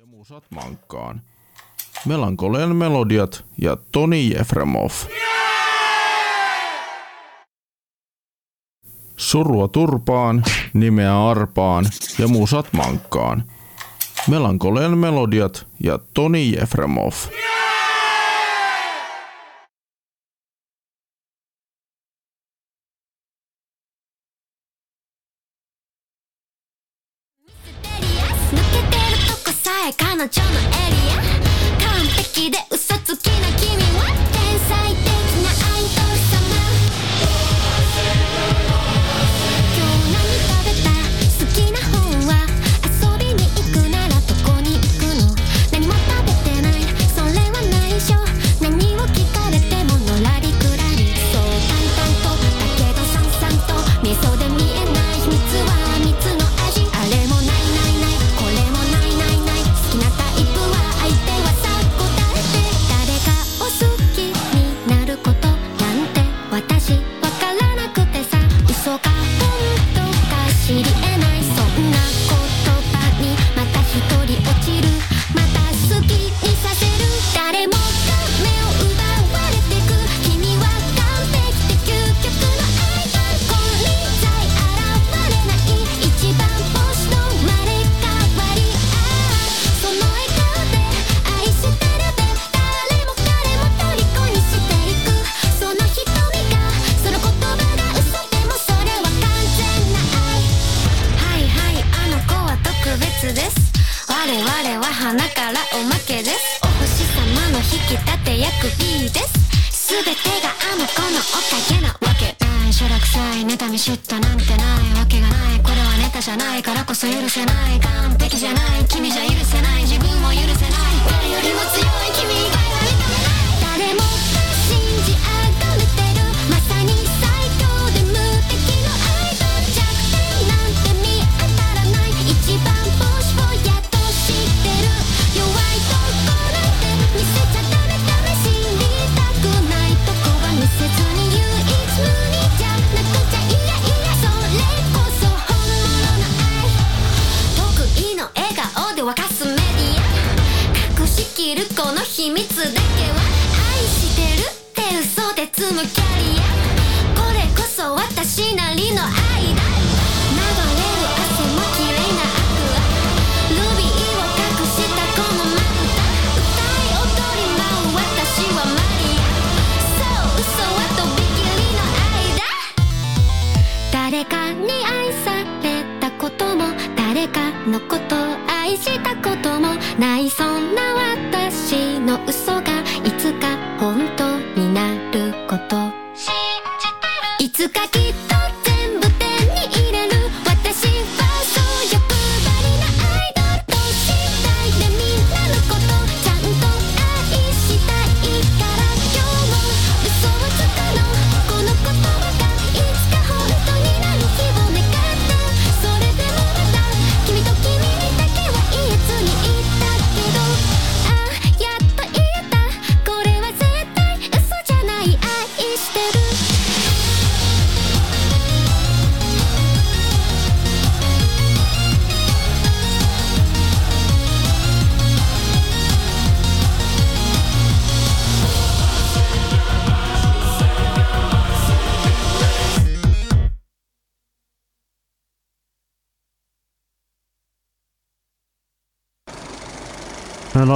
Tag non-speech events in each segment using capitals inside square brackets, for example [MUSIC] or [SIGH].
ja musat mankkaan. Melankolian melodiat ja Toni Jefremov. Surua turpaan, nimeä arpaan ja musat mankkaan. Melankolian melodiat ja Toni Jefremov.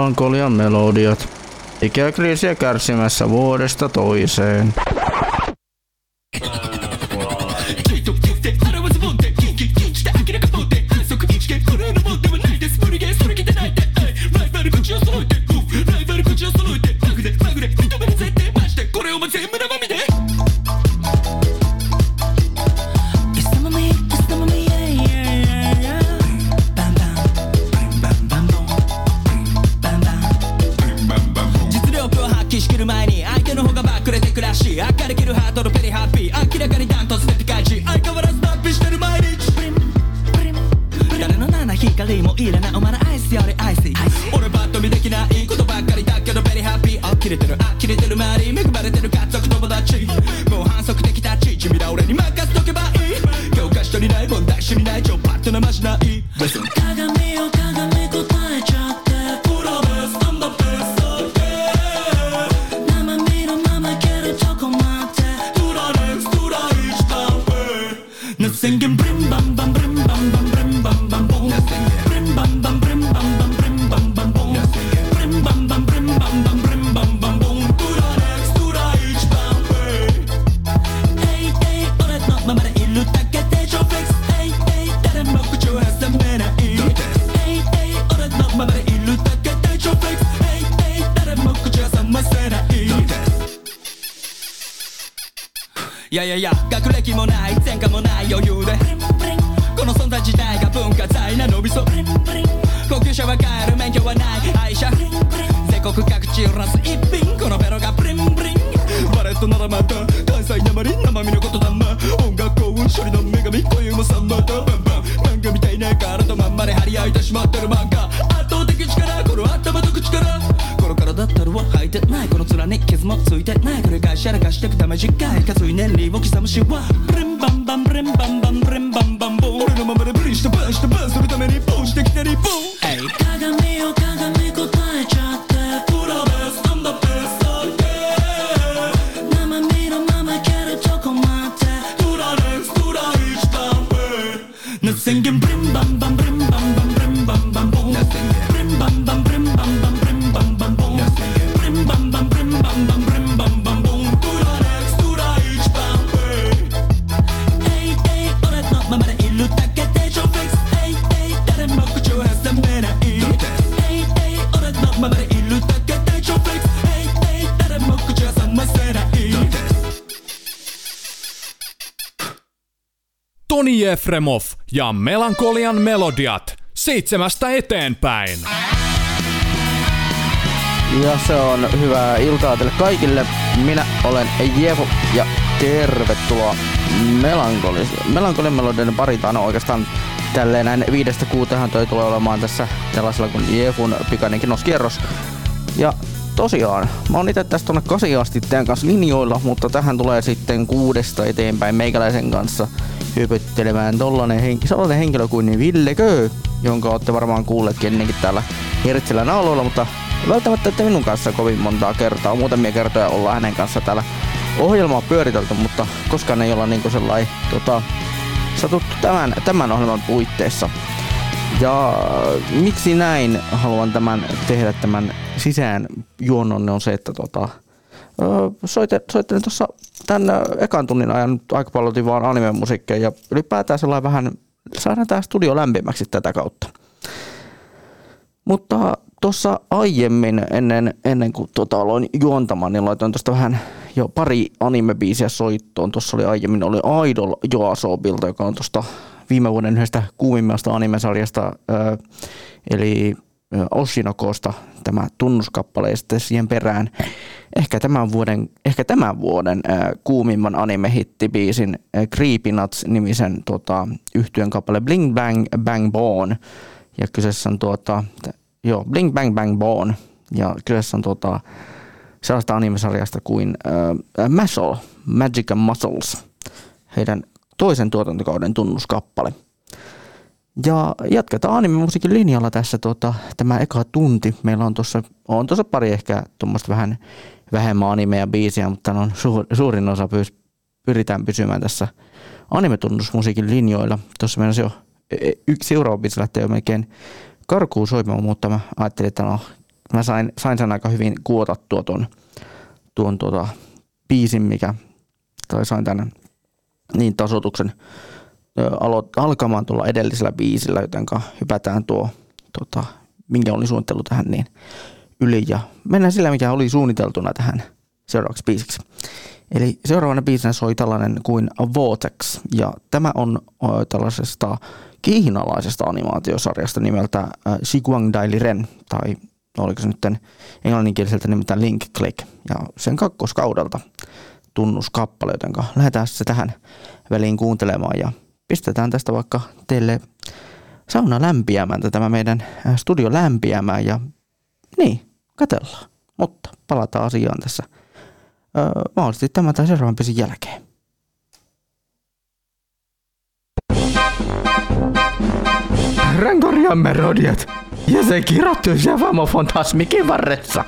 Melankolian melodiat. Ikäkriisiä kärsimässä vuodesta toiseen. いやいやいや学歴もない前科もない余裕で。この存在自体が文化財な伸びそ高級車は買える免許はない愛車。全国各地をらす一品。このベロがブリンブリン。バレットならまた関西なまり生身のことだま音楽幸運処理の女神恋もさまたバンバン。漫画みたいな体まんまで張り合いてしまってる漫画。てないこの面に傷もついてない繰り返しやらかしてくため短いかつい年利を刻むしは。ブリンバンバンブリンバンバンブリンバンバン。ボン俺のままでブリしてバンしてバン。するために Efremov ja Melankolian melodiat seitsemästä eteenpäin. Ja se on hyvää iltaa teille kaikille. Minä olen Jefu ja tervetuloa Melankolian melodien paritaan. No oikeastaan tälleen näin viidestä kuutehan toi tulee olemaan tässä tällaisella kuin Jefun pikainen kierros. Ja tosiaan, mä oon itse tästä tonne kasi asti teidän kanssa linjoilla, mutta tähän tulee sitten kuudesta eteenpäin meikäläisen kanssa hypyttelemään tollanen henki, sellainen henkilö kuin Ville Kö, jonka olette varmaan kuulleetkin ennenkin täällä Hertzillä nauloilla, mutta välttämättä ette minun kanssa kovin montaa kertaa. Muutamia kertoja ollaan hänen kanssa täällä ohjelmaa pyöritelty, mutta koskaan ei olla niinku sellainen tota, satuttu tämän, tämän ohjelman puitteissa. Ja miksi näin haluan tämän tehdä tämän sisään juonnon on se, että tota, soittelin tuossa tämän ekan tunnin ajan aika paljon vaan anime-musiikkia ja ylipäätään sellainen vähän saadaan tämä studio lämpimäksi tätä kautta. Mutta tuossa aiemmin, ennen, ennen kuin tota aloin juontamaan, niin laitoin tuosta vähän jo pari anime-biisiä soittoon. Tuossa oli aiemmin oli Idol Joasobilta, joka on tuosta viime vuoden yhdestä kuumimmasta animesarjasta, eli Oshinokosta tämä tunnuskappale ja sitten siihen perään ehkä tämän vuoden, ehkä tämän vuoden äh, kuumimman anime-hittibiisin äh, Creepy Nuts-nimisen tota, yhtyön kappale Bling Bang Bang Bone. Ja kyseessä on tuota, joo, Bling Bang Bang Bone. Ja kyseessä on tuota, sellaista animesarjasta kuin äh, Mashle, Magic and Muscles. Heidän toisen tuotantokauden tunnuskappale. Ja jatketaan anime-musiikin linjalla tässä tota, tämä eka tunti. Meillä on tuossa on tuossa pari ehkä tuommoista vähän vähemmän animea biisiä, mutta on suur, suurin osa pyys, pyritään pysymään tässä anime-tunnusmusiikin linjoilla. Tuossa meillä jo e- yksi seuraava biisi lähtee jo melkein karkuun soimaan, mutta mä ajattelin, että no, mä sain, sain sen aika hyvin kuotattua tuon, tuon tuota, biisin, mikä, tai sain tänne niin tasotuksen alo- alkamaan tuolla edellisellä biisillä, joten hypätään tuo, tota, minkä oli suunnittelu tähän niin yli ja mennään sillä, mikä oli suunniteltuna tähän seuraavaksi biisiksi. Eli seuraavana biisinä soi tällainen kuin Vortex, ja tämä on tällaisesta kiinalaisesta animaatiosarjasta nimeltä Shiguang Daily Ren, tai oliko se nyt englanninkieliseltä nimeltä Link Click, ja sen kakkoskaudelta tunnuskappale, joten lähdetään se tähän väliin kuuntelemaan, ja pistetään tästä vaikka teille sauna lämpiämään, tämä meidän äh, studio lämpiämään, ja niin, katellaan. Mutta palataan asiaan tässä öö, mahdollisesti tämän tai seuraavan biisin jälkeen. Rankorian melodiat ja se Javamo Fantasmikin varressa.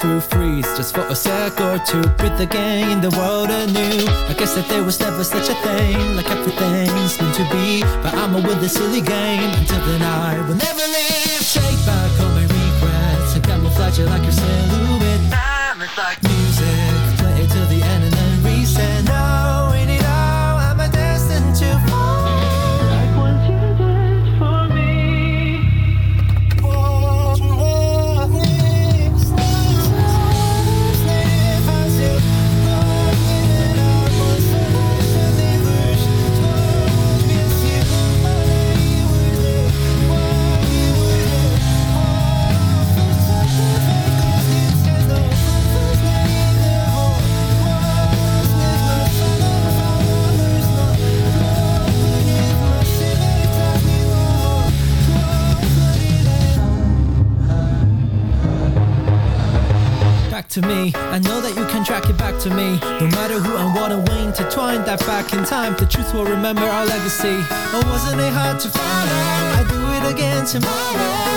through freeze just for a sec or two. Breathe again, the world anew. I guess that there was never such a thing, like everything's meant to be. But I'ma with this silly game until then I will never leave. Take back all my regrets and camouflage it like your silhouette. to me. No matter who I wanna we intertwined that back in time The truth will remember our legacy. Oh, wasn't it hard to follow? I do it again tomorrow.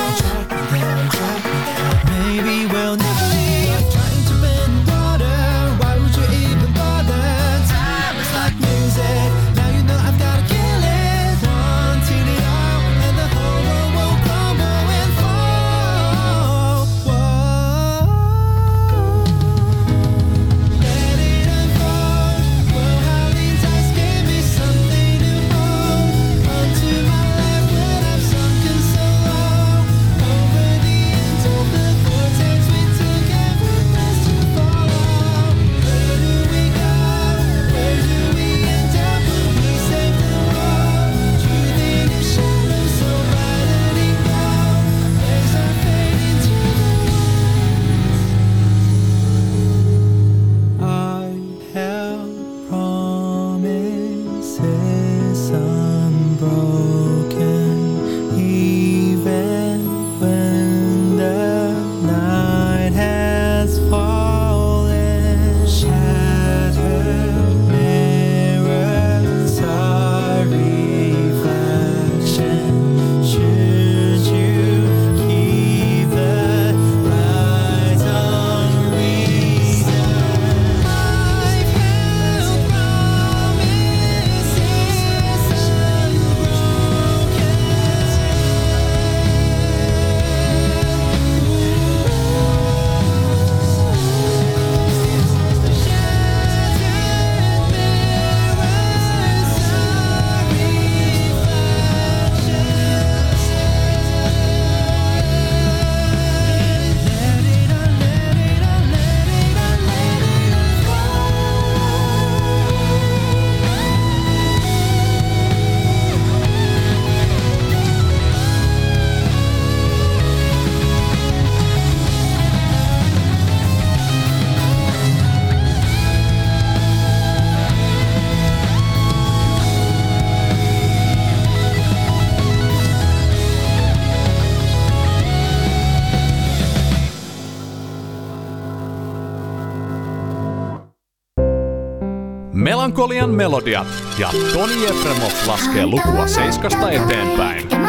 Melankolian melodiat ja Toni Efremov laskee lukua seiskasta eteenpäin.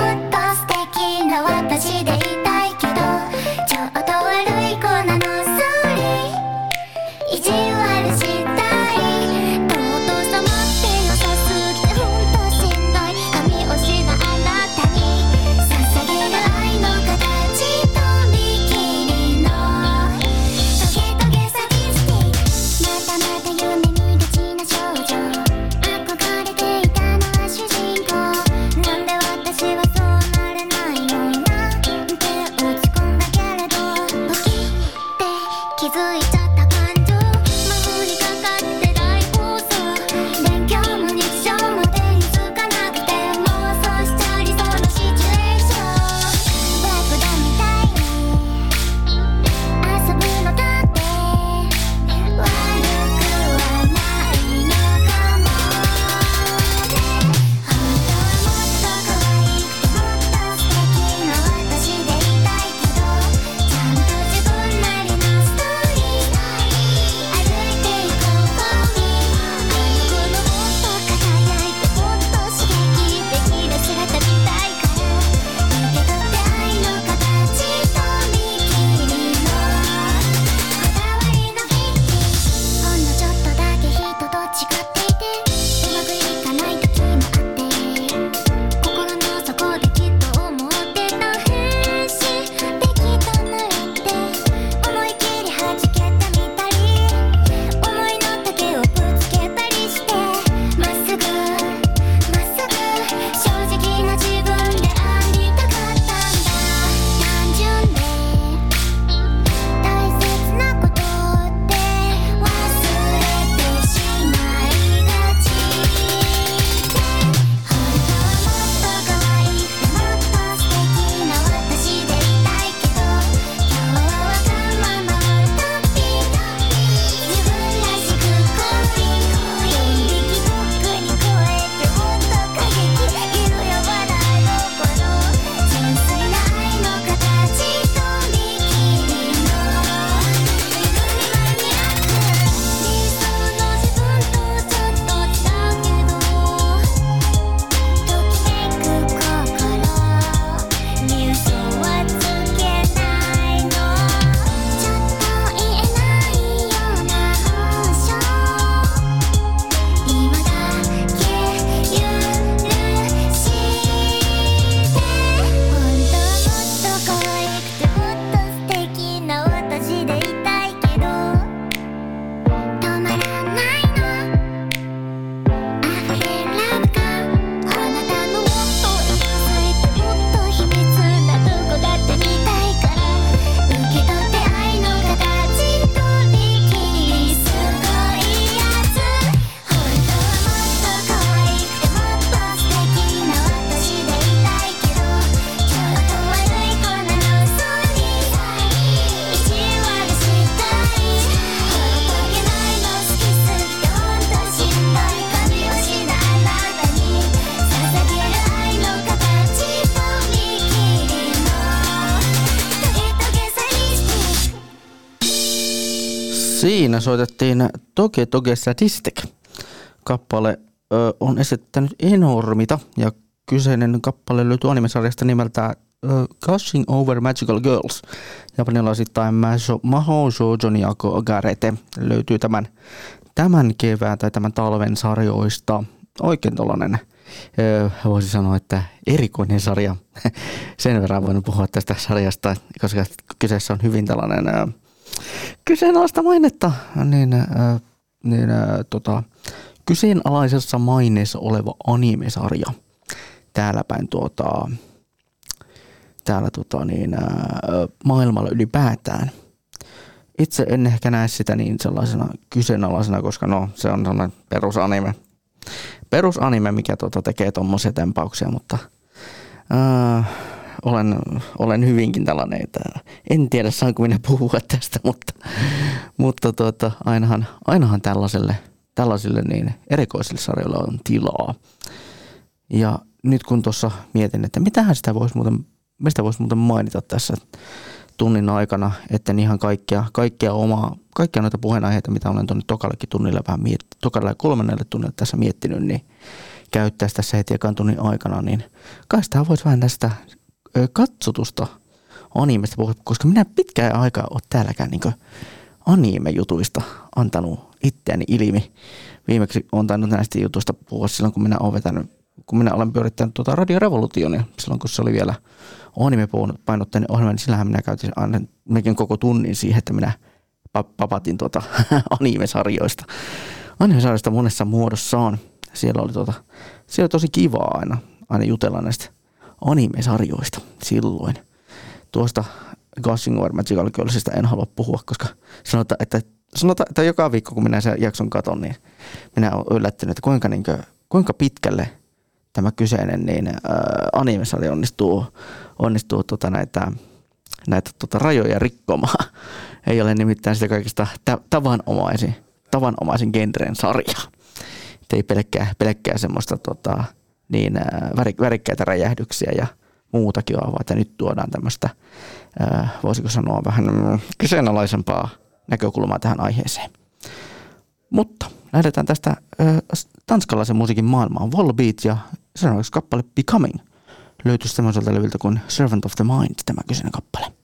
Soitettiin Toge Toge Sadistic. Kappale ö, on esittänyt enormita ja kyseinen kappale löytyy animesarjasta nimeltään ö, Gushing Over Magical Girls. Japanilaisittain Maho- Maho Shoujo Nyako Garete löytyy tämän, tämän kevään tai tämän talven sarjoista. Oikein tollanen, voisi sanoa, että erikoinen sarja. [LAUGHS] Sen verran voin puhua tästä sarjasta, koska kyseessä on hyvin tällainen kyseenalaista mainetta, niin, äh, niin äh, tota, kyseenalaisessa maineessa oleva animesarja täällä päin tuota, täällä tota, niin, äh, maailmalla ylipäätään. Itse en ehkä näe sitä niin sellaisena kyseenalaisena, koska no, se on sellainen perusanime. Perusanime, mikä tota, tekee tuommoisia tempauksia, mutta äh, olen, olen hyvinkin tällainen, että en tiedä saanko minä puhua tästä, mutta, mutta tuota, ainahan, ainahan tällaiselle, tällaisille niin erikoisille sarjoille on tilaa. Ja nyt kun tuossa mietin, että mitähän sitä voisi muuten, mistä voisi muuten mainita tässä tunnin aikana, että ihan kaikkea, kaikkea omaa, kaikkia noita puheenaiheita, mitä olen tuonne tokallekin tunnille vähän miet, tokalle ja kolmannelle tunnille tässä miettinyt, niin käyttäisi tässä heti ekan tunnin aikana, niin kai sitä voisi vähän tästä katsotusta animesta koska minä pitkään aikaa ole täälläkään niin anime-jutuista antanut itseäni ilmi. Viimeksi olen tainnut näistä jutuista puhua silloin, kun minä olen vetänyt, kun minä olen pyörittänyt tuota Radio Revolutionia, silloin kun se oli vielä anime-painotteinen ohjelma, niin sillähän minä käytin aina melkein koko tunnin siihen, että minä papatin tuota [LAUGHS] anime-sarjoista. Anime-sarjoista monessa muodossaan. Siellä oli, tuota, siellä oli tosi kivaa aina, aina jutella näistä anime-sarjoista silloin. Tuosta Gushing Over Magical Girlsista en halua puhua, koska sanotaan, että, sanotaan, että joka viikko kun minä sen jakson katon, niin minä olen yllättynyt, että kuinka, niin kuin, kuinka pitkälle tämä kyseinen niin, ää, anime-sarja onnistuu, onnistuu tota näitä, näitä tota rajoja rikkomaan. Ei ole nimittäin sitä kaikista ta- tavanomaisin, tavanomaisin genren sarja. Et ei pelkkää, pelkkää semmoista tota, niin väri, värikkäitä räjähdyksiä ja muutakin vaan, että nyt tuodaan tämmöistä, ää, voisiko sanoa vähän kyseenalaisempaa näkökulmaa tähän aiheeseen. Mutta lähdetään tästä ää, tanskalaisen musiikin maailmaan. Volbeat ja seuraavaksi kappale Becoming löytyisi tämmöiseltä levyltä kuin Servant of the Mind, tämä kyseinen kappale.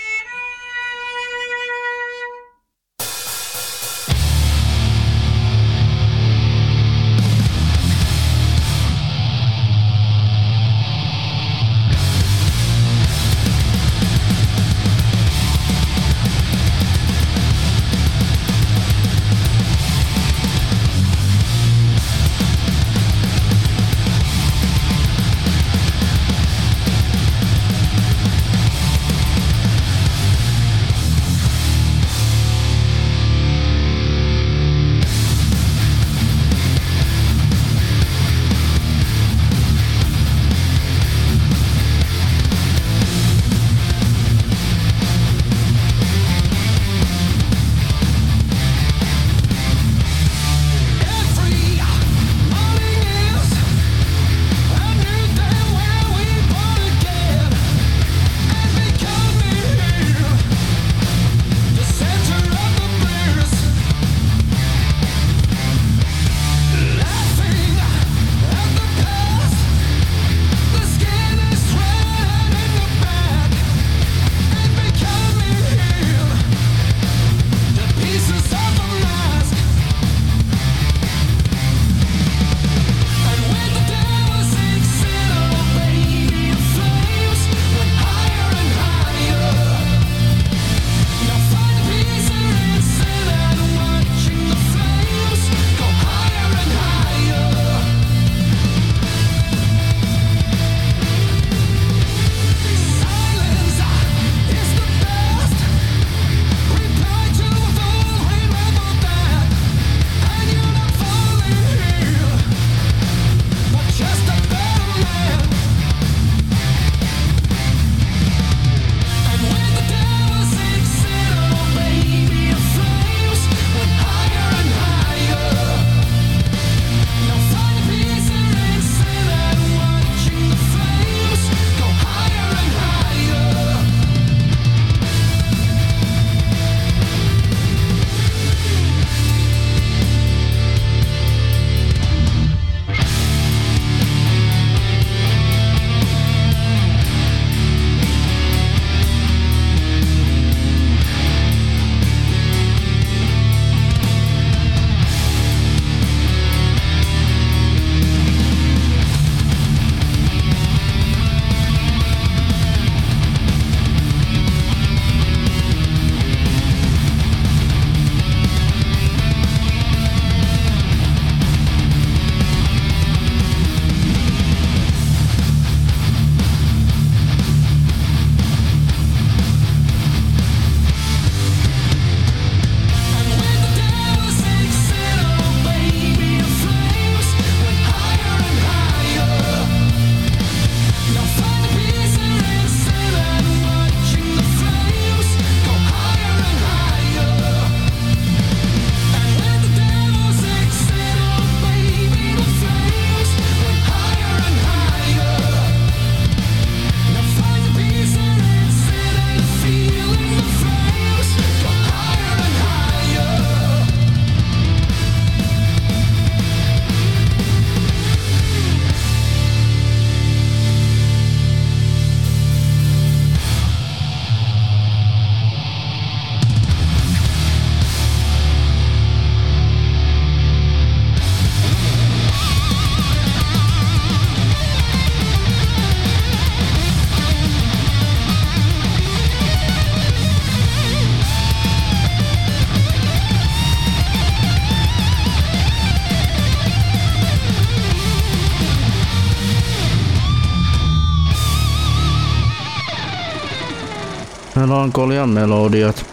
Melankolian melodiat.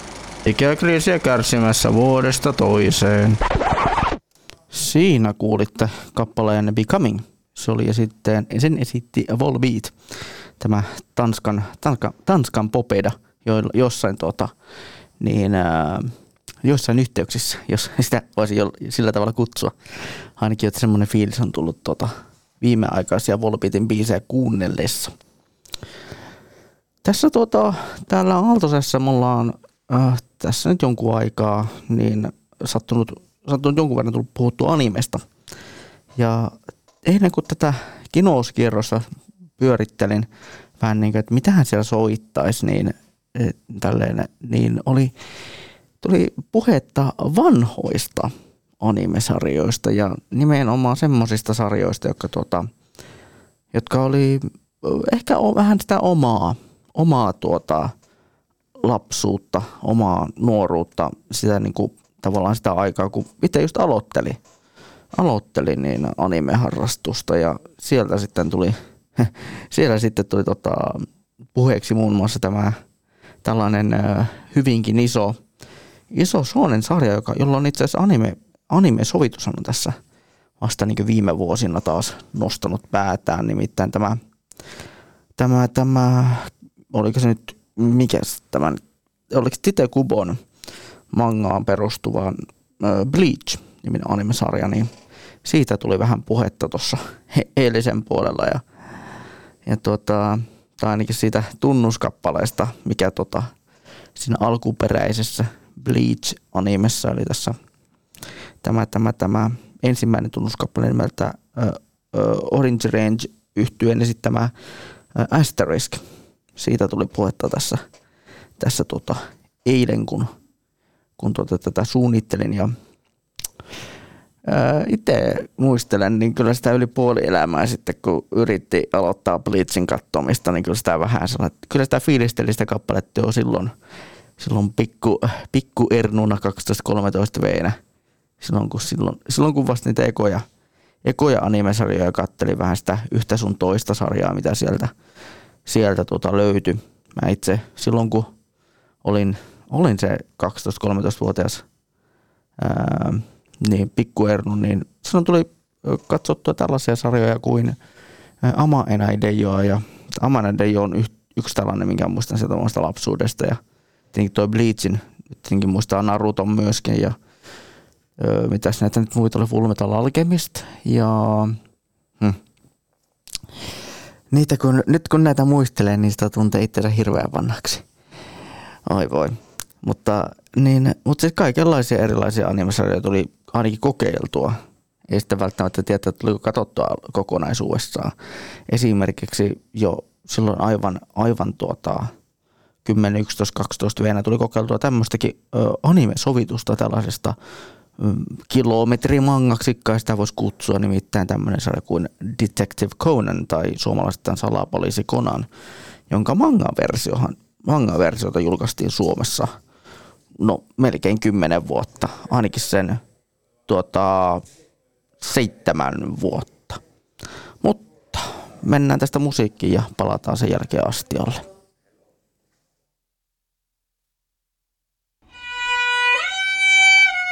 Ikäkriisiä kärsimässä vuodesta toiseen. Siinä kuulitte kappaleen Becoming. Se oli ja sitten, sen esitti Volbeat, tämä Tanskan, Tanskan, Tanskan popeda, jo, jossain, tota, niin, ää, jossain yhteyksissä, jos sitä voisi jo, sillä tavalla kutsua. Ainakin, että semmoinen fiilis on tullut tota, viimeaikaisia Volbeatin biisejä kuunnellessa. Tässä tuota, täällä Aaltosessa me ollaan äh, tässä nyt jonkun aikaa niin sattunut, sattunut jonkun verran tullut puhuttu animesta. Ja ennen kuin tätä kinouskierrossa pyörittelin vähän niin kuin, että mitähän siellä soittaisi, niin, eh, tälleen, niin oli, tuli puhetta vanhoista animesarjoista ja nimenomaan semmoisista sarjoista, jotka, tuota, jotka oli ehkä vähän sitä omaa, omaa tuota, lapsuutta, omaa nuoruutta, sitä niin kuin, tavallaan sitä aikaa, kun itse just aloitteli, aloitteli niin animeharrastusta ja sieltä sitten tuli, [LAUGHS] siellä sitten tuli tota, puheeksi muun muassa tämä tällainen hyvinkin iso, iso Shonen sarja, joka, jolla on itse asiassa anime, anime-sovitus on tässä vasta niin viime vuosina taas nostanut päätään, nimittäin tämä, tämä, tämä oliko se nyt, mikä tämän, oliko Tite Kubon mangaan perustuva Bleach niminen animesarja, niin siitä tuli vähän puhetta tuossa eilisen puolella ja, ja tuota, tai ainakin siitä tunnuskappaleesta, mikä tota, siinä alkuperäisessä Bleach-animessa oli tässä tämä, tämä, tämä ensimmäinen tunnuskappale nimeltä uh, uh, Orange Range yhtyen esittämä uh, Asterisk. Siitä tuli puhetta tässä, tässä tota, eilen, kun, kun tota, tätä suunnittelin ja itse muistelen, niin kyllä sitä yli puoli elämää sitten, kun yritti aloittaa Blitzin kattomista, niin kyllä sitä vähän sellainen, kyllä sitä fiilisteli sitä kappaletta jo silloin, silloin pikku, pikku Ernuna 12-13 veinä. Silloin kun, silloin, silloin kun vasta niitä ekoja, ekoja animesarjoja katteli vähän sitä yhtä sun toista sarjaa, mitä sieltä, sieltä tuota löytyi. Mä itse silloin kun olin, olin se 12-13-vuotias ää, niin pikku Ernu, niin silloin tuli katsottua tällaisia sarjoja kuin Ama Enai Dejoa ja Ama Enai Dejo on yksi tällainen, minkä muistan sieltä omasta lapsuudesta ja tietenkin toi Bleachin, tietenkin muistaa Naruton myöskin ja öö, mitäs näitä nyt muita oli Fullmetal Alchemist ja hm. Niitä kun, nyt kun näitä muistelee, niin sitä tuntee itsensä hirveän vanhaksi. Oi voi. Mutta, niin, mutta siis kaikenlaisia erilaisia animesarjoja tuli ainakin kokeiltua. Ei sitä välttämättä tiedä, että tuliko katsottua kokonaisuudessaan. Esimerkiksi jo silloin aivan, aivan tuota, 10, 11, 12 vuonna tuli kokeiltua tämmöistäkin anime-sovitusta tällaisesta kilometrimangaksi, kai sitä voisi kutsua, nimittäin tämmöinen sarja kuin Detective Conan tai suomalaisten salapoliisi Conan, jonka manga-versiohan, manga-versiota julkaistiin Suomessa no melkein kymmenen vuotta, ainakin sen tuota, seitsemän vuotta. Mutta mennään tästä musiikkiin ja palataan sen jälkeen astialle.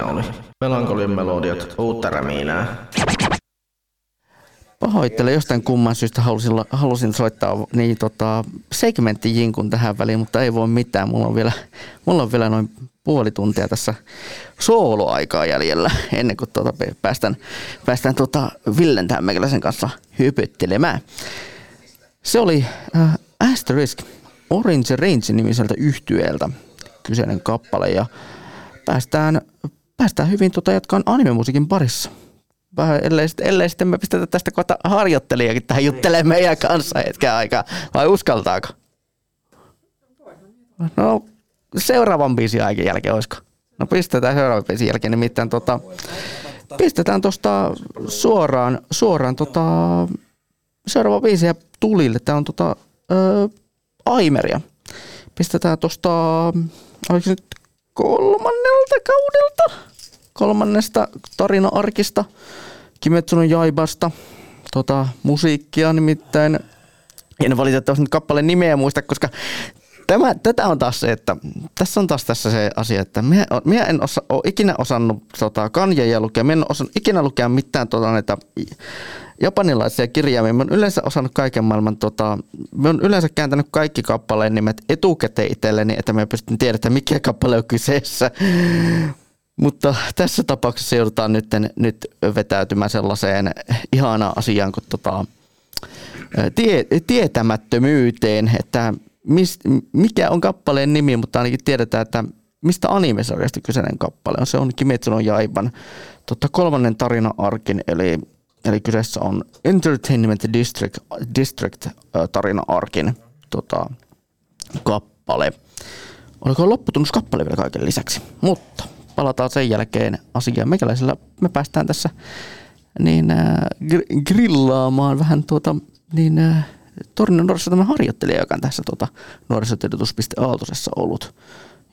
ne oli. Melankolin melodiat, uutta räminää. Pahoittelen, jostain kumman syystä halusin, halusin soittaa niin, tota, segmenttijinkun tähän väliin, mutta ei voi mitään. Mulla on vielä, mulla on vielä noin puoli tuntia tässä sooloaikaa jäljellä, ennen kuin tota, päästään, päästään tota, Villen tähän meikäläisen kanssa hypyttelemään. Se oli äh, Asterisk Orange Range nimiseltä yhtyeeltä kyseinen kappale ja päästään päästään hyvin tuota, jotka on animemusiikin parissa. Vähän, ellei, ellei sitten me pistetä tästä kohta harjoittelijakin tähän juttelemaan meidän kanssa hetken aikaa, vai uskaltaako? No, seuraavan biisin aikin jälkeen olisiko? No pistetään seuraavan biisin jälkeen, nimittäin tota, pistetään tuosta suoraan, suoraan tota, seuraava biisi ja tulille. Tämä on tota, ää, Aimeria. Pistetään tuosta, oliko se nyt kolmannelta kaudelta? kolmannesta tarina-arkista, Kimetsunun Jaibasta, tota, musiikkia nimittäin. En valitettavasti nyt kappaleen nimeä muista, koska tämä, tätä on taas se, että tässä on taas tässä se asia, että minä, minä en osa, ole ikinä osannut tota, kanjeja lukea, minä en osannut ikinä lukea mitään tota, näitä japanilaisia kirjaimia. Mä oon yleensä osannut kaiken maailman, tota, mä oon yleensä kääntänyt kaikki kappaleen nimet etukäteen itselleni, että mä pystyn tiedä, että mikä kappale on kyseessä. Mutta tässä tapauksessa joudutaan nyt, nyt vetäytymään sellaiseen ihanaan asiaan kuin tota, tie, tietämättömyyteen, että mis, mikä on kappaleen nimi, mutta ainakin tiedetään, että mistä animessa oikeasti kyseinen kappale on. Se on Kimetsu no Jaiban totta, kolmannen tarina-arkin, eli, eli kyseessä on Entertainment District, District tarina-arkin tota, kappale. Oliko lopputunnuskappale vielä kaiken lisäksi, mutta – palataan sen jälkeen asiaan. Meikäläisellä me päästään tässä niin äh, gr- grillaamaan vähän tuota, niin äh, Tornion nuoriso tämä harjoittelija, joka on tässä tuota, nuorisotiedotus.aaltosessa ollut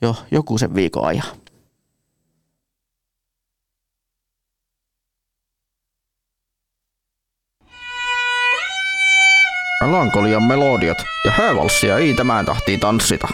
jo joku sen viikon ajan. Melankolian melodiat ja häävalssia ei tämän tahtiin tanssita.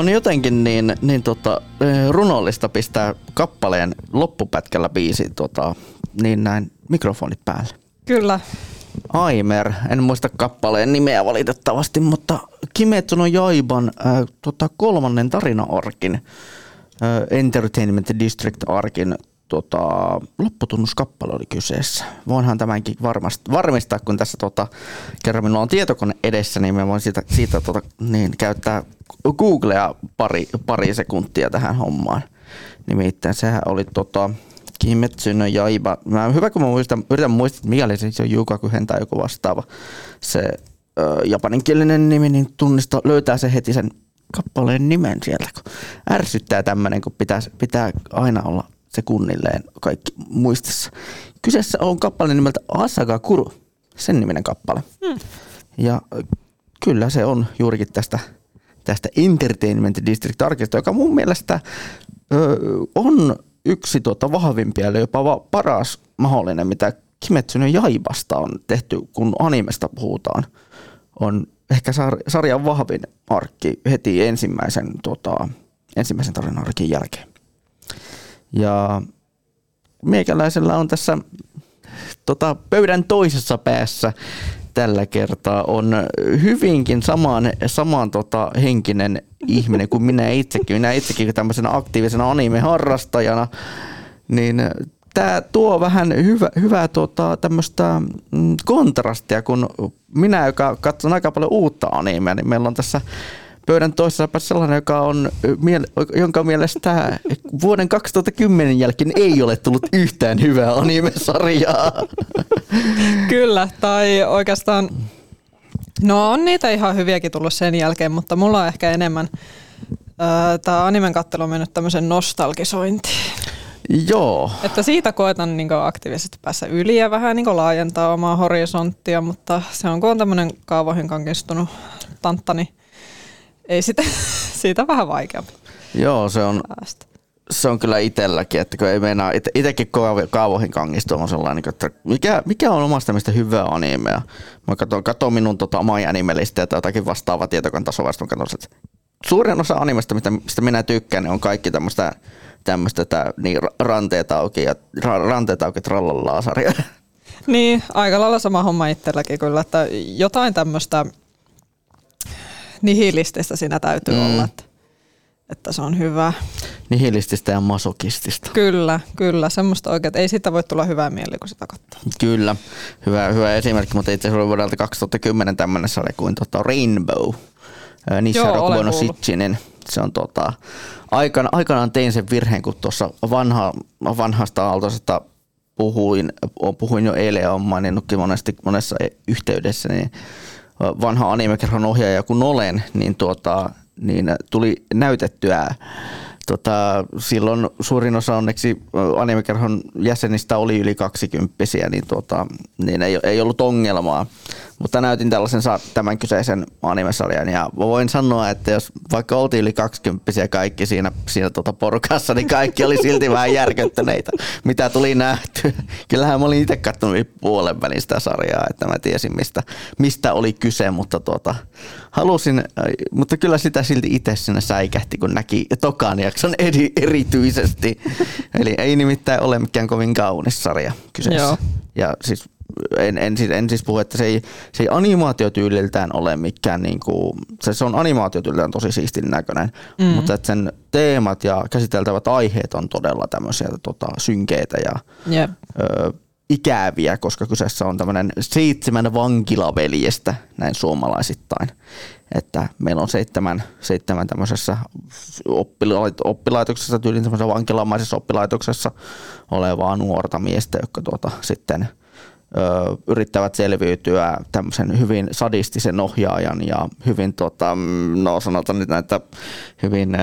On jotenkin niin, niin tota, runollista pistää kappaleen loppupätkällä biisi tota, niin näin mikrofonit päälle. Kyllä. Aimer, en muista kappaleen nimeä valitettavasti, mutta Kimetsu no Jaiban äh, tota, kolmannen tarina-arkin, äh, Entertainment District-arkin tota, lopputunnuskappale oli kyseessä. Voinhan tämänkin varmast, varmistaa, kun tässä tota, kerran minulla on tietokone edessä, niin mä voin siitä, siitä tota, niin, käyttää Googlea pari, pari sekuntia tähän hommaan. Nimittäin sehän oli tota, Kimetsu no Jaiba. Mä, hyvä, kun mä muistan, yritän muistaa, mikä oli se, on Yukakuhen tai joku vastaava se ö, japaninkielinen nimi, niin tunnista, löytää se heti sen kappaleen nimen sieltä, kun ärsyttää tämmöinen, kun pitää, pitää aina olla sekunnilleen kaikki muistissa. Kyseessä on kappale nimeltä Asaga Kuru, sen niminen kappale. Hmm. Ja kyllä se on juurikin tästä, tästä Entertainment District Arkista, joka mun mielestä ö, on yksi tuota vahvimpia, eli jopa paras mahdollinen, mitä Kimetsu no Jaibasta on tehty, kun animesta puhutaan. On ehkä sar- sarjan vahvin arkki heti ensimmäisen, tuota, ensimmäisen tarinan arkin jälkeen. Ja meikäläisellä on tässä tota, pöydän toisessa päässä tällä kertaa on hyvinkin saman, saman tota, henkinen ihminen kuin minä itsekin. Minä itsekin tämmöisenä aktiivisena anime-harrastajana, niin tämä tuo vähän hyvä, hyvää tota, tämmöistä mm, kontrastia, kun minä, joka katson aika paljon uutta animea, niin meillä on tässä pöydän toisessa päässä sellainen, joka on, jonka mielestä vuoden 2010 jälkeen ei ole tullut yhtään hyvää anime-sarjaa. Kyllä, tai oikeastaan, no on niitä ihan hyviäkin tullut sen jälkeen, mutta mulla on ehkä enemmän tämä animen kattelu on mennyt tämmöisen nostalgisointiin. Joo. Että siitä koetan niin aktiivisesti päässä yli ja vähän niin laajentaa omaa horisonttia, mutta se on kun on tämmöinen kaavoihin kankistunut tantta, niin ei sitä, [LAUGHS] siitä vähän vaikeampi Joo, se on, päästä. se on kyllä itselläkin, että kun ei meinaa, kaavo- kaavoihin kangistua on sellainen, että mikä, mikä on omasta mielestä hyvää animea. Mä katson, katson minun tota, My Animalista tai jotakin vastaavaa mä katson, että suurin osa animesta, mistä, mistä minä tykkään, niin on kaikki tämmöistä tämmöistä tää, niin ra- ranteet auki ja ra, ranteet auki trallallaa sarja. Niin, aika lailla sama homma itselläkin kyllä, että jotain tämmöistä nihilististä siinä täytyy Mm. olla, että, että se on hyvä. Nihilististä ja masokistista. Kyllä, kyllä, semmoista oikein, ei siitä voi tulla hyvää mieli, kun sitä katsoo. Kyllä, hyvä, hyvä esimerkki, mutta itse asiassa oli vuodelta 2010 tämmöinen sarja kuin tota Rainbow. Niissä Rokubono. Shichinin. Se on tota, aikana, aikanaan tein sen virheen, kun tuossa vanha, vanhasta aaltoisesta puhuin, puhuin jo eilen ja olen maininnutkin monesti, monessa yhteydessä, niin vanha animekerhon ohjaaja kun olen, niin, tuota, niin tuli näytettyä Tota, silloin suurin osa onneksi animekerhon jäsenistä oli yli 20 niin, tuota, niin ei, ei, ollut ongelmaa. Mutta näytin tällaisen tämän kyseisen animesarjan ja voin sanoa, että jos vaikka oltiin yli 20 kaikki siinä, siinä tuota porukassa, niin kaikki oli silti [LAUGHS] vähän järkyttäneitä, mitä tuli nähty. Kyllähän mä olin itse katsonut yli puolen välin sitä sarjaa, että mä tiesin mistä, mistä oli kyse, mutta tuota, halusin, äh, mutta kyllä sitä silti itse sinne säikähti, kun näki tokan jakson eri, erityisesti. Eli ei nimittäin ole mikään kovin kaunis sarja kyseessä. Joo. Ja siis en, en, siis, en siis puhu, että se ei, se ei animaatiotyyliltään ole mikään, niin kuin, se, se on animaatiotyyliltään tosi siistin näköinen, mm. mutta että sen teemat ja käsiteltävät aiheet on todella tämmöisiä tota, synkeitä ja Jep. ö, ikäviä, koska kyseessä on tämmöinen seitsemän vankilaveljestä näin suomalaisittain. Että meillä on seitsemän, seitsemän tämmöisessä oppilait- oppilaitoksessa, tyylin tämmöisessä vankilamaisessa oppilaitoksessa olevaa nuorta miestä, jotka tuota, sitten yrittävät selviytyä tämmöisen hyvin sadistisen ohjaajan ja hyvin, tota, mm, no sanotaan nyt näitä hyvin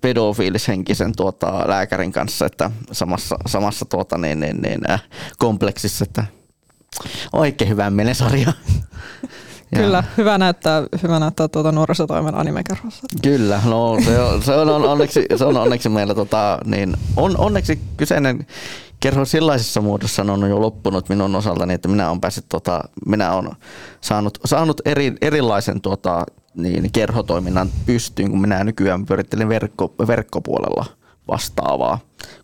pedofiilishenkisen tuota, lääkärin kanssa, että samassa, samassa tuota, niin, niin, niin, äh, kompleksissa, että oikein hyvä mielen sarja. [LAUGHS] Ja- Kyllä, hyvä näyttää, hyvä näyttää tuota nuorisotoimen animekerhossa. Kyllä, no se on, se on onneksi, se on onneksi meillä tota, niin on, onneksi kyseinen kerho sellaisessa muodossa on jo loppunut minun osaltani, että minä olen päässyt tota, minä olen saanut, saanut eri, erilaisen tota, niin kerhotoiminnan pystyyn, kun minä nykyään pyörittelen verkko, verkkopuolella vastaavaa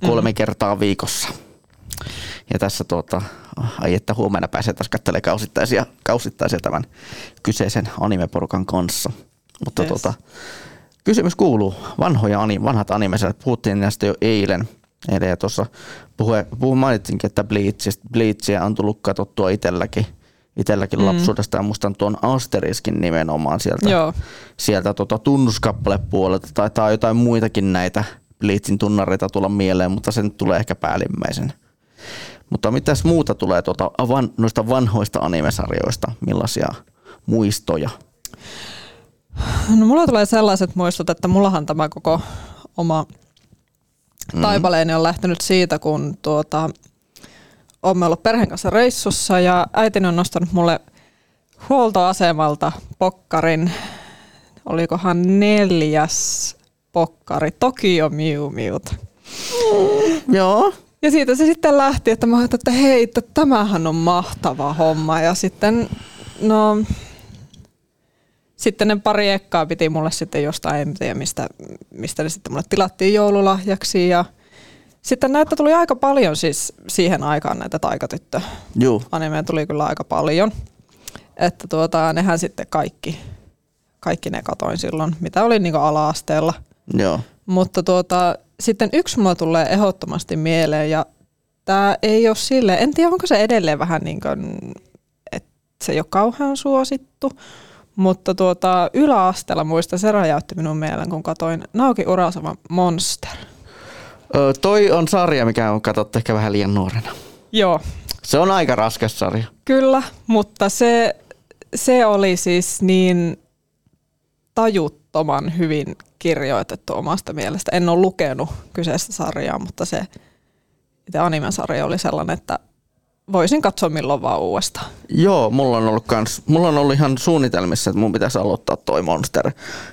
kolme mm. kertaa viikossa. Ja tässä tuota, ai että huomenna pääsee taas katselemaan kausittaisia, kausittaisia tämän kyseisen animeporukan kanssa. Mutta Yes. tuota, kysymys kuuluu, vanhoja ani, vanhat animesarjat, puhuttiin näistä jo eilen. Ja tuossa puhe, puhu, mainitsinkin, että Bleachista, Bleachia on tullut katsottua itselläkin, itselläkin mm. lapsuudesta ja muistan tuon Asteriskin nimenomaan sieltä, Joo. sieltä tota tunnuskappalepuolelta. Taitaa jotain muitakin näitä Bleachin tunnareita tulla mieleen, mutta se nyt tulee ehkä päällimmäisen. Mutta mitäs muuta tulee tuota, van, noista vanhoista animesarjoista? Millaisia muistoja? No mulla tulee sellaiset muistot, että mullahan tämä koko oma taipaleeni on lähtenyt siitä, kun tuota, olemme ollut perheen kanssa reissussa ja äitini on nostanut mulle huoltoasemalta pokkarin, olikohan neljäs pokkari, Tokio Miu Miuta. Joo. Ja siitä se sitten lähti, että mä ajattelin, että hei, että tämähän on mahtava homma. Ja sitten, no, sitten ne pari ekkaa piti mulle sitten jostain, en tiedä mistä, mistä ne sitten mulle tilattiin joululahjaksi. Ja sitten näitä tuli aika paljon siis siihen aikaan näitä taikatyttö Juu. animeja tuli kyllä aika paljon. Että tuota, nehän sitten kaikki, kaikki ne katoin silloin, mitä oli niin ala-asteella. Joo. Mutta tuota, sitten yksi mulla tulee ehdottomasti mieleen ja tämä ei ole sille, en tiedä onko se edelleen vähän niin kuin, että se ei ole kauhean suosittu, mutta tuota, yläasteella muista se räjäytti minun mieleen, kun katoin Naoki Urasavan Monster. Ö, toi on sarja, mikä on katsottu ehkä vähän liian nuorena. Joo, Se on aika raskas sarja. kyllä, mutta se, se oli siis niin tajuttoman hyvin kirjoitettu omasta mielestä. En ole lukenut kyseistä sarjaa, mutta se itse animesarja oli sellainen, että voisin katsoa milloin vaan uudestaan. Joo, mulla on ollut kans, mulla on ollut ihan suunnitelmissa, että mun pitäisi aloittaa toi Monster.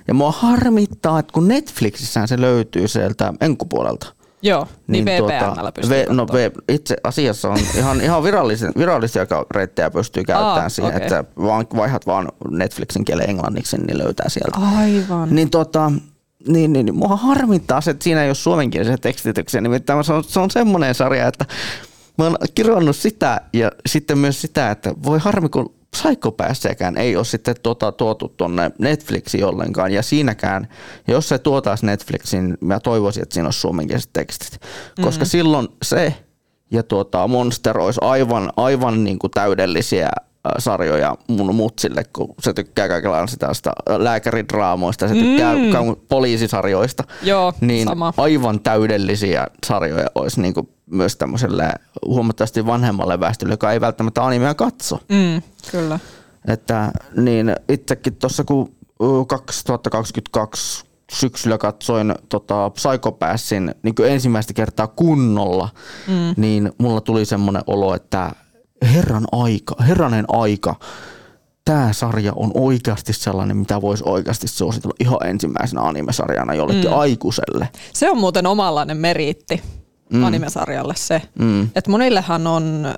Ja mua harmittaa, että kun Netflixissään se löytyy sieltä enkupuolelta. Joo, niin, niin VPNllä pystyy v, no, v, itse asiassa on ihan, ihan virallisia, virallisia reittejä pystyy käyttämään Aa, siihen, okei. että vaan, vaihdat vaan Netflixin kielen englanniksi, niin löytää sieltä. Aivan. Niin tota, niin, niin, niin, mua harmittaa se, että siinä ei ole suomenkielisiä tekstityksiä. Nimittäin se on, se on semmoinen sarja, että mä oon kirjoannut sitä ja sitten myös sitä, että voi harmi, kun Psychopassiäkään ei ole sitten tuota, tuotu tuonne Netflixiin ollenkaan. Ja siinäkään, jos se tuotaisi Netflixiin, mä toivoisin, että siinä olisi suomenkieliset tekstit. Koska Mm. silloin se ja tuota, Monster olisi aivan, aivan niin kuin täydellisiä äh, sarjoja mun mutsille, kun se tykkää kaikenlaista sitä lääkäridraamoista, se tykkää mm. poliisisarjoista. Joo, niin sama. aivan täydellisiä sarjoja olisi niin kuin myös tämmöiselle huomattavasti vanhemmalle väestölle, joka ei välttämättä animea katso. Mm, kyllä. Että niin itsekin tuossa kun ö, 2022 syksyllä katsoin tota Psychopassin niin ensimmäistä kertaa kunnolla, mm. niin mulla tuli semmoinen olo, että herran aika, herranen aika, tämä sarja on oikeasti sellainen, mitä voisi oikeasti suositella ihan ensimmäisenä animesarjana jollekin mm. aikuiselle. Se on muuten omanlainen meriitti mm. animesarjalle se. Mm. Et monillehan on äh,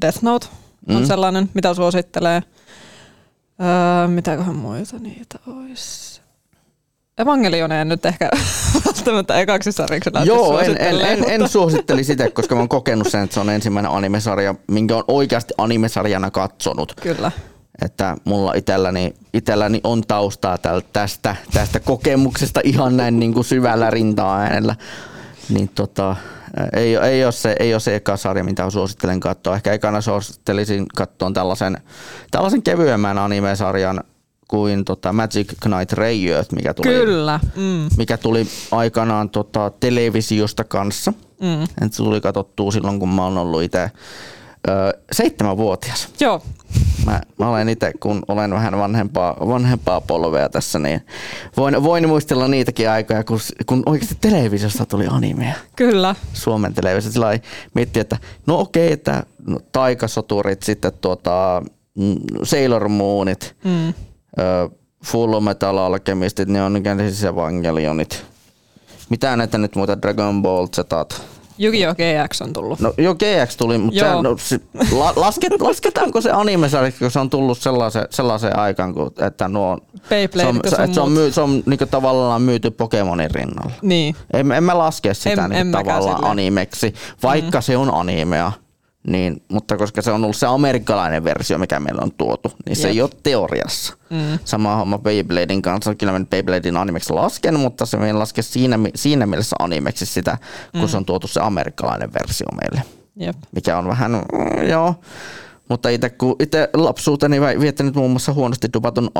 Death Note on Mm. sellainen, mitä suosittelee. Äh, mitäköhän muita niitä olisi? Evangelion en nyt ehkä [LAUGHS] välttämättä ekaksi sarjaksi Joo, en, en, en, en suositteli sitä, koska mä oon kokenut sen, että se on ensimmäinen animesarja, minkä on oikeasti animesarjana katsonut. Kyllä. Että mulla itselläni, itselläni on taustaa tästä, tästä kokemuksesta ihan näin niin kuin syvällä rinta-äänellä. Niin tota, ei, ei, ole se, ei ole se eka sarja, mitä suosittelen katsoa. Ehkä ekana suosittelisin katsoa tällaisen, tällaisen kevyemmän animesarjan kuin tota Magic Knight Rayearth, mikä tuli, Kyllä. Mm. mikä tuli aikanaan tota, televisiosta kanssa. Mm. Et se tuli katsottua silloin, kun mä oon ollut itse seitsemänvuotias. Joo, Mä, mä olen itse, kun olen vähän vanhempaa, vanhempaa polvea tässä, niin voin, voin muistella niitäkin aikoja, kun, kun oikeasti televisiosta tuli animea. kyllä. Suomen televisio. Sillä miettii, että no okei, että no, taikasoturit, sitten tuota, mm, Sailor Moonit, Mm. ö, Full Metal Alchemistit, ne on siis Evangelionit. Mitä näitä nyt muuta, Dragon Ball Zetat, Yu-Gi-Oh! GX on tullut. No joo, GX tuli, mutta se, no, se, la, lasket, lasketaanko se animesarjaksi, kun se on tullut sellaiseen, sellaiseen aikaan, kun, että nuo, se Beyblade, on, kun se, se on että se on, myy, se on niinku tavallaan myyty Pokemonin rinnalla. Niin. En, en mä laske sitä En- en, en niin mäkään tavallaan animeksi, vaikka mm. se on animea. Niin, mutta koska se on ollut se amerikkalainen versio, mikä meillä on tuotu, niin se Jep. ei ole teoriassa. Mm. Sama homma Beybladein kanssa. Kyllä mä Beybladein animeksi lasken, mutta se ei laske siinä, siinä mielessä animeksi sitä, kun mm. se on tuotu se amerikkalainen versio meille. Jep. Mikä on vähän, mm, joo. Mutta itse kun itse lapsuuteni viettänyt muun muassa huonosti dupatun,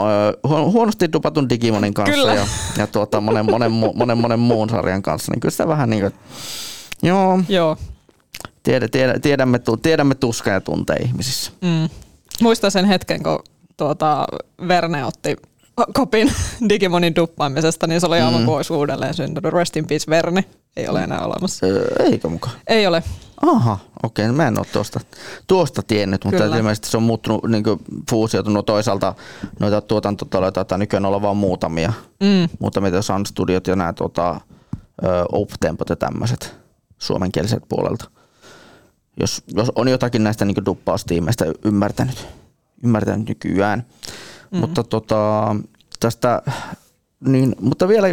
huon- huonosti dupatun Digimonin kanssa Kyllä. ja, ja tuota, monen, monen, monen, monen muun sarjan kanssa, niin kyllä sitä vähän niin kuin, joo, Joo. Tiedä, tiedä, tiedämme, tiedämme tuskan ja tunteen ihmisissä. Mm. Muistan sen hetken, kun tuota, Verne otti kopin [LAUGHS] Digimonin duppaamisesta, niin se oli aivan mm. kuin olisi uudelleen syntynyt. Rest in peace Verne. Ei ole enää olemassa. Eikö mukaan? Ei ole. Aha, okei, okay, mä en ole tuosta, tuosta tiennyt, mutta Kyllä. ilmeisesti se on muuttunut, niin fuusioitunut toisaalta noita tuotantotaloja, tai nykyään olla vain muutamia, Mm. muutamia Sun Studiot ja nämä tota, Optempot ja tämmöiset suomenkieliset puolelta. Jos, jos on jotakin näistä niin duppaustiimeistä ymmärtänyt, ymmärtänyt nykyään. Mm. Mutta tota, tästä, niin, mutta vielä,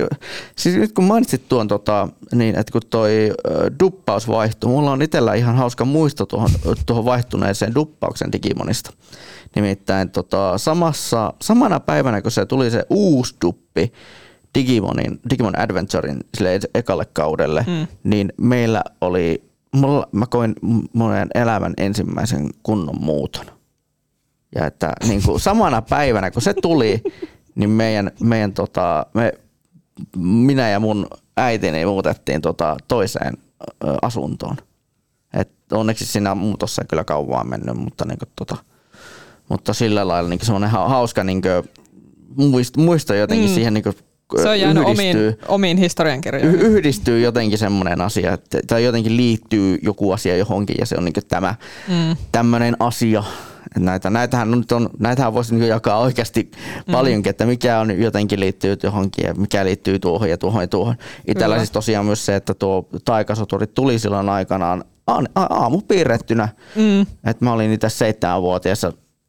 siis nyt kun mainitsit tuon, tota, niin että kun toi duppaus vaihtui, mulla on itsellä ihan hauska muisto tuohon, tuohon vaihtuneeseen duppauksen Digimonista. Nimittäin tota, samassa, samana päivänä, kun se tuli se uusi duppi Digimonin, Digimon Adventurein sille ekalle kaudelle, mm. niin meillä oli, mulla, mä koin monen elämän ensimmäisen kunnon muuton. Ja että niin kuin samana päivänä, kun se tuli, niin meidän, meidän tota, me, minä ja mun äitini muutettiin tota toiseen asuntoon. Et onneksi siinä muutossa ei kyllä kauan mennyt, mutta, niin kuin, tota, mutta sillä lailla niin semmoinen ha- hauska niin muisto, muisto jotenkin mm. siihen niin kuin, Se on jäänyt yhdistyy, omiin, omiin historiankirjoihin. yhdistyy jotenkin semmoinen asia, että, tai jotenkin liittyy joku asia johonkin ja se on niin tämä mm. tämmöinen asia. Näitä, näitähän, nyt on, näitähän voisi niin jakaa oikeasti mm. paljonkin, että mikä on jotenkin liittyy johonkin ja mikä liittyy tuohon ja tuohon ja tuohon. Itsellä Kyllä. siis tosiaan myös se, että tuo taikasoturit tuli silloin aikanaan a- a- aamupiirrettynä. Mm. Että mä olin niitä seitsemänvuotias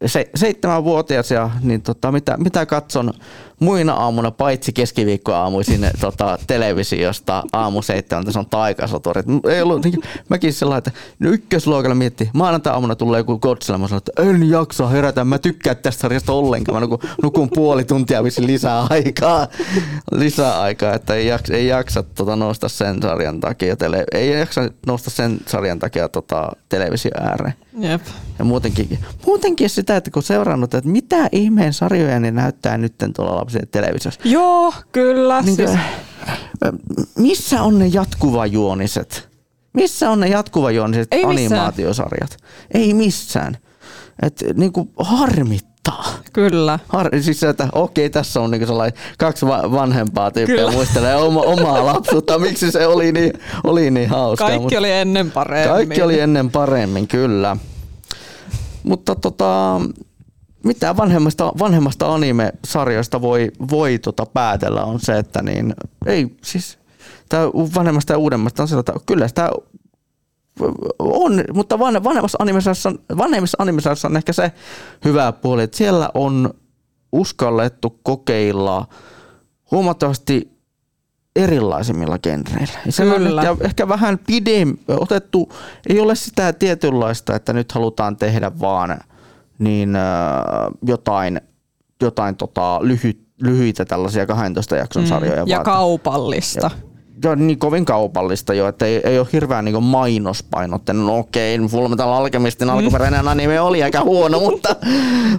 se, seitsemänvuotias ja niin tota, mitä, mitä katson muina aamuna, paitsi keskiviikkoaamuisin [LAUGHS] tota, televisiosta aamu seitsemältä, se on taikasoturit. Ei ollut, niin, mäkin sellainen, että no ykkösluokalla mietti, maanantai-aamuna tulee joku Godzilla, mä sanoin, että en jaksa herätä, mä tykkään tästä sarjasta ollenkaan, mä nukun, nukun puoli tuntia vissiin lisää aikaa, lisää aikaa, että ei jaksa, ei jaksa tota, nousta sen sarjan takia, tele, ei jaksa nousta sen sarjan takia tota, televisio ääreen. Jep. Ja muutenkin, muutenkin sitä, että kun seurannut, että mitä ihmeen sarjoja ne näyttää nyt tuolla lapsien televisiossa. Joo, kyllä. Niin siis, missä on ne jatkuvajuoniset? Missä on ne jatkuvajuoniset Ei missään. animaatiosarjat? Ei missään. Et, niin kuin harmittaa. kyllä. Har, siis että okei, tässä on niinku sellainen kaksi va- vanhempaa tyyppiä Kyllä. muistelee oma, omaa lapsuutta, miksi se oli niin, oli niin hauskaa. Kaikki mutta- oli ennen paremmin. kaikki oli ennen paremmin, kyllä. Mutta tota, mitä vanhemmasta, vanhemmasta anime-sarjoista voi, voi tota päätellä on se, että niin, ei siis, tää vanhemmasta ja uudemmasta on sillä, että kyllä sitä on, mutta van- vanhemmassa animesarjassa, vanhemmissa animesarjassa on ehkä se hyvä puoli, että siellä on uskallettu kokeilla huomattavasti erilaisimmilla genreillä. Ja Kyllä. ehkä, ehkä vähän pidem, otettu, ei ole sitä tietynlaista, että nyt halutaan tehdä vaan niin äh, jotain, jotain tota, lyhyt, lyhyitä tällaisia 12 jakson sarjoja. Mm. Ja vaan, kaupallista. ja niin kovin kaupallista jo, että ei, ei ole hirveän niin mainospainotteinen. No okei, Fullmetal Alchemistin alkuperäinen anime oli aika huono, [LAUGHS] mutta,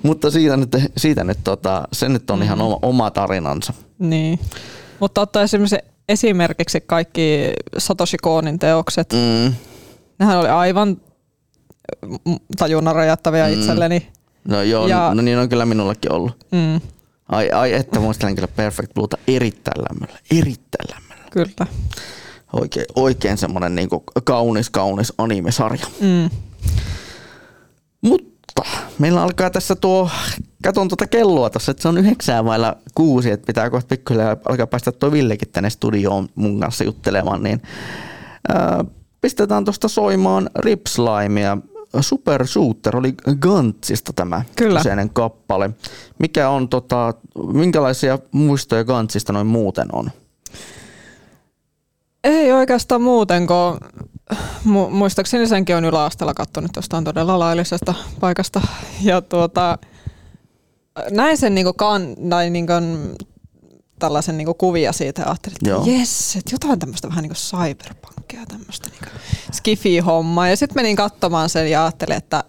mutta siitä nyt, siitä nyt tota, se nyt on ihan oma, oma tarinansa. Niin. Mutta ottaa esimerkiksi esimerkiksi kaikki Satoshi Konin teokset. Mm. Nehän oli aivan mm, tajunnan rajattavia mm. itselleni. No joo, Ja- no niin on kyllä minullekin ollut. Mm, Ai, ai että muistelen kyllä Perfect Blueta erittäin lämmöllä, erittäin lämmöllä. kyllä. Oikein, oikein semmonen niinku kaunis, kaunis anime-sarja. Mm. Mutta meillä alkaa tässä tuo, katon tuota kelloa tuossa, että se on yhdeksää vailla kuusi, että pitää kohta pikkuhiljaa alkaa päästä tuo Villekin tänne studioon mun kanssa juttelemaan, niin ää, pistetään tuosta soimaan Ripslimea. Super Shooter oli Gantsista tämä Kyllä. kyseinen kappale. Mikä on, tota, minkälaisia muistoja Gantsista noin muuten on? Ei oikeastaan muuten, kun mu- muistaakseni senkin on yläasteella katsonut jostain todella laillisesta paikasta. Ja tuota, näin sen niinku kan, tai niinku tällaisen niinku kuvia siitä ja ajattelin, että jes, että jotain tämmöistä vähän niinku cyberpunkia, tämmöistä niinku skifi-hommaa. Ja sitten menin katsomaan sen ja ajattelin, että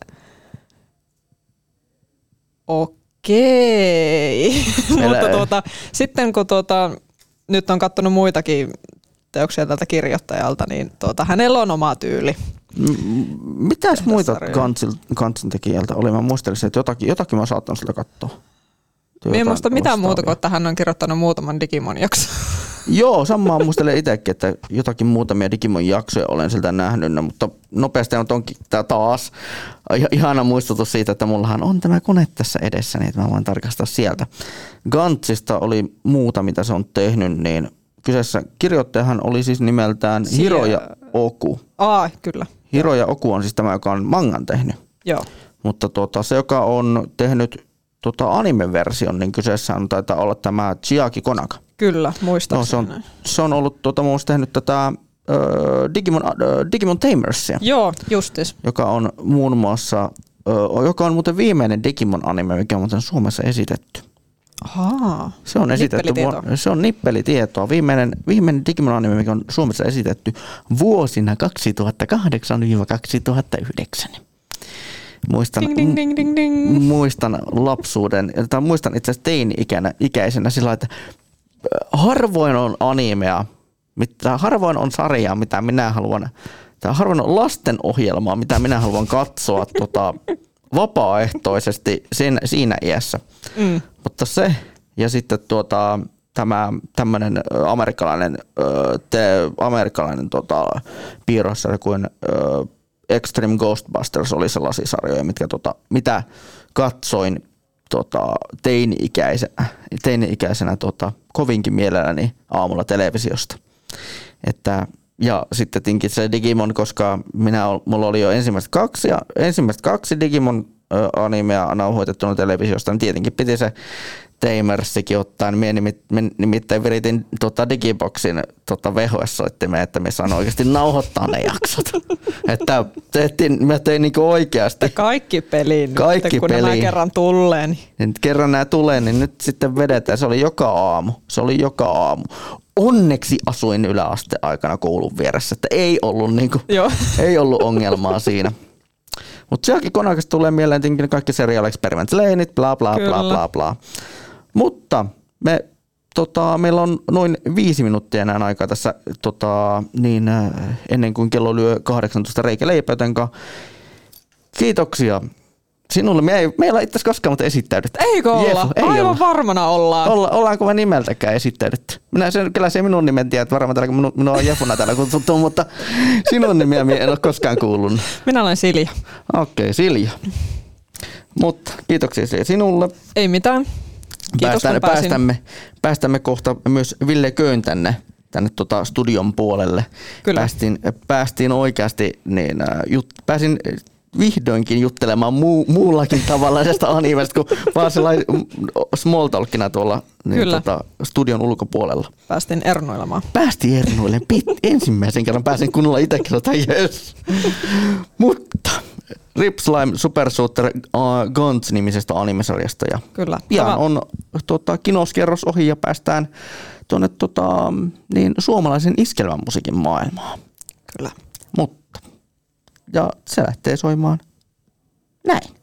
okei. [LAUGHS] Mutta tuota, sitten kun tuota, nyt on katsonut muitakin teoksia tältä kirjoittajalta, niin tuota, hänellä on oma tyyli. M- Mitäs muita Gantsin tekijältä oli? Mä muistelisin, että jotakin, jotakin mä saattanut sitä katsoa. Minä en muista mitään muuta vastaavia. kuin, että hän on kirjoittanut muutaman Digimon jakson. [LAUGHS] Joo, samaa muistelen itsekin, että jotakin muutamia Digimon jaksoja olen siltä nähnyt, no, mutta nopeasti on onkin tää taas ih- ihana muistutus siitä, että mullahan on tämä kone tässä edessä, niin että mä voin tarkastaa sieltä. Gantsista oli muuta, mitä se on tehnyt, niin kyseessä kirjoittajahan oli siis nimeltään Sie- Hiroja Oku. Aa, kyllä. Hiroja Oku on siis tämä, joka on mangan tehnyt. Joo. Mutta tuota, se, joka on tehnyt tota anime-version, niin kyseessä on taitaa olla tämä Chiaki Konaka. Kyllä, muistaakseni. No, se, on, näin. se on ollut tuota, muun tehnyt tätä ö, Digimon, ö, Digimon Tamersia, Joo, justis. joka on muun muassa, ö, joka on muuten viimeinen Digimon anime, mikä on muuten Suomessa esitetty. Ahaa. Se on esitetty, se on nippelitietoa. Viimeinen, viimeinen Digimon anime, mikä on Suomessa esitetty vuosina 2008-2009. Muistan, Ding, ding, ding, ding, ding. muistan lapsuuden, tai muistan itse asiassa teini-ikäisenä sillä että äh, harvoin on animea, mitä, harvoin on sarjaa, mitä minä haluan, tai harvoin on lastenohjelmaa, mitä minä haluan katsoa tota, [LAUGHS] vapaaehtoisesti siinä, siinä iässä. Mm. Mutta se, ja sitten tuota, tämä tämmöinen ö, amerikkalainen, ö, te, amerikkalainen tota, piirrossarja kuin ö, Extreme Ghostbusters oli sellaisia sarjoja, mitkä, tota, mitä katsoin tota, teini-ikäisenä, teini-ikäisenä tota, kovinkin mielelläni aamulla televisiosta. Että, ja sitten tinkin se Digimon, koska minä, mulla oli jo ensimmäiset kaksi, ja ensimmäiset kaksi Digimon animea nauhoitettuna televisiosta, niin tietenkin piti se Tamersikin ottaa, niin minä nimit, min- nimittäin viritin tota Digiboxin tota VHS-soittimeen, että me saan oikeasti nauhoittaa ne jaksot. [LAUGHS] että tehtiin, mä tein niinku oikeasti. Kaikki peliin Kaikki nyt, kun nämä peliin. kerran tulee. Niin. Nyt kerran nämä tulee, niin nyt sitten vedetään. Se oli joka aamu. Se oli joka aamu. Onneksi asuin yläaste aikana koulun vieressä, että ei ollut, niinku, [LAUGHS] ei ollut ongelmaa siinä. Mutta sielläkin konakasta tulee mieleen kaikki serial experiment laneit, bla bla bla Kyllä. bla bla. Mutta me, tota, meillä on noin viisi minuuttia enää aikaa tässä tota, niin, äh, ennen kuin kello lyö 18 reikä leipä, jotenka kiitoksia sinulle. Me ei, meillä ei itse asiassa koskaan mutta esittäydytty. Eikö olla? Jefu, ei Aivan olla. varmana ollaan. Olla, ollaanko me nimeltäkään esittäydytty? Minä sen, kyllä se minun nimen tiedät, varmaan täällä, kun minun, minua on Jefuna täällä kutsuttu, mutta sinun nimiä minä en ole koskaan kuullut. Minä olen Silja. Okei, okay, Silja. Mutta kiitoksia sinulle. Ei mitään. Kiitos, Päästään, päästämme, päästämme kohta myös Ville Köön tänne, tänne tota studion puolelle. Kyllä. Päästiin, päästiin oikeasti, niin, äh, jut, pääsin vihdoinkin juttelemaan muu, muullakin tavalla tästä [LAUGHS] animesta kuin vaan sellainen small talkina tuolla niin, Kyllä. tota, studion ulkopuolella. Päästin ernoilemaan. Päästiin Ernoille. Pit, ensimmäisen kerran pääsin kunnolla itsekin, että yes. [LAUGHS] Mutta Rip Slime Super Shooter uh, Guns nimisestä animesarjasta ja Kyllä. pian on tota, kinoskierros ohi ja päästään tuonne tota, niin, suomalaisen iskelmän musiikin maailmaan. Kyllä. Mutta, ja se lähtee soimaan näin.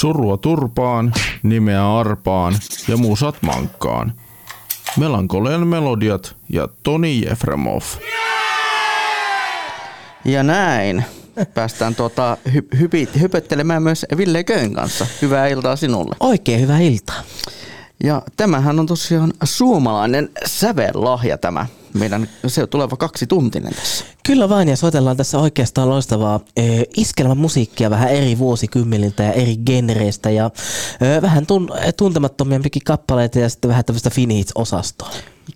Surua turpaan, nimeä arpaan ja muusat mankkaan. Melankolian melodiat ja Toni Jefremov. Ja näin. Päästään tuota, hy- hy- hypettelemään myös Ville Köyn kanssa. Hyvää iltaa sinulle. Oikein hyvää iltaa. Ja tämähän on tosiaan suomalainen sävellahja tämä meidän, se on tuleva kaksi tuntinen tässä. Kyllä vain, ja soitellaan tässä oikeastaan loistavaa e, iskelmä musiikkia vähän eri vuosikymmeniltä ja eri genereistä ja e, vähän tun, e, tuntemattomia kappaleita ja sitten vähän tämmöistä finhits-osastoa.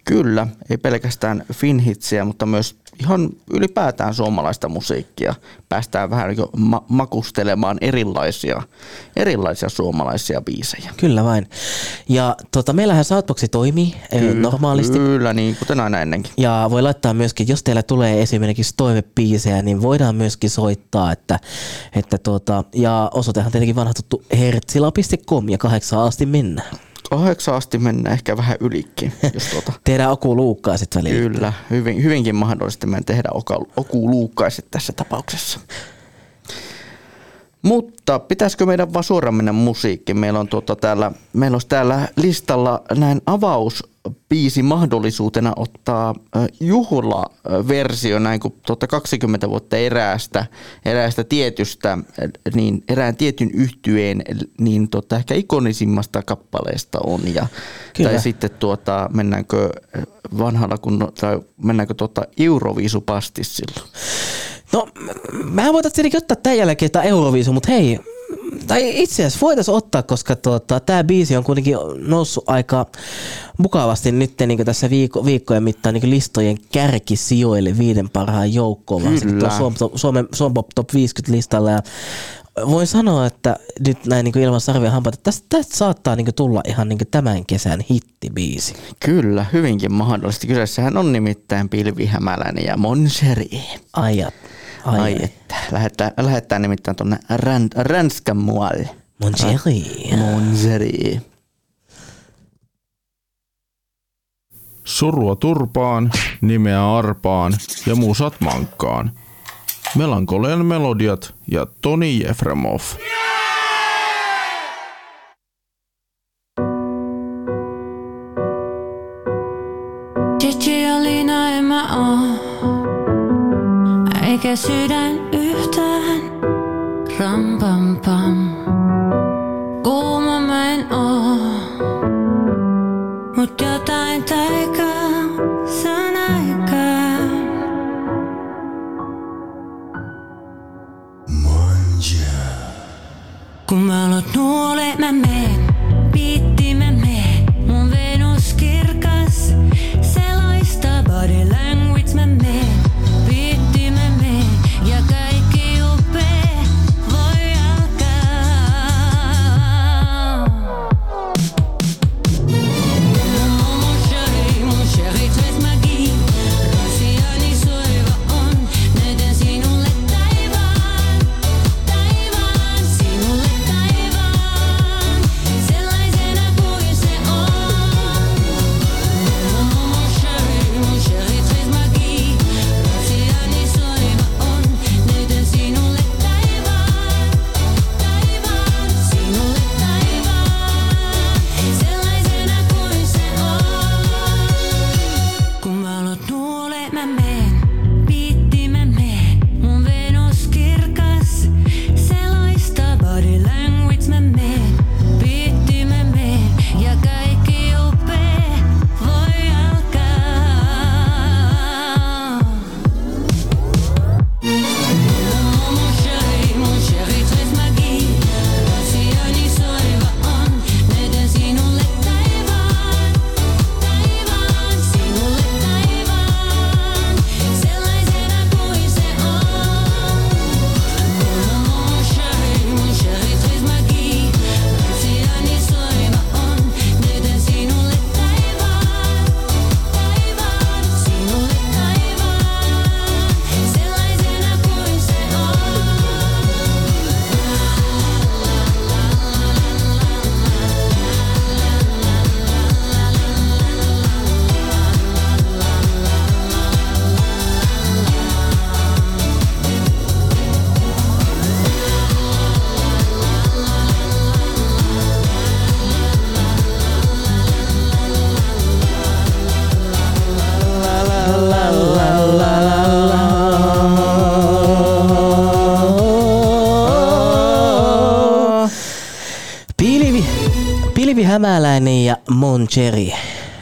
Kyllä, ei pelkästään finhitsiä, mutta myös ihan ylipäätään suomalaista musiikkia. Päästään vähän niin jo ma- makustelemaan erilaisia, erilaisia suomalaisia biisejä. Kyllä vain. Ja tota, meillähän Southboxi toimii eh, Ky- normaalisti. Kyllä, niin kuten aina ennenkin. Ja voi laittaa myöskin, jos teillä tulee esimerkiksi toimepiisejä, niin voidaan myöskin soittaa. Että, että tota, ja osoitehan tietenkin vanha tuttu hertsila.com ja kahdeksan asti mennään. 28 asti mennä ehkä vähän ylikin. Jos tuota. [LAUGHS] Tehdään okuluukkaa sitten välillä. Kyllä, hyvin, hyvinkin mahdollisesti me tehdään okuluukkaiset tässä tapauksessa. Mutta pitäisikö meidän vaan suoraan mennä musiikkiin? Meillä on tuota täällä, meillä olisi täällä listalla näin avaus biisi mahdollisuutena ottaa juhlaversio näin kuin tota 20 vuotta eräästä, eräästä tietystä, niin erään tietyn yhtyeen niin tota ehkä ikonisimmasta kappaleesta on. Ja, Kyllä. tai sitten tuota, mennäänkö vanhalla kun, tai mennäänkö tuota Euroviisupastissilla? No, mä voitaisiin tietenkin ottaa tämän jälkeen tämä Euroviisu, mutta hei, tai itse asiassa voitaisiin ottaa, koska tuota, tämä biisi on kuitenkin noussut aika mukavasti nyt niin tässä viikko, viikkojen mittaan niin listojen kärkisijoille viiden parhaan joukkoon, varsinkin tuolla Suomen, Suomen, Suomen Pop Top 50 listalla. Ja voin sanoa, että nyt näin niin ilman sarvia hampaita, että tästä, tästä saattaa niin tulla ihan niin tämän kesän hittibiisi. Kyllä, hyvinkin mahdollisesti. Kyseessähän on nimittäin Pilvi Hämäläinen ja Monserie. Ajat. Ai, Ai, että. Lähettää, lähettää nimittäin tuonne Rän, Ranskan muualle. Monserie. Monserie. Surua turpaan, nimeä arpaan ja musat mankkaan. Melankolian melodiat ja Toni Jefremov. Gigi Sydän yhtään. Ram pam pam. Kuuma mä en oo. Mut jotain taikaa saan aikaan. Kun mä alat nuole, mä meen. Biitti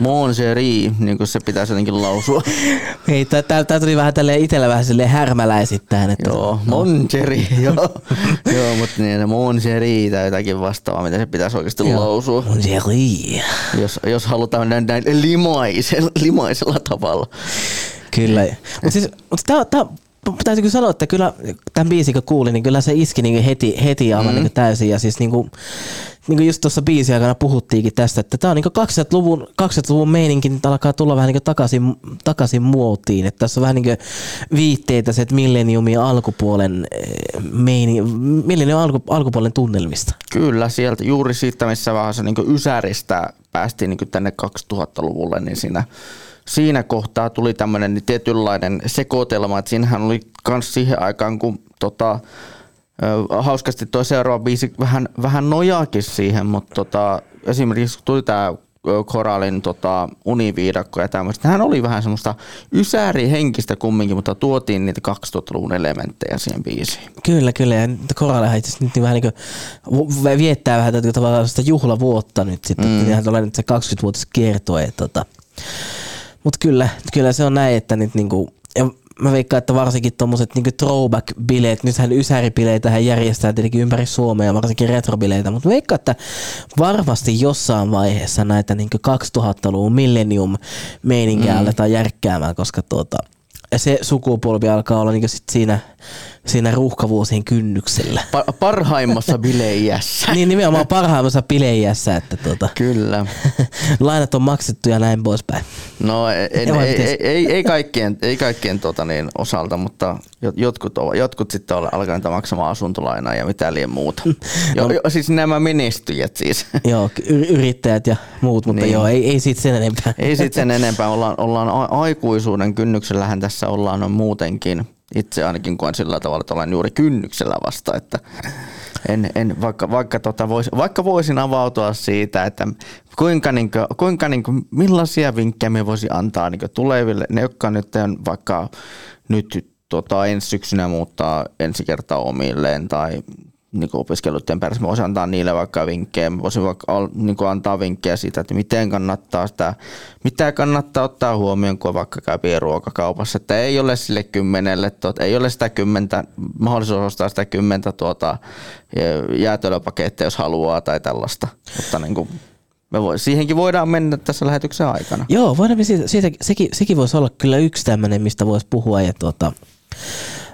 Monserie, niin kuin se pitäisi jotenkin lausua. [LAUGHS] Hei, tää, tää, tuli vähän tälleen itellä vähän silleen härmäläisittäin. Että, Joo, Monserie, joo. [LAUGHS] joo, [LAUGHS] mutta niin, Monserie tai jotakin vastaavaa, mitä se pitäisi oikeasti Joo. lausua. Moncherie. Jos, jos halutaan näin, näin limaisella, limaisella tavalla. Kyllä. Mutta siis, mut tää, tää, täytyy sanoa, että kyllä tämän biisin kun kuulin, niin kyllä se iski niin heti, heti aivan mm. niin täysin. Ja siis niin kuin, niin kuin just tuossa biisin aikana puhuttiinkin tästä, että tämä on niin 200-luvun, 200-luvun meininki, nyt alkaa tulla vähän niin takaisin, takaisin muotiin. Että tässä on vähän niin kuin viitteitä se, että millenniumin alkupuolen, eh, meini, millenniumin alku, alkupuolen tunnelmista. Kyllä, sieltä juuri siitä, missä vähän se niin ysäristä päästiin niin tänne 2000-luvulle, niin siinä, siinä kohtaa tuli tämmöinen niin tietynlainen sekoitelma, että siinähän oli myös siihen aikaan, kun tota, hauskasti tuo seuraava biisi vähän, vähän nojaakin siihen, mutta tota, esimerkiksi kun tuli tämä ö, koraalin tota, univiidakko ja tämmöistä. Hän oli vähän semmoista ysäärihenkistä kumminkin, mutta tuotiin niitä 2000-luvun elementtejä siihen biisiin. Kyllä, kyllä. Ja Korallahan itse asiassa nyt niin vähän niin kuin viettää vähän tätä tavallaan sitä juhlavuotta nyt sitten. Mm. Ihan tulee nyt se 20-vuotis kiertue. Tota. Mutta kyllä, kyllä se on näin, että nyt niinku, ja mä veikkaan, että varsinkin tuommoiset niinku throwback-bileet, nythän ysäribileitähän järjestää tietenkin ympäri Suomea, varsinkin retrobileitä, mutta veikkaan, että varmasti jossain vaiheessa näitä niinku 2000-luvun millennium meininkiä mm. aletaan järkkäämään, koska tuota, se sukupolvi alkaa olla niinku sit siinä, siinä ruuhkavuosien kynnyksellä. Pa- parhaimmassa bileijässä. niin nimenomaan parhaimmassa bileijässä, että tuota, Kyllä. [LAUGHS] lainat on maksettu ja näin poispäin. No en, Ja vai ei, ei, ei, ei, kaikkien, ei kaikkien tota niin, osalta, mutta jot- jotkut, ovat, jotkut sitten ovat alkaneet maksamaan asuntolainaa ja mitä liian muuta. [LAUGHS] Jo, jo, siis nämä menestyjät siis. [LAUGHS] Joo, yrittäjät ja muut, mutta Niin. joo, ei, ei siitä sen enempää. Ei sitten sen enempää, ollaan, ollaan a- aikuisuuden kynnyksellähän tässä ollaan on muutenkin. Itse ainakin koen sillä tavalla, että olen juuri kynnyksellä vasta, että en, en, vaikka, vaikka, tota vois, vaikka voisin avautua siitä, että kuinka, niin kuin, kuinka niin kuin, millaisia vinkkejä me voisi antaa niin tuleville, ne jotka nyt on vaikka nyt tota, ensi syksynä muuttaa ensi kertaa omilleen tai niin opiskeluiden perässä. Mä voisin antaa niille vaikka vinkkejä. Mä voisin vaikka al- niin antaa vinkkejä siitä, että miten kannattaa sitä, mitä kannattaa ottaa huomioon, kun vaikka käy ruokakaupassa. Että ei ole sille kymmenelle, tuota, ei ole sitä kymmentä, mahdollisuus ostaa sitä kymmentä tuota, jäätelöpakettia, jos haluaa tai tällaista. Mutta niin kuin, me voi, siihenkin voidaan mennä tässä lähetyksen aikana. Joo, voidaan siitä, siitä sekin, sekin voisi olla kyllä yksi tämmöinen, mistä voisi puhua. Ja tuota,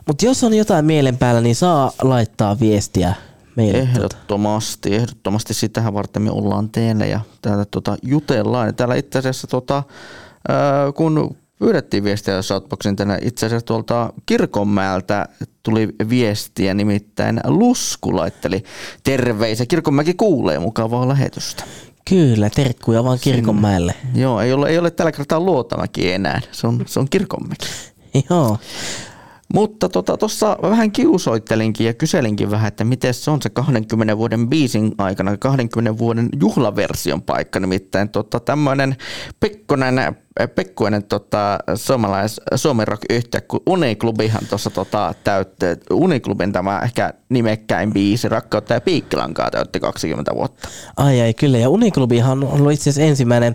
mutta jos on jotain mielen päällä, niin saa laittaa viestiä meille. Tuota. Ehdottomasti, ehdottomasti sitähän varten me ollaan teillä ja täällä tota, jutellaan. Ja täällä itse asiassa tota, ää, kun pyydettiin viestiä Shoutboxin tänne itse asiassa tuolta Kirkonmäeltä tuli viestiä, nimittäin Lusku laitteli terveisiä. Kirkonmäki kuulee mukavaa lähetystä. Kyllä, terkkuja vaan Kirkonmäelle. Joo, ei ole, ei ole tällä kertaa Luotamäki enää, se on, se on Kirkonmäki. [LAUGHS] Joo. Mutta tuossa tota, vähän kiusoittelinkin ja kyselinkin vähän, että miten se on se 20 vuoden biisin aikana, 20 vuoden juhlaversion paikka, nimittäin tota, tämmöinen Pekkonen, Pekkonen tota, suomalais, Suomen rock yhtiö, kun Uniklubihan tuossa tota, täytti, Uniklubin tämä ehkä nimekkäin biisi, Rakkautta ja piikkilankaa täytti 20 vuotta. Ai ai, kyllä. Ja Uniklubihan on ollut itse asiassa ensimmäinen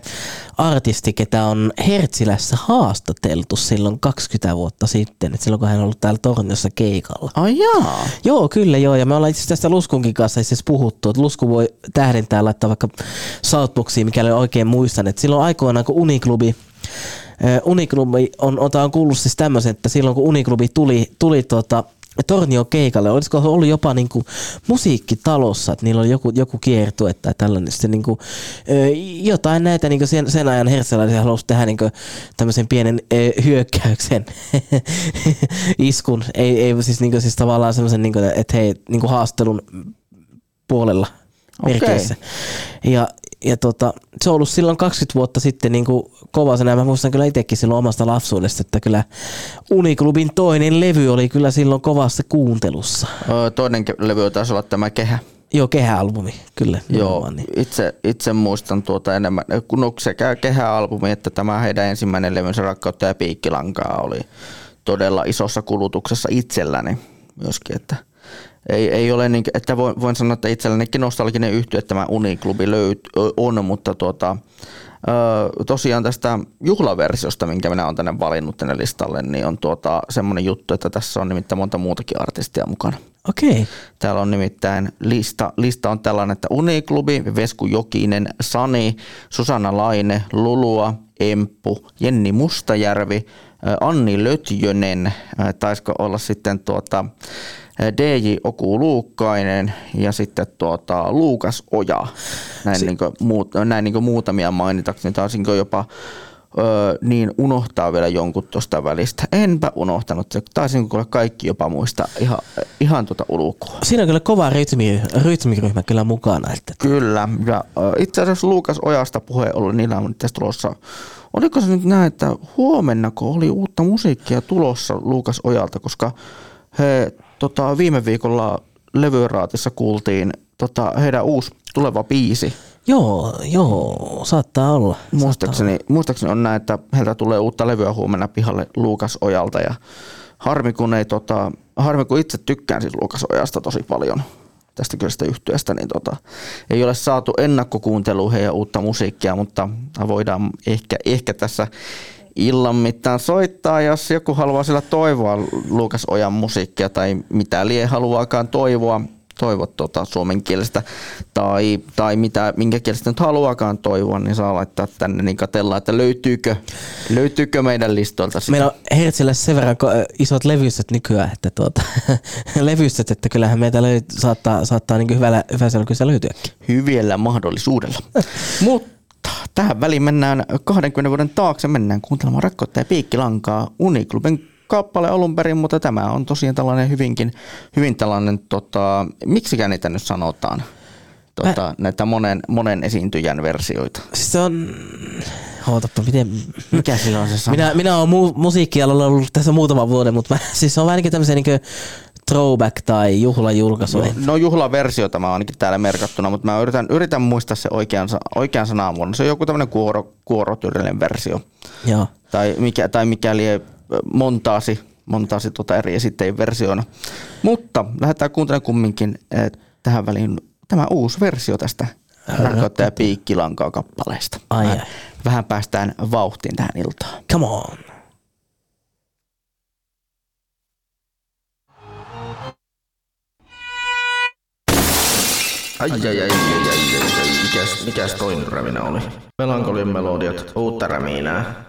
artisti, ketä on Hertsilässä haastateltu silloin 20 vuotta sitten. Et silloin kun hän on ollut täällä Torniossa keikalla. Ai jaa. Joo, kyllä joo. Ja me ollaan itse asiassa tästä Luskunkin kanssa itse asiassa puhuttu, että Lusku voi tähdentää laittaa vaikka Southboxiin, mikäli oikein muistan. Että silloin aikoinaan, kun Uniklubi Uniklubi on, on, kuullut siis tämmöisen, että silloin kun Uniklubi tuli, tuli tuota, Tornio keikalle, olisiko ollut jopa niinku musiikkitalossa, että niillä oli joku, joku kiertue tai tällainen, sitten niinku, jotain näitä niinku sen, sen ajan hertseläisiä halusi tehdä niinku tämmöisen pienen ö, hyökkäyksen [LAUGHS] iskun, ei, ei siis, niinku, siis tavallaan semmoisen, niinku, että hei, niinku haastelun puolella Merkeissä. Ja, ja tota, se on ollut silloin 20 vuotta sitten niin kuin kova sana. Mä muistan kyllä itsekin silloin omasta lapsuudesta, että kyllä Uniklubin toinen levy oli kyllä silloin kovassa kuuntelussa. Ö, Toinen levy taisi olla tämä Kehä. Joo, kehäalbumi, kyllä. Joo, Niin. itse, itse muistan tuota enemmän, kun sekä kehäalbumi että tämä heidän ensimmäinen levynsä Rakkautta ja piikkilankaa oli todella isossa kulutuksessa itselläni myöskin, että ei, ei ole niin, että voin, voin sanoa, että itsellänikin nostalginen yhtiö, että tämä Uniklubi löyt, on, mutta tuota, ö, tosiaan tästä juhlaversiosta, minkä minä olen tänne valinnut tänne listalle, niin on tuota, semmoinen juttu, että tässä on nimittäin monta muutakin artistia mukana. Okei. Täällä on nimittäin lista, lista on tällainen, että Uniklubi, Vesku Jokinen, Sani, Susanna Laine, Lulua, Emppu, Jenni Mustajärvi, Anni Lötjönen, taisiko olla sitten tuota, DJ Oku Luukkainen ja sitten tuota, Luukas Oja. Näin, si- niin kuin, muut, näin niin kuin muutamia mainitakseni. Taisinko jopa Öö, niin unohtaa vielä jonkun tuosta välistä. Enpä unohtanut, taisin kuule kaikki jopa muista ihan, ihan tuota ulkoa. Siinä on kyllä kova rytmi, rytmiryhmä kyllä mukana. Että. Kyllä, ja itse asiassa Luukas Ojasta puhe ollut, niillä on tässä tulossa. Oliko se nyt näin, että huomennako oli uutta musiikkia tulossa Luukas Ojalta, koska he tota, viime viikolla levyraatissa kuultiin tota, heidän uusi tuleva biisi. Joo, joo, saattaa olla. Muistaakseni, muistaakseni on näin, että heiltä tulee uutta levyä huomenna pihalle Luukas Ojalta ja harmi kun, ei, tota, harmi kun itse tykkään siis Luukas Ojasta tosi paljon tästä kyllästä yhtyeestä, niin tota, ei ole saatu ennakkokuuntelua heidän uutta musiikkia, mutta voidaan ehkä, ehkä tässä illan mittaan soittaa, jos joku haluaa sillä toivoa Luukas Ojan musiikkia tai mitä lie haluaakaan toivoa, toivoa tuota suomenkielistä tai, tai mitä, minkä kielestä nyt haluaakaan toivoa, niin saa laittaa tänne, niin katsellaan, että löytyykö, löytyykö meidän listoilta sitä. Meillä on Hertzillä sen verran isot levystöt nykyään, että tuota, [LAUGHS] levystöt, että kyllähän meitä löyt, saattaa, saattaa niin hyvällä, hyvällä löytyäkin. Hyviellä mahdollisuudella. [LAUGHS] Mutta tähän väliin mennään 20 vuoden taakse, mennään kuuntelemaan Rakkautta ja piikkilankaa Uniklubin kappale alun perin, mutta tämä on tosiaan tällainen hyvinkin, hyvin tällainen, tota, miksikään niitä nyt sanotaan, tota, näitä monen, monen esiintyjän versioita. Siis se on... Ootappa, miten... Mikä sillä on se sana? Minä, minä olen mu- musiikkialalla ollut tässä muutaman vuoden, mutta mä, siis se on vähän tämmöisiä niin throwback tai juhlajulkaisu. No, no juhlaversio tämä on ainakin täällä merkattuna, mutta mä yritän, yritän muistaa se oikean, oikean sanamuodon. Se on joku tämmöinen kuoro, kuorotyylinen versio. Joo. Tai, mikä, tai mikäli montaasi, montaasi tuota eri esittäjien versioina. Mutta lähdetään kuuntelemaan kumminkin eh, tähän väliin tämä uusi versio tästä Rakkautta ja piikkilankaa kappaleesta. Ai, Vähän- ai. Vähän päästään vauhtiin tähän iltaan. Come on. Ai, ai, ai, ai, ai, ai, ai. Mikäs, mikäs toinen räminä oli? Melankolian melodiat, uutta räminää.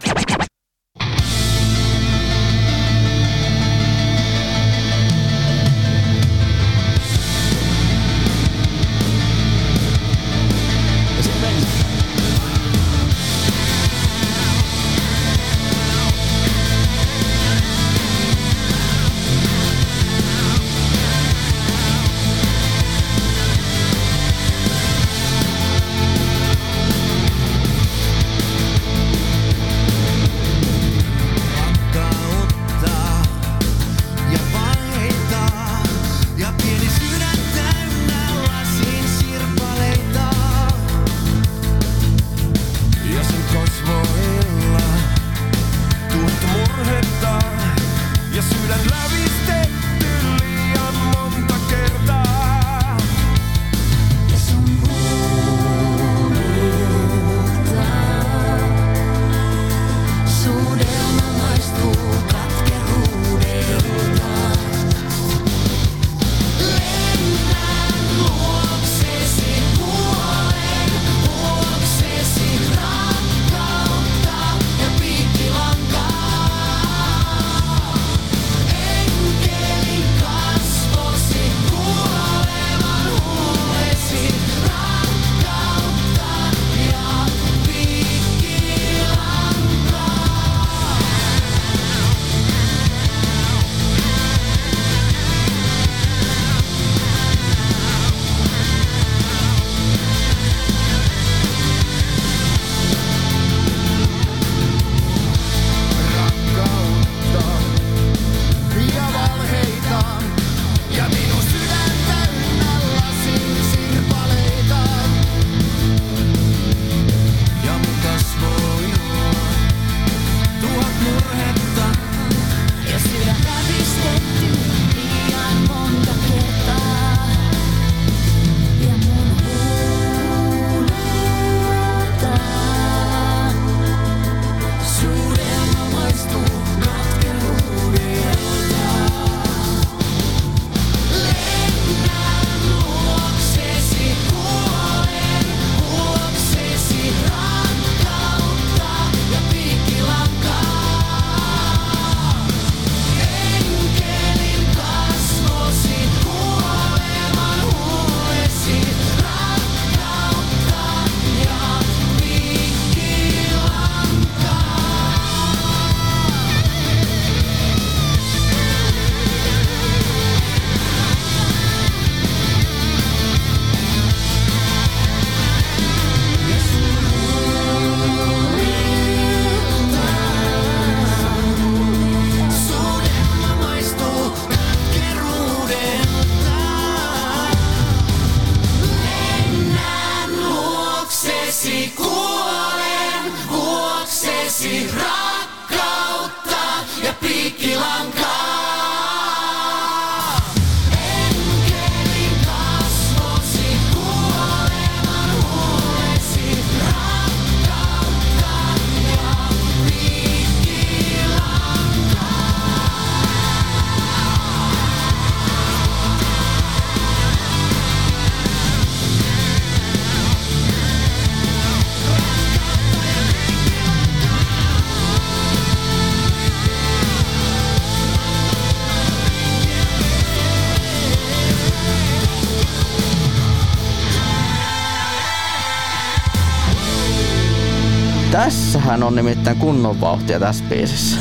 On nimittäin kunnon vauhtia tässä biisissä.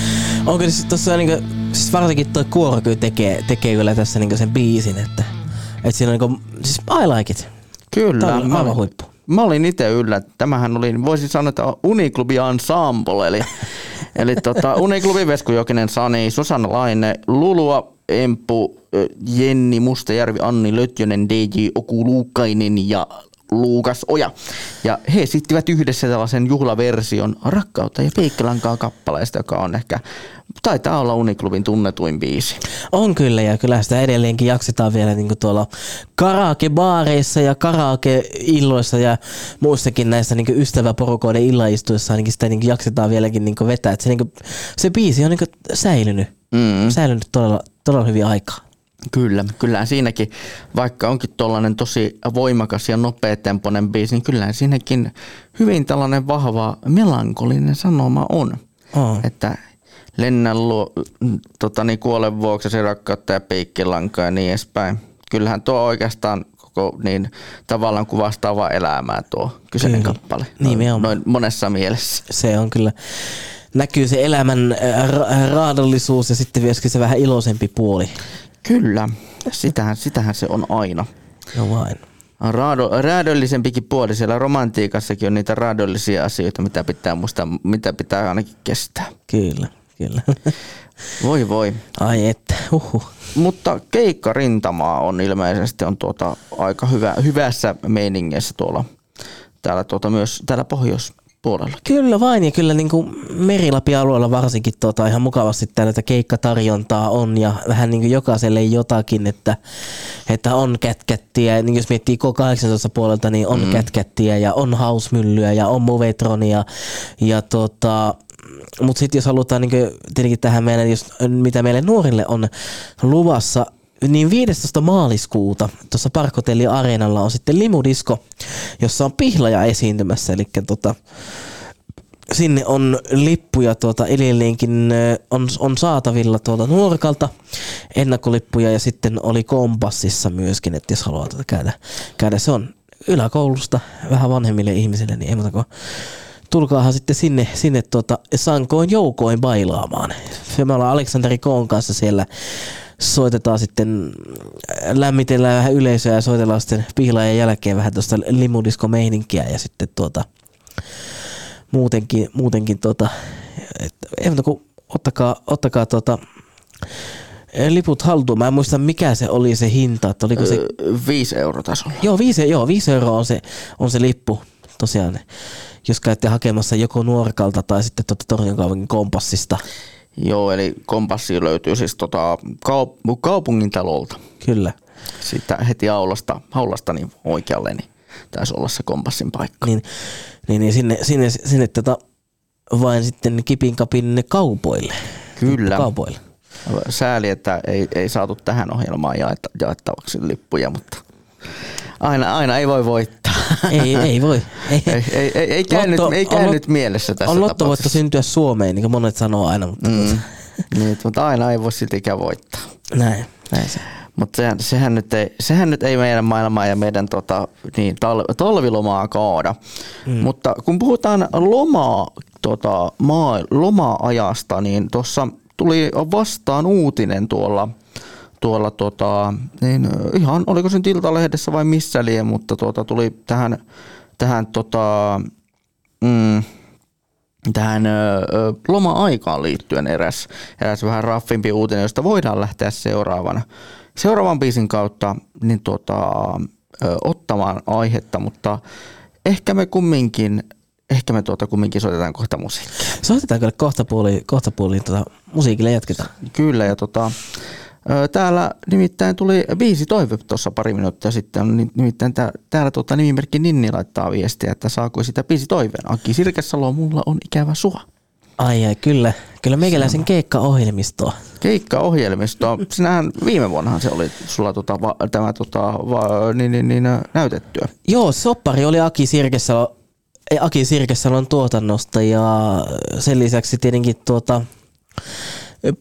Onko siis tossa niinku, siis varsinkin toi kuoro kyllä tekee, tekee kyllä tässä niinku sen biisin, että, että siinä on niinku, siis I like it. Kyllä. Tää on mä aivan olin- huippu. Mä olin itse yllä. Tämähän oli, voisin sanoa, että Uniklubi Ensemble, eli, [LAUGHS] eli tota, Uniklubi Vesku Jokinen, Sani, Susanna Laine, Lulua, Empu, Jenni Mustajärvi, Anni Lötjönen, DJ Oku Luukkainen ja Luukas Oja. Ja he esittivät yhdessä tällaisen juhlaversion Rakkautta ja Peikkelankaa kappaleesta, joka on ehkä, taitaa olla Uniklubin tunnetuin biisi. On kyllä ja kyllä sitä edelleenkin jaksetaan vielä niinku tuolla karaoke-baareissa ja karaoke-illoissa ja muissakin näissä niinku ystäväporukoiden illaistuissa ainakin sitä niinku jaksetaan vieläkin niinku vetää. Et se, niinku, se biisi on niinku säilynyt, Mm. säilynyt todella, todella hyvin aikaa. Kyllä, kyllähän siinäkin, vaikka onkin tuollainen tosi voimakas ja nopeatempoinen biisi, niin kyllähän siinäkin hyvin tällainen vahva melankolinen sanoma on. Oh. Että lennän luo, tota, niin kuolen vuoksi rakkautta ja peikkilankaa ja niin edespäin. Kyllähän tuo oikeastaan koko niin tavallaan kuvastaavaa elämää tuo kyseinen Kyllä. kappale. Nimenomaan. Noin, noin monessa mielessä. Se on kyllä, näkyy se elämän äh, ra- raadollisuus ja sitten myöskin se vähän iloisempi puoli. Kyllä, sitähän, sitähän se on aina. No vain. Raado, raadollisempikin puoli. Siellä romantiikassakin on niitä raadollisia asioita, mitä pitää muistaa, mitä pitää ainakin kestää. Kyllä, kyllä. Voi voi. Ai että, uhu. Mutta keikkarintamaa on ilmeisesti on tuota aika hyvä, hyvässä meiningissä tuolla, täällä tuota myös täällä pohjoispuolella. Kyllä vain ja kyllä niin kuin Merilapin alueella varsinkin tota, ihan mukavasti tällaista keikkatarjontaa on ja vähän niin kuin jokaiselle jotakin, että, että on kätkättiä. Niin jos miettii K18 puolelta, niin on mm. kätkättiä ja on hausmyllyä ja on Movetronia ja tota, mutta sitten jos halutaan niin tietenkin tähän meidän, jos, mitä meille nuorille on luvassa, niin 15. maaliskuuta tuossa Parkotelli Areenalla on sitten limudisko, jossa on pihlaja esiintymässä, eli tota, sinne on lippuja tuota edelleenkin on, on saatavilla tuolta nuorkalta ennakkolippuja ja sitten oli kompassissa myöskin, että jos haluaa tuota käydä, käydä, se on yläkoulusta vähän vanhemmille ihmisille, niin ei muuta kuin tulkaahan sitten sinne, sinne tuota, sankoin joukoin bailaamaan. Me ollaan Aleksanteri Koon kanssa siellä soitetaan sitten, äh, lämmitellään vähän yleisöä ja soitellaan sitten pihlaajan jälkeen vähän tuosta limudisko-meininkiä ja sitten tuota, muutenkin, muutenkin tota, et, ei muuta kuin ottakaa, ottakaa tota, liput haltuun. Mä en muista mikä se oli se hinta, että oliko se... Öö, viisi eurotasolla. Joo, viisi, joo, viisi euroa on se, on se lippu tosiaan. Jos käytte hakemassa joko Nuorkalta tai sitten tuota Tornion kaupungin kompassista. Joo, eli kompassi löytyy siis tota kaup- kaupungin talolta. Kyllä. Sitten heti aulasta, aulasta niin oikealle, niin taisi olla se kompassin paikka. Niin, niin, niin sinne, sinne, sinne tota, vain sitten kipin kapin kaupoille. Kyllä. Kaupoille. Sääli, että ei, ei saatu tähän ohjelmaan jaetta, jaettavaksi lippuja, mutta aina, aina ei voi voittaa. Ei, ei voi. Ei, ei, ei, ei, ei käynyt, Lotto- ei käynyt lot- mielessä tässä On lottovoitto syntyä Suomeen, niin kuin monet sanoo aina, mutta Mm. Niin, mutta aina ei voi siltikään voittaa. näin, näin se. Mutta sehän, sehän, nyt ei, sehän nyt ei meidän maailmaa ja meidän tota, niin, tal, talvilomaa kaada. Mm. Mutta kun puhutaan lomaa, tota, maa, loma-ajasta, niin tuossa tuli vastaan uutinen tuolla, tuolla tota, niin, ihan, oliko se nyt Iltalehdessä vai missä lie, mutta tuota, tuli tähän, tähän tota, mm, tähän ö, loma-aikaan liittyen eräs, eräs vähän raffimpi uutinen, josta voidaan lähteä seuraavana, seuraavan biisin kautta niin tota, ö, ottamaan aihetta, mutta ehkä me kumminkin, ehkä me tuota kumminkin soitetaan kohta musiikkia. Soitetaan kyllä kohta puoliin, kohta puoliin tota, musiikille jatketaan. Kyllä, ja tota, täällä nimittäin tuli biisi toive tuossa pari minuuttia sitten. Ni- Nimittäin tää, täällä tota, nimimerkki Ninni laittaa viestiä, että saako sitä biisi toiveen. Aki Sirkesalo, mulla on ikävä sua. Ai ai, kyllä. Kyllä meikäläisen keikka-ohjelmistoa. Keikka-ohjelmisto. Sinähän viime vuonnahan se oli sulla tota, va, tämä tota, va, niin, niin, niin, näytettyä. Joo, soppari oli Aki Sirkesalo, Aki Sirkesalon tuotannosta ja sen lisäksi tietenkin tuota,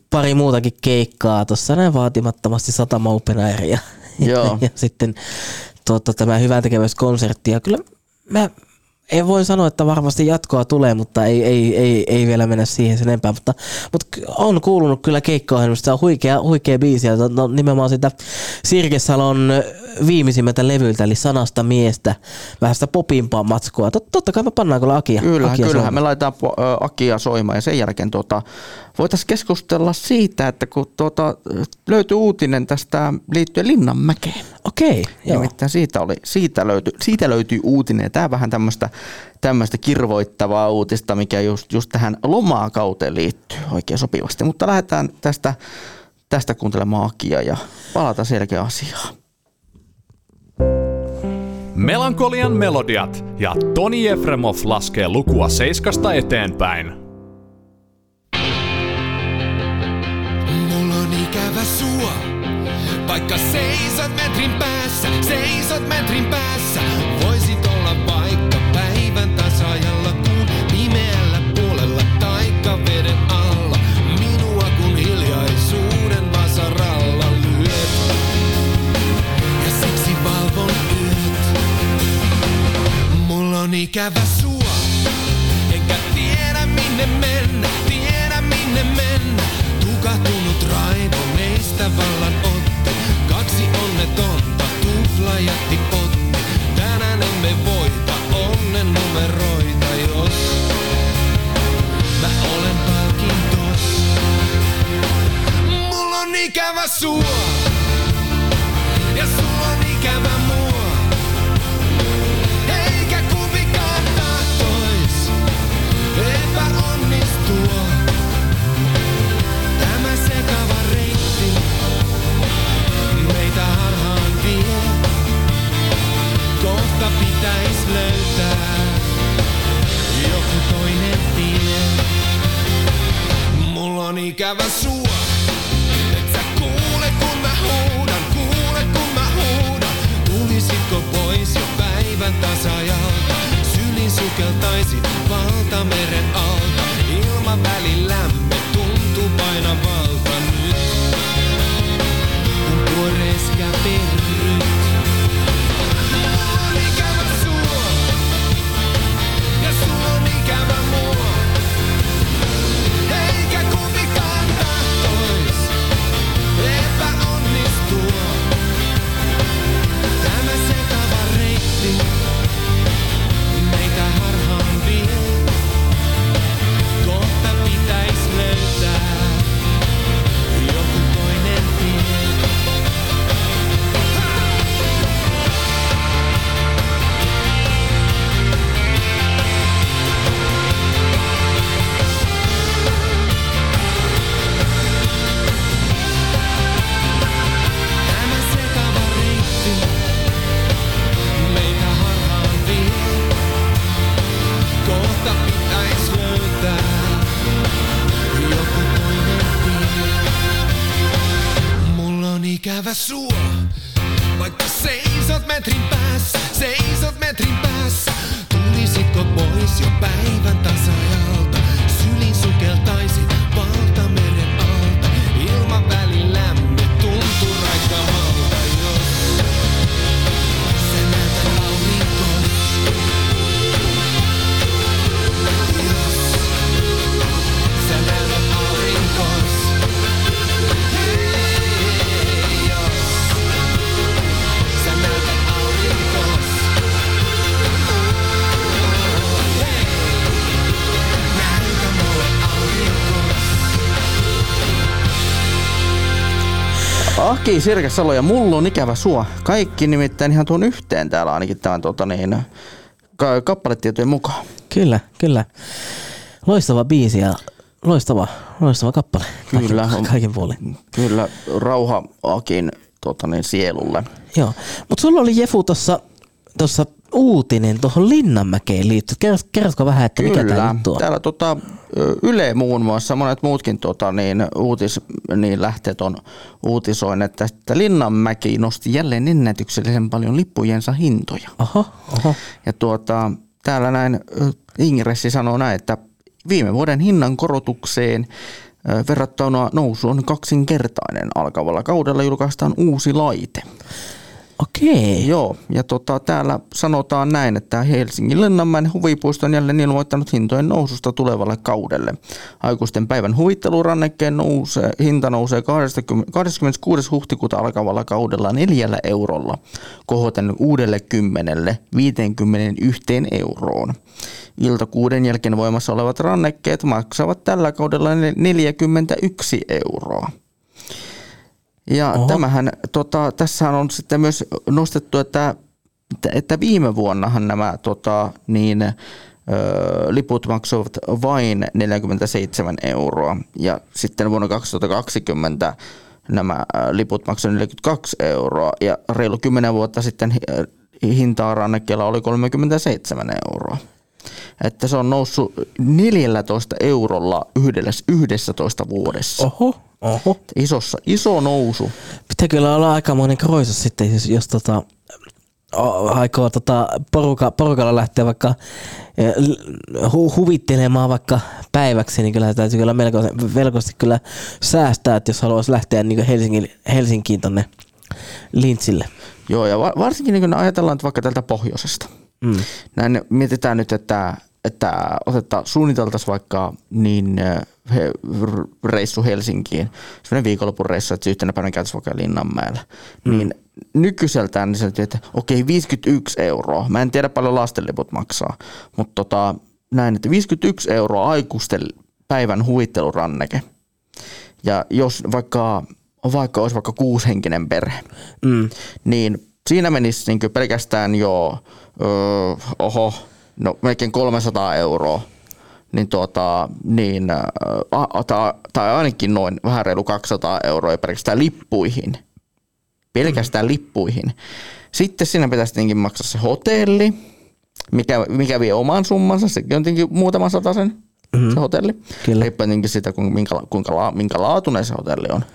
pari muutakin keikkaa tuossa näin vaatimattomasti Satama Open Air ja, [LAUGHS] Joo. ja sitten tuota, tämä hyvän tekeväiskonsertti. Ja kyllä mä, ei voi sanoa, että varmasti jatkoa tulee, mutta ei, ei, ei, ei vielä mennä siihen sen enempää. Mutta, mutta on kuulunut kyllä keikkaohjelmista. Se on huikea, huikea biisi. Ja no, nimenomaan sitä Sirkesalon viimeisimmältä levyltä, eli sanasta miestä. Vähän sitä popimpaa matskua. Tot, totta kai me pannaan kyllä Akia. Kyllä, Akia kyllähän me laitetaan Akia soimaan ja sen jälkeen tuota, voitaisiin keskustella siitä, että kun tuota, löytyi uutinen tästä liittyen Linnanmäkeen. Okei, joo. Nimittäin siitä, oli, siitä, löytyi, siitä löytyi uutinen. Tämä vähän tämmöistä tämmöistä kirvoittavaa uutista, mikä just, just tähän lomakauteen liittyy oikein sopivasti. Mutta lähdetään tästä, tästä kuuntelemaan Akia ja palata selkeä asiaan. Melankolian melodiat ja Toni Efremov laskee lukua seiskasta eteenpäin. Mulla on ikävä sua, vaikka seisot metrin päässä, seisot metrin päässä. Ikävä sua, enkä tiedä minne mennä, tiedä minne mennä. Tukahtunut raivo meistä vallan otti, kaksi onnetonta tupla jätti potti. Tänään emme voita onnen numeroita, jos mä olen palkintos. Mulla on ikävä sua, ja sulla on ikävä ikävä sua. Et sä kuule kun mä huudan, kuule kun mä huudan. Tulisitko pois jo päivän tasajalta? Sylin sukeltaisit valtameren alta. Ilman välilämme tuntuu painavalta nyt. Kun käperryt. Aki Sirkesalo ja mulla on ikävä sua. Kaikki nimittäin ihan tuon yhteen täällä ainakin tämän tota niin, ka- kappaletietojen mukaan. Kyllä, kyllä. Loistava biisi ja loistava, loistava kappale. Kaikin, Kyllä, on. Kaikin puolin. Kyllä, rauha Akin tota niin, sielulle. Joo. Mutta sulla oli Jefu tuossa uutinen tuohon Linnanmäkeen liittyen. Kerrot, kerrotko vähän, että mikä tämä Kyllä. juttu on? Täällä tota, Yle muun muassa, monet muutkin tota, niin, uutis, niin lähteet on uutisoineet, että, että Linnanmäki nosti jälleen ennätyksellisen paljon lippujensa hintoja. Oho, oho. Ja tuota, täällä näin Ingressi sanoo näin, että viime vuoden hinnan korotukseen verrattuna nousu on kaksinkertainen. Alkavalla kaudella julkaistaan uusi laite. Okei. Joo, ja tota, täällä sanotaan näin, että Helsingin Lennanmäen huvipuisto on jälleen ilmoittanut hintojen noususta tulevalle kaudelle. Aikuisten päivän huvittelurannekkeen nousee, hinta nousee 20, 26. huhtikuuta alkavalla kaudella neljällä eurolla, kohoten uudelle kymmenelle 51 euroon. Ilta kuuden jälkeen voimassa olevat rannekkeet maksavat tällä kaudella 41 euroa. Ja Oho. Tämähän, tota, tässähän on sitten myös nostettu, että, että- viime vuonnahan nämä tota, niin, ö, liput maksoivat vain 47 euroa ja sitten vuonna 2020 nämä liput maksoivat 42 euroa ja reilu 10 vuotta sitten hintaa rannekkeella oli 37 euroa. Että se on noussut 14 eurolla yhdessä- 11 vuodessa. Oho, oho. Isossa, iso nousu. Pitää kyllä olla aikamoinen kroisos sitten, jos, jos tota, aikoo tota poruka, porukalla lähteä vaikka l- hu, huvittelemaan vaikka päiväksi, niin kyllä täytyy kyllä melko, melkoisesti kyllä säästää, että jos haluaisi lähteä niin Helsingin, Helsinkiin tonne Lintsille. Joo, ja va- varsinkin niin kun ajatellaan että vaikka tältä pohjoisesta. Mm. Näin mietitään nyt, että, että otetta, suunniteltaisiin vaikka niin reissu Helsinkiin, sellainen viikonlopun reissu, että se yhtenä päivänä käytäisiin vaikka Linnanmäellä, mm. niin nykyiseltään niin se, että okei 51 euroa, mä en tiedä paljon lastenliput maksaa, mutta tota, näin, että 51 euroa aikuisten päivän huvitteluranneke. Ja jos vaikka, vaikka olisi vaikka kuushenkinen perhe, Mm. niin siinä menisi niin pelkästään jo, öö, oho, no melkein 300 euroa, niin tuota, niin, ää, a, tai, tai ainakin noin vähän reilu 200 euroa pelkästään lippuihin. Pelkästään mm. lippuihin. Sitten siinä pitäisi tietenkin maksaa se hotelli, mikä, mikä vie oman summansa, sekin on tietenkin muutaman satasen mm-hmm. se hotelli. Kyllä. Riippuen tietenkin siitä, kuinka, minkä, kuinka, la- minkä laatuinen se hotelli on.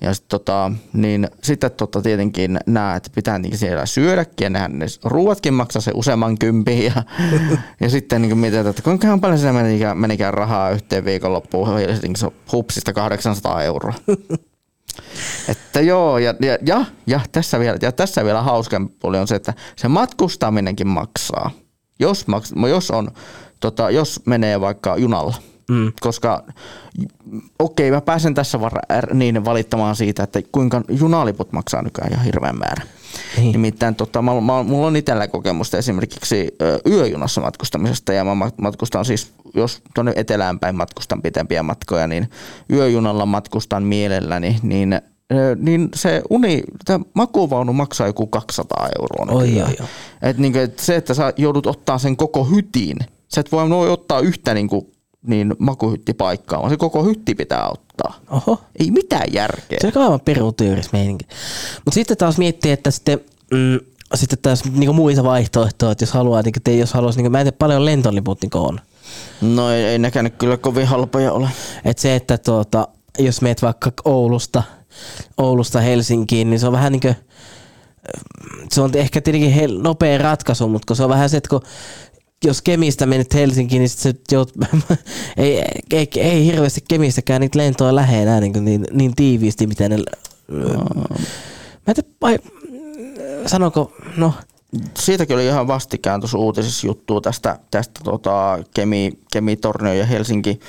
Ja sit tota, niin sitten tota tietenkin nämä, että pitää tietenkin siellä syödäkin ja nehän ne ruuatkin maksaa se useamman kympin ja, ja sitten niin mietitään, että kuinka paljon siinä menikään, menikään rahaa yhteen viikonloppuun Helsingissä hupsista 800 euroa. Että joo, ja, ja, ja, ja, tässä vielä, ja tässä vielä hauskempi puoli on se, että se matkustaminenkin maksaa. Jos, maks, jos, on, tota, jos menee vaikka junalla, Mm. koska okei, mä pääsen tässä var, är- niin valittamaan siitä, että kuinka junaliput maksaa nykyään ihan hirveän määrä. Niin. Nimittäin tota, mä, mä, mulla on itsellä kokemusta esimerkiksi ö, yöjunassa matkustamisesta ja mä ma- matkustan siis, jos tuonne etelään päin matkustan pitempiä matkoja, niin yöjunalla matkustan mielelläni, niin ö, niin se uni, tämä makuvaunu maksaa joku 200 euroa. Oi, nykyään. oi, oi. Et niinku, et se, että sä joudut ottaa sen koko hytin, sä et voi voi ottaa yhtä niinku, niin makuhyttipaikkaa, vaan se koko hytti pitää ottaa. Oho. Ei mitään järkeä. Se on aivan perutyyris meininki. Mutta sitten taas miettii, että sitten, mm, sitten taas niinku muita vaihtoehtoja, että jos haluaa, niin, että jos haluaisi, niin, mä en tiedä paljon lentoliput niin on. No ei, ei nekään nyt kyllä kovin halpoja ole. Et se, että tuota, jos meet vaikka Oulusta, Oulusta Helsinkiin, niin se on vähän niin kuin, se on ehkä tietenkin nopea ratkaisu, mutta se on vähän se, että kun jos Kemistä menet Helsinkiin, niin sit jout, [LAUGHS] ei, ei, ei, hirveästi Kemistäkään niitä lentoja lähe enää niin, niin, niin tiiviisti, miten ne... Mä en tiedä, vai, sanonko, no Siitäkin oli ihan vastikään tuossa uutisissa juttua tästä, tästä tota Kemi, Kemi, Tornio ja Helsinki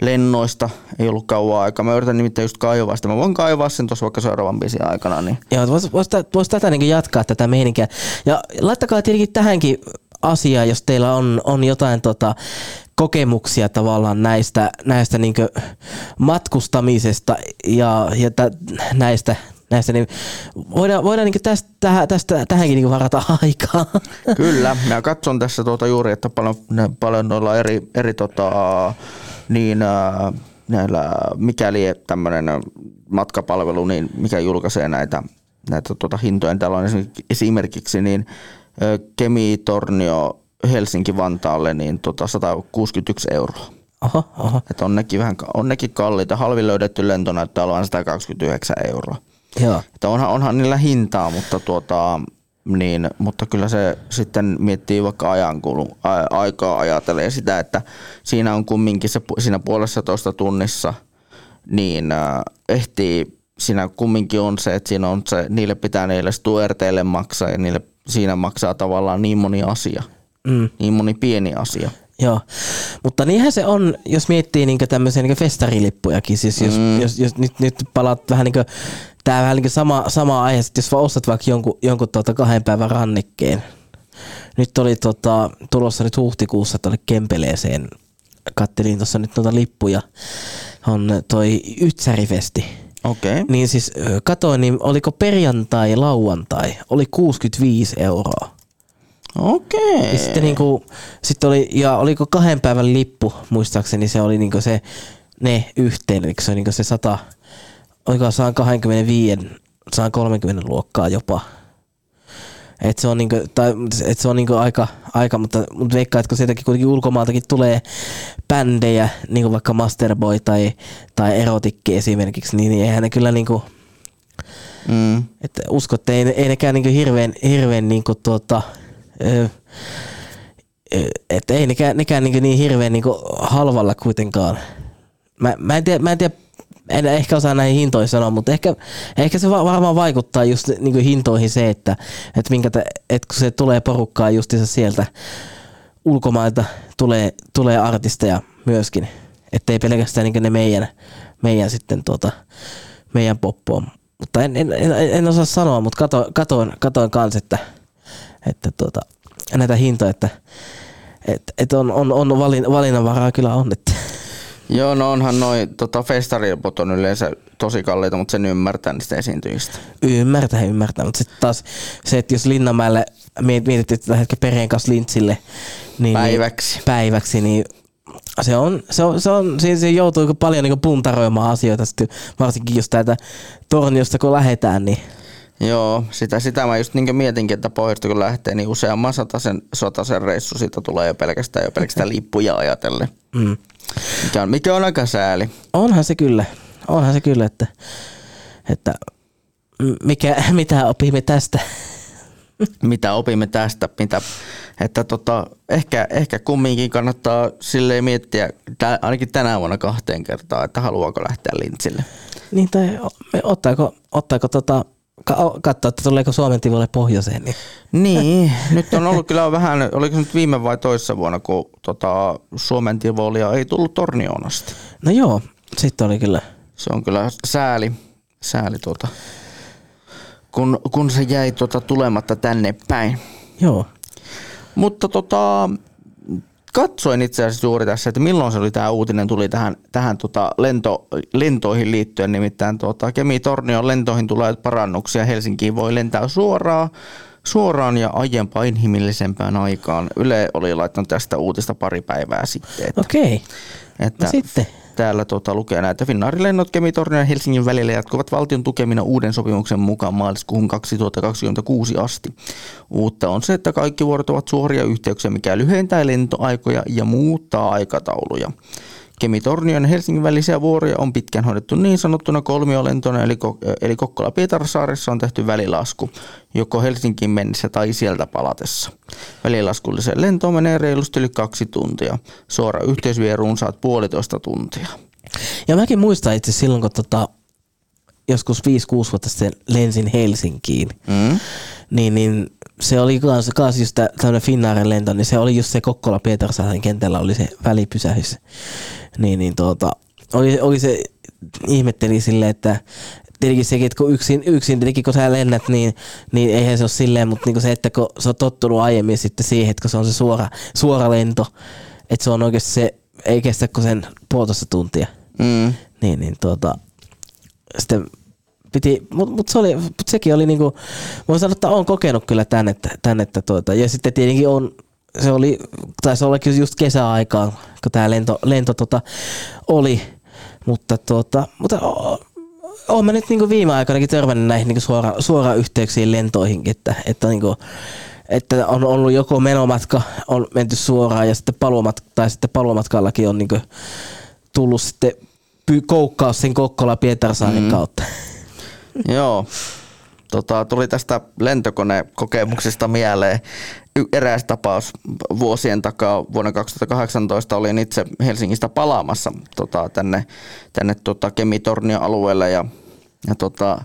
lennoista. Ei ollut kauan aikaa. Mä yritän nimittäin just kaivaa sitä. Mä voin kaivaa sen tuossa vaikka seuraavan biisin aikana. Niin. Joo, vois, vois, vois tätä niin jatkaa tätä meininkiä. Ja laittakaa tietenkin tähänkin asiaan, jos teillä on, on jotain tota, kokemuksia tavallaan näistä, näistä niin matkustamisesta ja, ja tä, näistä, näistä niin voidaan, voidaan niin tästä, tästä, tähänkin niin varata [LAUGHS] aikaa. Kyllä. Mä katson tässä tuota juuri, että paljon, paljon noilla eri, eri tota, niin, näillä, mikäli tämmöinen matkapalvelu, niin mikä julkaisee näitä, näitä tuota hintoja. Täällä on esimerkiksi- niin Kemi, Tornio, Helsinki, Vantaalle, niin tota 161 euroa. Oho, oho. On nekin, vähän, on nekin kalliita. Halvin löydetty lento näyttää olevan 129 euroa. Joo. Että onhan, onhan niillä hintaa, mutta, tuota, niin, mutta kyllä se sitten miettii vaikka ajankulu, a, aikaa ajatellen sitä, että siinä on kumminkin se, siinä puolessa toista tunnissa, niin äh, ehtii siinä kumminkin on se, että siinä on se, niille pitää niille Stuerteille maksaa ja niille siinä maksaa tavallaan niin moni asia. Mm. Niin moni pieni asia. Joo, mutta niinhän se on, jos miettii niin tämmöisiä niin festarilippujakin, siis jos, mm. jos, jos nyt, nyt palaat vähän niin kuin, tää vähän niin kuin sama, sama aihe, että jos vaan ostat vaikka jonkun, jonkun tuota kahden päivän rannikkeen, nyt oli tota, tulossa nyt huhtikuussa tuonne Kempeleeseen, kattelin tuossa nyt noita lippuja, on toi Ytsärifesti. Okei. Okay. Niin siis katoin, niin oliko perjantai, lauantai, oli 65 euroa. Okei. Ja sitten niinku, sit oli, ja oliko kahden päivän lippu, muistaakseni se oli niinku se, ne yhteen, eli se oli niinku se 100, oliko 125, 130 luokkaa jopa. Et se on, niinku, tai, et se on niinku aika, aika mutta, mutta veikkaan, että kun sieltäkin kuitenkin ulkomaaltakin tulee bändejä, niin kuin vaikka Masterboy tai, tai Erotikki esimerkiksi, niin, niin eihän ne kyllä niinku, Mm. että usko, että ei, ei nekään niinku hirveän, hirveän niinku tuota, ö, ö, että ei nekään, nekään niinku niin hirveän niinku halvalla kuitenkaan. Mä, mä, en tiedä, mä en tiedä, en ehkä osaa näihin hintoihin sanoa, mutta ehkä, ehkä se va- varmaan vaikuttaa just niinku hintoihin se, että, että, minkä te, että kun se tulee porukkaa justiinsa sieltä ulkomailta, tulee, tulee artisteja myöskin. Että ei pelkästään niinku ne meidän, meidän sitten tuota, meidän poppoon. Mutta en, en, en, en osaa sanoa, mutta kato, katoin, katoin kans, että, että tuota, näitä hintoja, että, että, että on, on, on valin, valinnanvaraa kyllä on. Että. Joo, no onhan noin tota, festariliput on yleensä tosi kalliita, mutta sen ymmärtää niistä esiintyjistä. Ymmärtää, ymmärtää, mutta sitten taas se, että jos Linnanmäelle miet- mietittiin, että lähdetkö perheen kanssa lintsille niin, Päiväksi. Niin, päiväksi, niin se on, se on, se on se, se joutuu paljon niin puntaroimaan asioita, sitten, varsinkin jos täältä torniosta kun lähdetään, niin Joo, sitä, sitä mä just niin mietinkin, että pohjoista kun lähtee, niin useamman sotasen reissu siitä tulee jo pelkästään, jo pelkästään lippuja ajatellen. Mm. Mikä on, mikä on aika sääli. onhan se kyllä, onhan se kyllä, että, että mikä, mitä opimme tästä. Mitä opimme tästä, mitä, että tota, ehkä, ehkä kumminkin kannattaa silleen miettiä, tää, ainakin tänä vuonna kahteen kertaan, että haluaako lähteä lintsille. Niin tai ottaako, ottaako tota, katsoa, että tuleeko Suomen tivolle pohjoiseen, niin Niin, [LAUGHS] nyt on ollut kyllä vähän, oliko se nyt viime vai toissa vuonna, kun tota, Suomen tivolia ei tullut Tornioon asti. no joo, sitten oli kyllä. Se on kyllä sääli, sääli tuota, kun, kun se jäi tuota tulematta tänne päin. Joo. Mutta tota, katsoin itse asiassa juuri tässä, että milloin se oli tämä uutinen tuli tähän, tähän tota lento, lentoihin liittyen, nimittäin tuota, Kemi-Tornion lentoihin tulee parannuksia, Helsinkiin voi lentää suoraan, suoraan ja aiempaa inhimillisempään aikaan. Yle oli laittanut tästä uutista pari päivää sitten. Että, Okei, että no sitten. Täällä tota, lukee näitä. Finnaarin lennot Kemi-Tornion ja Helsingin välillä jatkuvat valtion tukemina uuden sopimuksen mukaan maaliskuuhun 2026 asti. Uutta on se, että kaikki vuorot ovat suoria yhteyksiä, mikä lyhentää lentoaikoja ja muuttaa aikatauluja. Kemi-Tornion ja Helsingin välisiä vuoroja on pitkään hoidettu niin sanottuna kolmiolentona, eli, eli Kokkola-Pietarsaaressa on tehty välilasku, joko Helsinkiin mennessä tai sieltä palatessa. Välilaskulliseen lentoon menee reilusti yli kaksi tuntia. Suora yhteys vie runsaat puolitoista tuntia. Ja mäkin muistan itse silloin, kun tota, joskus 5-6 vuotta sitten lensin Helsinkiin, Mm? Niin, niin se oli kans, kans just tä- tämmönen Finnaaren lento, niin se oli just se Kokkola Pietarsaaren kentällä oli se välipysähys. Niin, niin tuota, oli, oli se, ihmetteli silleen, että tietenkin sekin, että kun yksin, yksin tietenkin kun sä lennät, niin, niin eihän se ole silleen, mutta niin se, että kun se on tottunut aiemmin sitten siihen, että kun se on se suora, suora lento, että se on oikeasti se, ei kestä kuin sen puolitoista tuntia. Mm. Niin, niin tuota, sitten piti, mutta mut se oli, mut sekin oli niinku, voin sanoa, että on kokenut kyllä tän, että, tän, että tuota, ja sitten tietenkin on, se oli, taisi olla just kesäaikaan, kun tämä lento, lento tota, oli, mutta tuota, mutta oon mä nyt niinku viime aikoinakin törmännyt näihin niinku suora, suora yhteyksiin lentoihinkin, että, että niinku, että on ollut joko menomatka, on menty suoraan ja sitten paluumatka, tai sitten paluumatkallakin on niinku tullut sitten koukkaus sen Kokkola Pietarsaaren mm. kautta. [LAUGHS] Joo. Tota, tuli tästä lentokonekokemuksesta mieleen eräs tapaus vuosien takaa. Vuonna 2018 olin itse Helsingistä palaamassa tota, tänne, tänne tota Kemitornion alueelle ja Ja tota,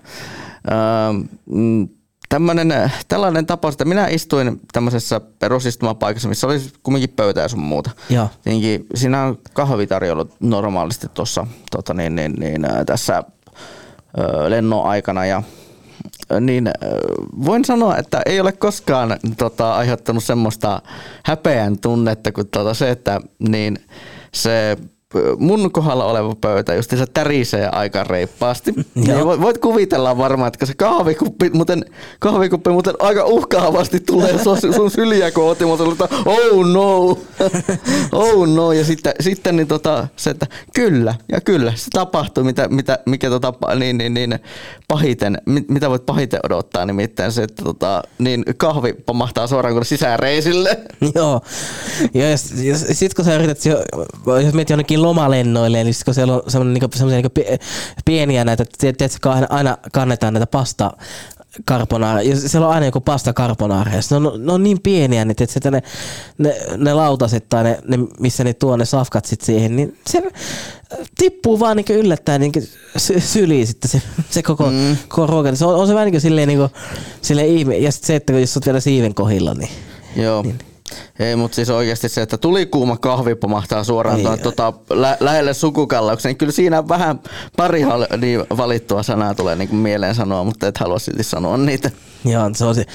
ää, mm, tämmönen, tällainen tapaus, että minä istuin tämmöisessä perusistumapaikassa, missä oli kumminkin pöytä ja sun muuta. Joo. Tietenkin siinä on kahvitarjoilu normaalisti tuossa tota niin, niin, niin, ää, tässä lennon aikana ja niin voin sanoa, että ei ole koskaan tota, aiheuttanut semmoista häpeän tunnetta kuin tota, se, että niin se mun kohdalla oleva pöytä just se tärisee aika reippaasti. [LAUGHS] niin voit, voit kuvitella varmaan, että kun se kahvikuppi muuten, kahvikuppi muuten aika uhkaavasti tulee sun, syliä kohti, mutta että oh no, [LAUGHS] oh no. Ja sitten, sitten niin tota, se, että kyllä, ja kyllä, se tapahtuu, mitä, mitä, mikä tota, niin, niin, niin, pahiten, mit, mitä voit pahiten odottaa, nimittäin se, että tota, niin kahvi pamahtaa suoraan kuin sisäreisille. [LAUGHS] Joo. Ja jos, jos, sit kun sä yrität, jo- jos menet jonnekin lomalennoille, niin sit kun siellä on semmoinen, niinku, semmoisia niinku pie- pieniä näitä, tiedätkö, kun aina, aina kannetaan näitä pasta carbonara, ja siellä on aina joku pasta sit ne on, ne on niin pieniä, niin tiedätkö, että ne, ne, ne lautaset tai ne, ne, missä ne tuo ne safkat sit siihen, niin se tippuu vaan niin yllättäen niin sy- syliin sitten se, se koko, mm. koko ruoka. Se on, on se vähän niin kuin silleen, niin kuin, silleen ihme. Ja sitten se, että jos olet vielä siiven kohdilla, niin Joo. Niin. Ei, mutta siis oikeasti se, että tuli kuuma kahvi pamahtaa suoraan Niin. tota, lä- lähelle sukukallauksen, niin kyllä siinä vähän pari hal- niin valittua sanaa tulee niin kuin mieleen sanoa, mutta et halua silti sanoa niitä. Joo, se on se,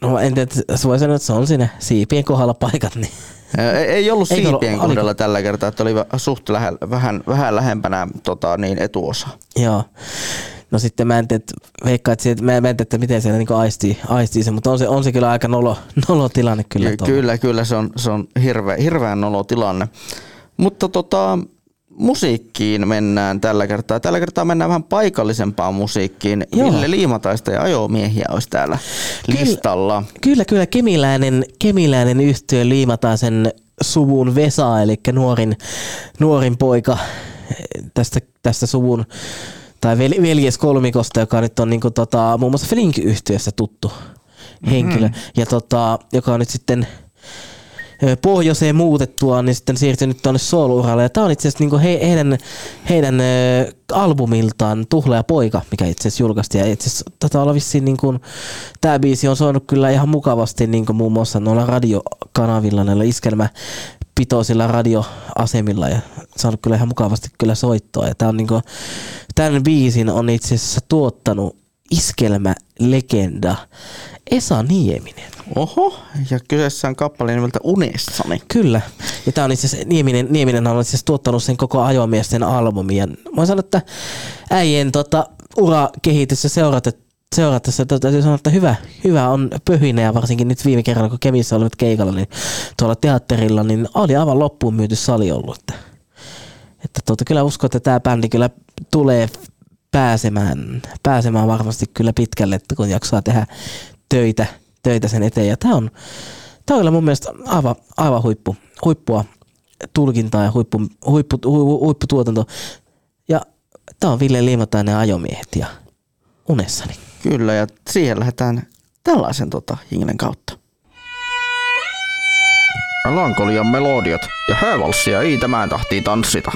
no en tiedä, se voi sanoa, että se on siinä siipien kohdalla paikat, niin Ei, ei ollut ollut- siipien oliko? kohdalla tällä kertaa, että oli suht lähellä, vähän, vähän lähempänä tota, niin etuosa. joo. No sitten mä en tiedä, veikkaan, että, siitä, mä en tiedä, että miten siellä niinku aistii, aistii se, mutta on se, on se kyllä aika nolo, [LAUGHS] nolo tilanne kyllä. Ky- kyllä, kyllä se on, se on hirveä, hirveän nolo tilanne. Mutta tota, musiikkiin mennään tällä kertaa. Tällä kertaa mennään vähän paikallisempaan musiikkiin. Joo. Ville Liimataista ja Ajomiehiä olisi täällä listalla. Kyllä, kyllä. Kemiläinen, kemiläinen yhtiö liimataan sen suvun Vesa, eli nuorin, nuorin poika tästä, tästä suvun tai vel, veljeskolmikosta, joka nyt on niinku tota, muun muassa Flink-yhtiössä tuttu henkilö, Mhm. ja tota, joka on nyt sitten pohjoiseen muutettua, niin sitten siirtynyt tuonne soul-uralle. Ja tämä on itse asiassa niinku he, heidän, heidän albumiltaan Tuhla ja poika, mikä itse asiassa julkaistiin. Ja itse asiassa tota olla vissiin niinku, tämä biisi on soinut kyllä ihan mukavasti niinku muun muassa noilla radiokanavilla, näillä iskelmäpitoisilla radioasemilla ja saanut kyllä ihan mukavasti kyllä soittoa. Ja tää on niinku, tämän biisin on itse asiassa tuottanut iskelmälegenda Esa Nieminen. Oho, ja kyseessä on kappale nimeltä Unessani. Kyllä. Ja tää on itse asiassa, Nieminen, Nieminen on itse asiassa tuottanut sen koko ajomiesten albumin. Ja mä sanoa, että äijien tota, urakehitys ja seurata, tota, täytyy sanoa, että hyvä, hyvä on pöhinä ja varsinkin nyt viime kerralla, kun Kemissä olivat keikalla, niin tuolla teatterilla, niin oli aivan loppuun myyty sali ollut. Että, että tuota, kyllä uskon, että tämä bändi kyllä tulee pääsemään, pääsemään varmasti kyllä pitkälle, että kun jaksaa tehdä töitä, töitä sen eteen. Ja tämä on, Tämä on kyllä mun mielestä aivan, aivan huippu, huippua tulkintaa ja huippu, huippu, hu, huipputuotanto. Ja tämä on Ville Liimatainen Ajomiehet ja Unessani. Kyllä, ja siihen lähdetään tällaisen tota, jinglen kautta. Melankolian melodiat ja häävalssia ei tämän tahtii tanssita.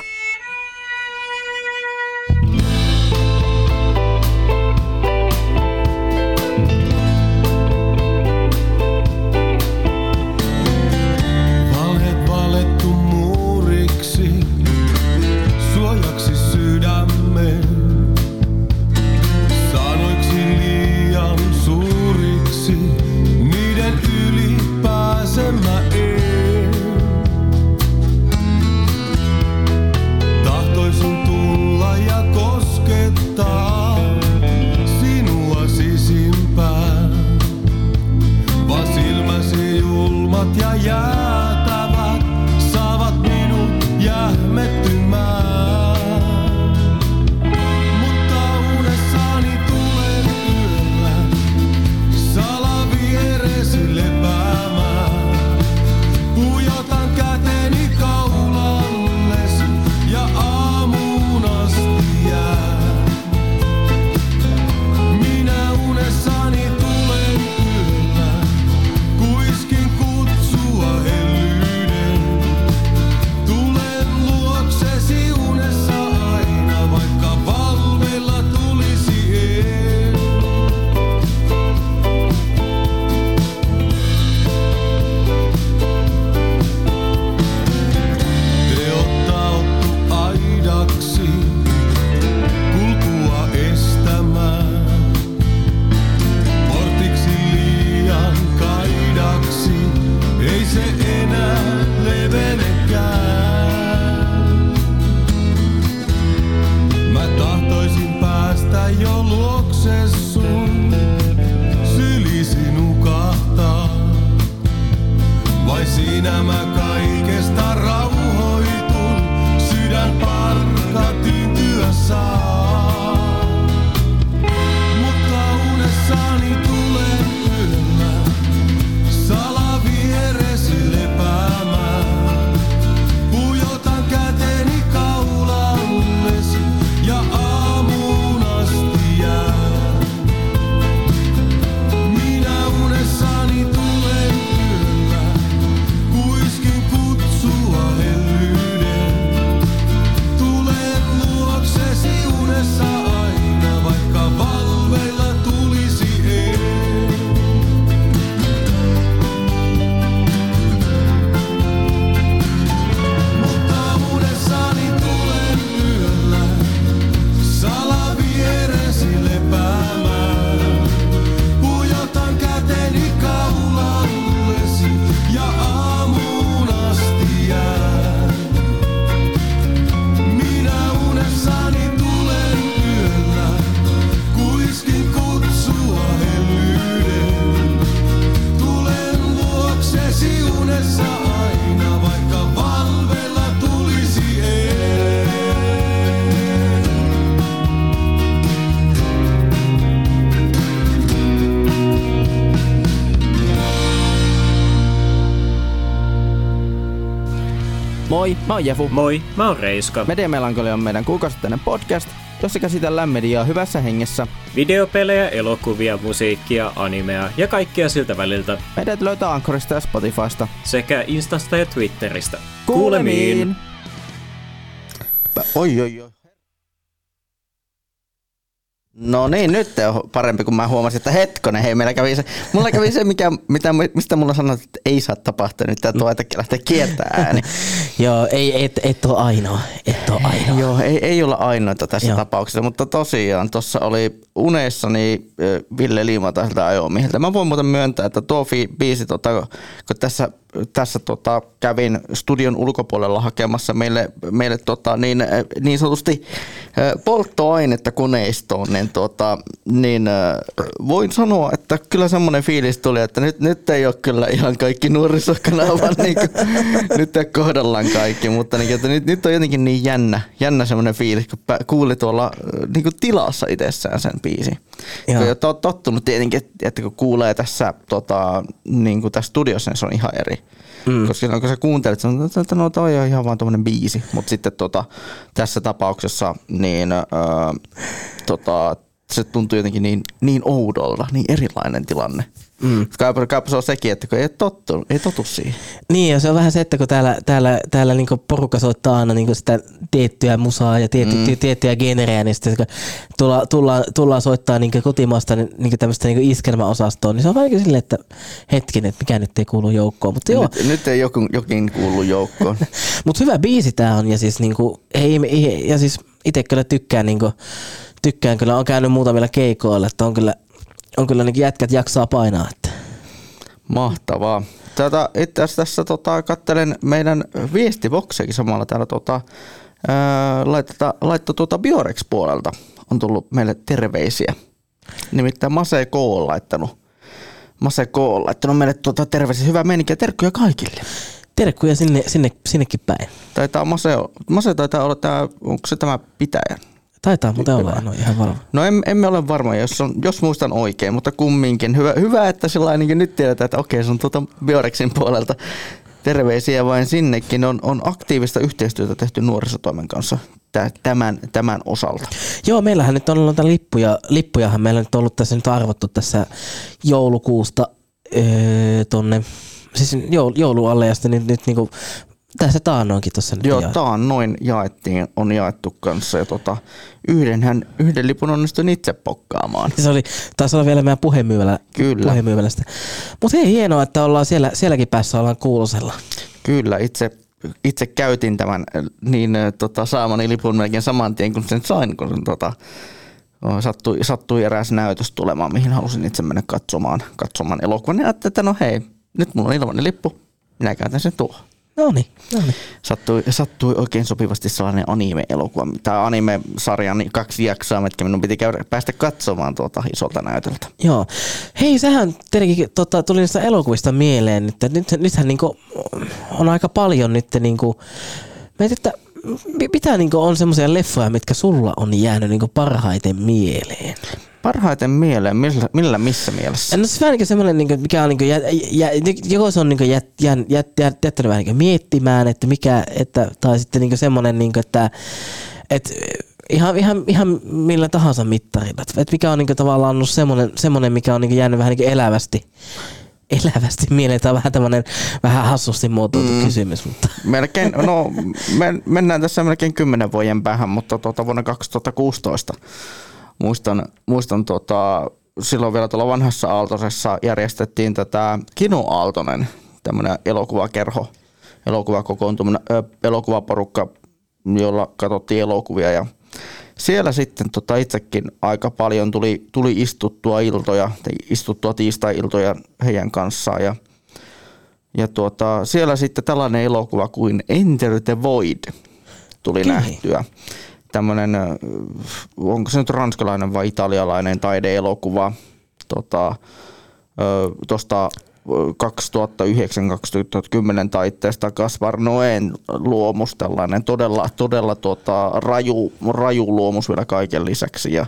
Moi, mä oon Jefu. Moi, mä oon Reiska. Media Melankolia on meidän kuukausittainen podcast, jossa käsitellään mediaa hyvässä hengessä. Videopelejä, elokuvia, musiikkia, animea ja kaikkea siltä väliltä Meidät löytää Ankorista ja Spotifysta. sekä Instasta ja Twitteristä. Kuulemiin! Oi, oi, oi. No niin, nyt on parempi, kun mä huomasin, että hetkonen, hei, meillä kävi se, mulla kävi se, mikä, mitä, mistä mulla sanottiin, että ei saa tapahtua, nyt tää tuotakin lähtee kiertää ääni. [LAUGHS] Joo, ei, et, et ole ainoa. Et ole ainoa. Joo, ei, ei olla ainoita tässä Joo. tapauksessa, mutta tosiaan tuossa oli unessani ö, Ville Liimataiselta ajomieheltä. Mä voin muuten myöntää, että tuo fi- biisi, tota, kun tässä, tässä tota, kävin studion ulkopuolella hakemassa meille, meille tota, niin, ö, niin sanotusti ö, polttoainetta koneistoon, niin, tota, niin ö, voin sanoa, että kyllä semmoinen fiilis tuli, että nyt, nyt ei ole kyllä ihan kaikki nuorisokanavan, [LAUGHS] niin kuin, nyt ei kohdallaan kaikki, mutta niin, että nyt, nyt on jotenkin niin jännä, jännä semmoinen fiilis, kun kuuli tuolla niin kuin tilassa itsessään sen biisin. Joo. Kun jo tottunut tietenkin, että- kun kuulee tässä, tota, niin kuin tässä studiossa, niin se on ihan eri. Mm. Koska silloin kun sä kuuntelet, sä sanot, että no toi on ihan vaan tuommoinen biisi, mutta sitten tota, tässä tapauksessa niin öö, tota, se tuntuu jotenkin niin, niin oudolta, niin erilainen tilanne. Mm. Kaipa, kaipa se on sekin, että kun ei tottu, ei totu siihen. Niin, ja se on vähän se, että kun täällä, täällä, täällä niinku porukka soittaa aina niinku sitä tiettyä musaa ja tietty, mm. tiettyjä generejä, niin sitten kun tulla, tullaan, tullaan soittaa niinku kotimaasta niin, niinku tämmöistä niinku iskelmäosastoa, niin se on vähän niin silleen, että hetken, että mikä nyt ei kuulu joukkoon. Mutta joo, Nyt, nyt ei jokin, jokin kuulu joukkoon. [LAUGHS] Mutta hyvä biisi tää on ja siis niinku, ei, ei, ja siis itse kyllä tykkään niinku, tykkään kyllä, on käynyt muutamilla keikoilla, että on kyllä, on kyllä niinku jätkät jaksaa painaa, että Mahtavaa. Tätä, itse asiassa tässä tota, kattelen meidän viestiboksekin samalla täällä tota, laittaa, laittaa tuota Biorex puolelta. On tullut meille terveisiä. Nimittäin Mase K on laittanut. Mase K on laittanut meille tuota terveisiä. Hyvää meininkiä. Terkkuja kaikille. terkkuja sinne, sinne, sinnekin päin. Taitaa Mase, Mase taitaa olla tämä, onko se tämä pitäjä? Taitaa muuten olla, en ole ihan varma. No em, emme ole varmoja, jos, on, jos muistan oikein, mutta kumminkin. Hyvä, hyvä että sillä niin nyt tiedetään, että okei, se on tuota Biorexin puolelta. Terveisiä vain sinnekin. On, on aktiivista yhteistyötä tehty nuorisotoimen kanssa tä- tämän, tämän osalta. Joo, meillähän nyt on ollut näitä lippuja, lippujahan meillä nyt on ollut tässä nyt arvottu tässä joulukuusta öö, tonne, siis joul, joulualle ja sitten nyt, nyt niinku, tässä taannoinkin tuossa nyt Joo, jaettu. taan noin jaettiin, on jaettu kanssa. Ja tota, yhdenhän, yhden lipun onnistuin itse pokkaamaan. Se oli, taisi olla vielä meidän puhemyymällä, Kyllä. puhemyymälästä. Mutta hei, hienoa, että ollaan siellä, sielläkin päässä ollaan kuulosella. Kyllä, itse, itse käytin tämän niin äh, tota, saamani lipun melkein saman tien, kun sen sain, kun sen, tota, sattui, sattui eräs näytös tulemaan, mihin halusin itse mennä katsomaan, katsomaan elokuvan. Ja ajattelin, että no hei, nyt mulla on ilmainen lippu, minä käytän sen tuohon. No niin, no niin. Sattui, sattui oikein sopivasti sellainen anime-elokuva, tai anime-sarjan kaksi jaksoa, mitkä minun piti käydä, päästä katsomaan tuota isolta näytöltä. Joo. Hei, sehän tietenkin tota, tuli niistä elokuvista mieleen, että nyt, nythän niinku, on aika paljon nyt niinku, mietin, että mi- mitä niinku on semmoisia leffoja, mitkä sulla on jäänyt niinku parhaiten mieleen? Parhaiten mieleen, millä, millä missä mielessä? No se vähän niin semmoinen, niin mikä on, niin jä, jä, joko se on niin jät, jät, jät, jät, jättänyt vähän niin miettimään, että mikä, että, tai sitten niin semmoinen, niin että, että ihan, ihan, ihan millä tahansa mittarilla. Että mikä on niin tavallaan ollut semmoinen, semmoinen mikä on niin jäänyt vähän niin elävästi elävästi mieleen. Tämä on vähän tämmöinen vähän hassusti muotoiltu mm. kysymys. Mutta. Melkein, no men, mennään tässä melkein kymmenen vuoden päähän, mutta tuota, vuonna 2016 muistan, muistan tota, silloin vielä tuolla vanhassa Aaltosessa järjestettiin tätä Kino Aaltonen, tämmöinen elokuvakerho, elokuvakokoontuminen, ö, elokuvaporukka, jolla katsottiin elokuvia ja siellä sitten tota itsekin aika paljon tuli, tuli istuttua iltoja, istuttua tiistai-iltoja heidän kanssaan ja ja tuota, siellä sitten tällainen elokuva kuin Enter the Void tuli Okei. nähtyä. Tämmöinen, onko se nyt ranskalainen vai italialainen taideelokuva tota, tuosta 2009-2010 taitteesta Gaspar Noen luomus, tällainen todella, todella tota, raju, raju luomus vielä kaiken lisäksi. Ja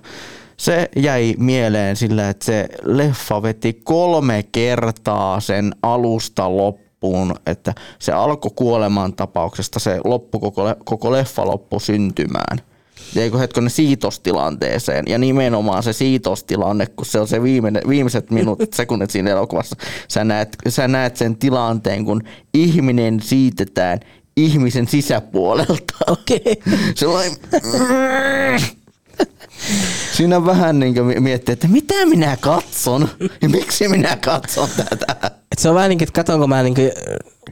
se jäi mieleen sillä, että se leffa veti kolme kertaa sen alusta loppuun, että se alkoi kuoleman tapauksesta, se loppu koko, koko leffa loppu syntymään. Jäikö hetkonen siitostilanteeseen ja nimenomaan se siitostilanne, kun se on se viimeinen, viimeiset minuutit, [LAUGHS] sekunnit siinä elokuvassa, sä näet, sä näet sen tilanteen, kun ihminen siitetään ihmisen sisäpuolelta. [LAUGHS] Okei. Sellainen, [LAUGHS] Siinä vähän niin kuin miettii, että mitä minä katson ja miksi minä katson tätä. Et se on vähän niin kuin, että katonko mä niin kuin,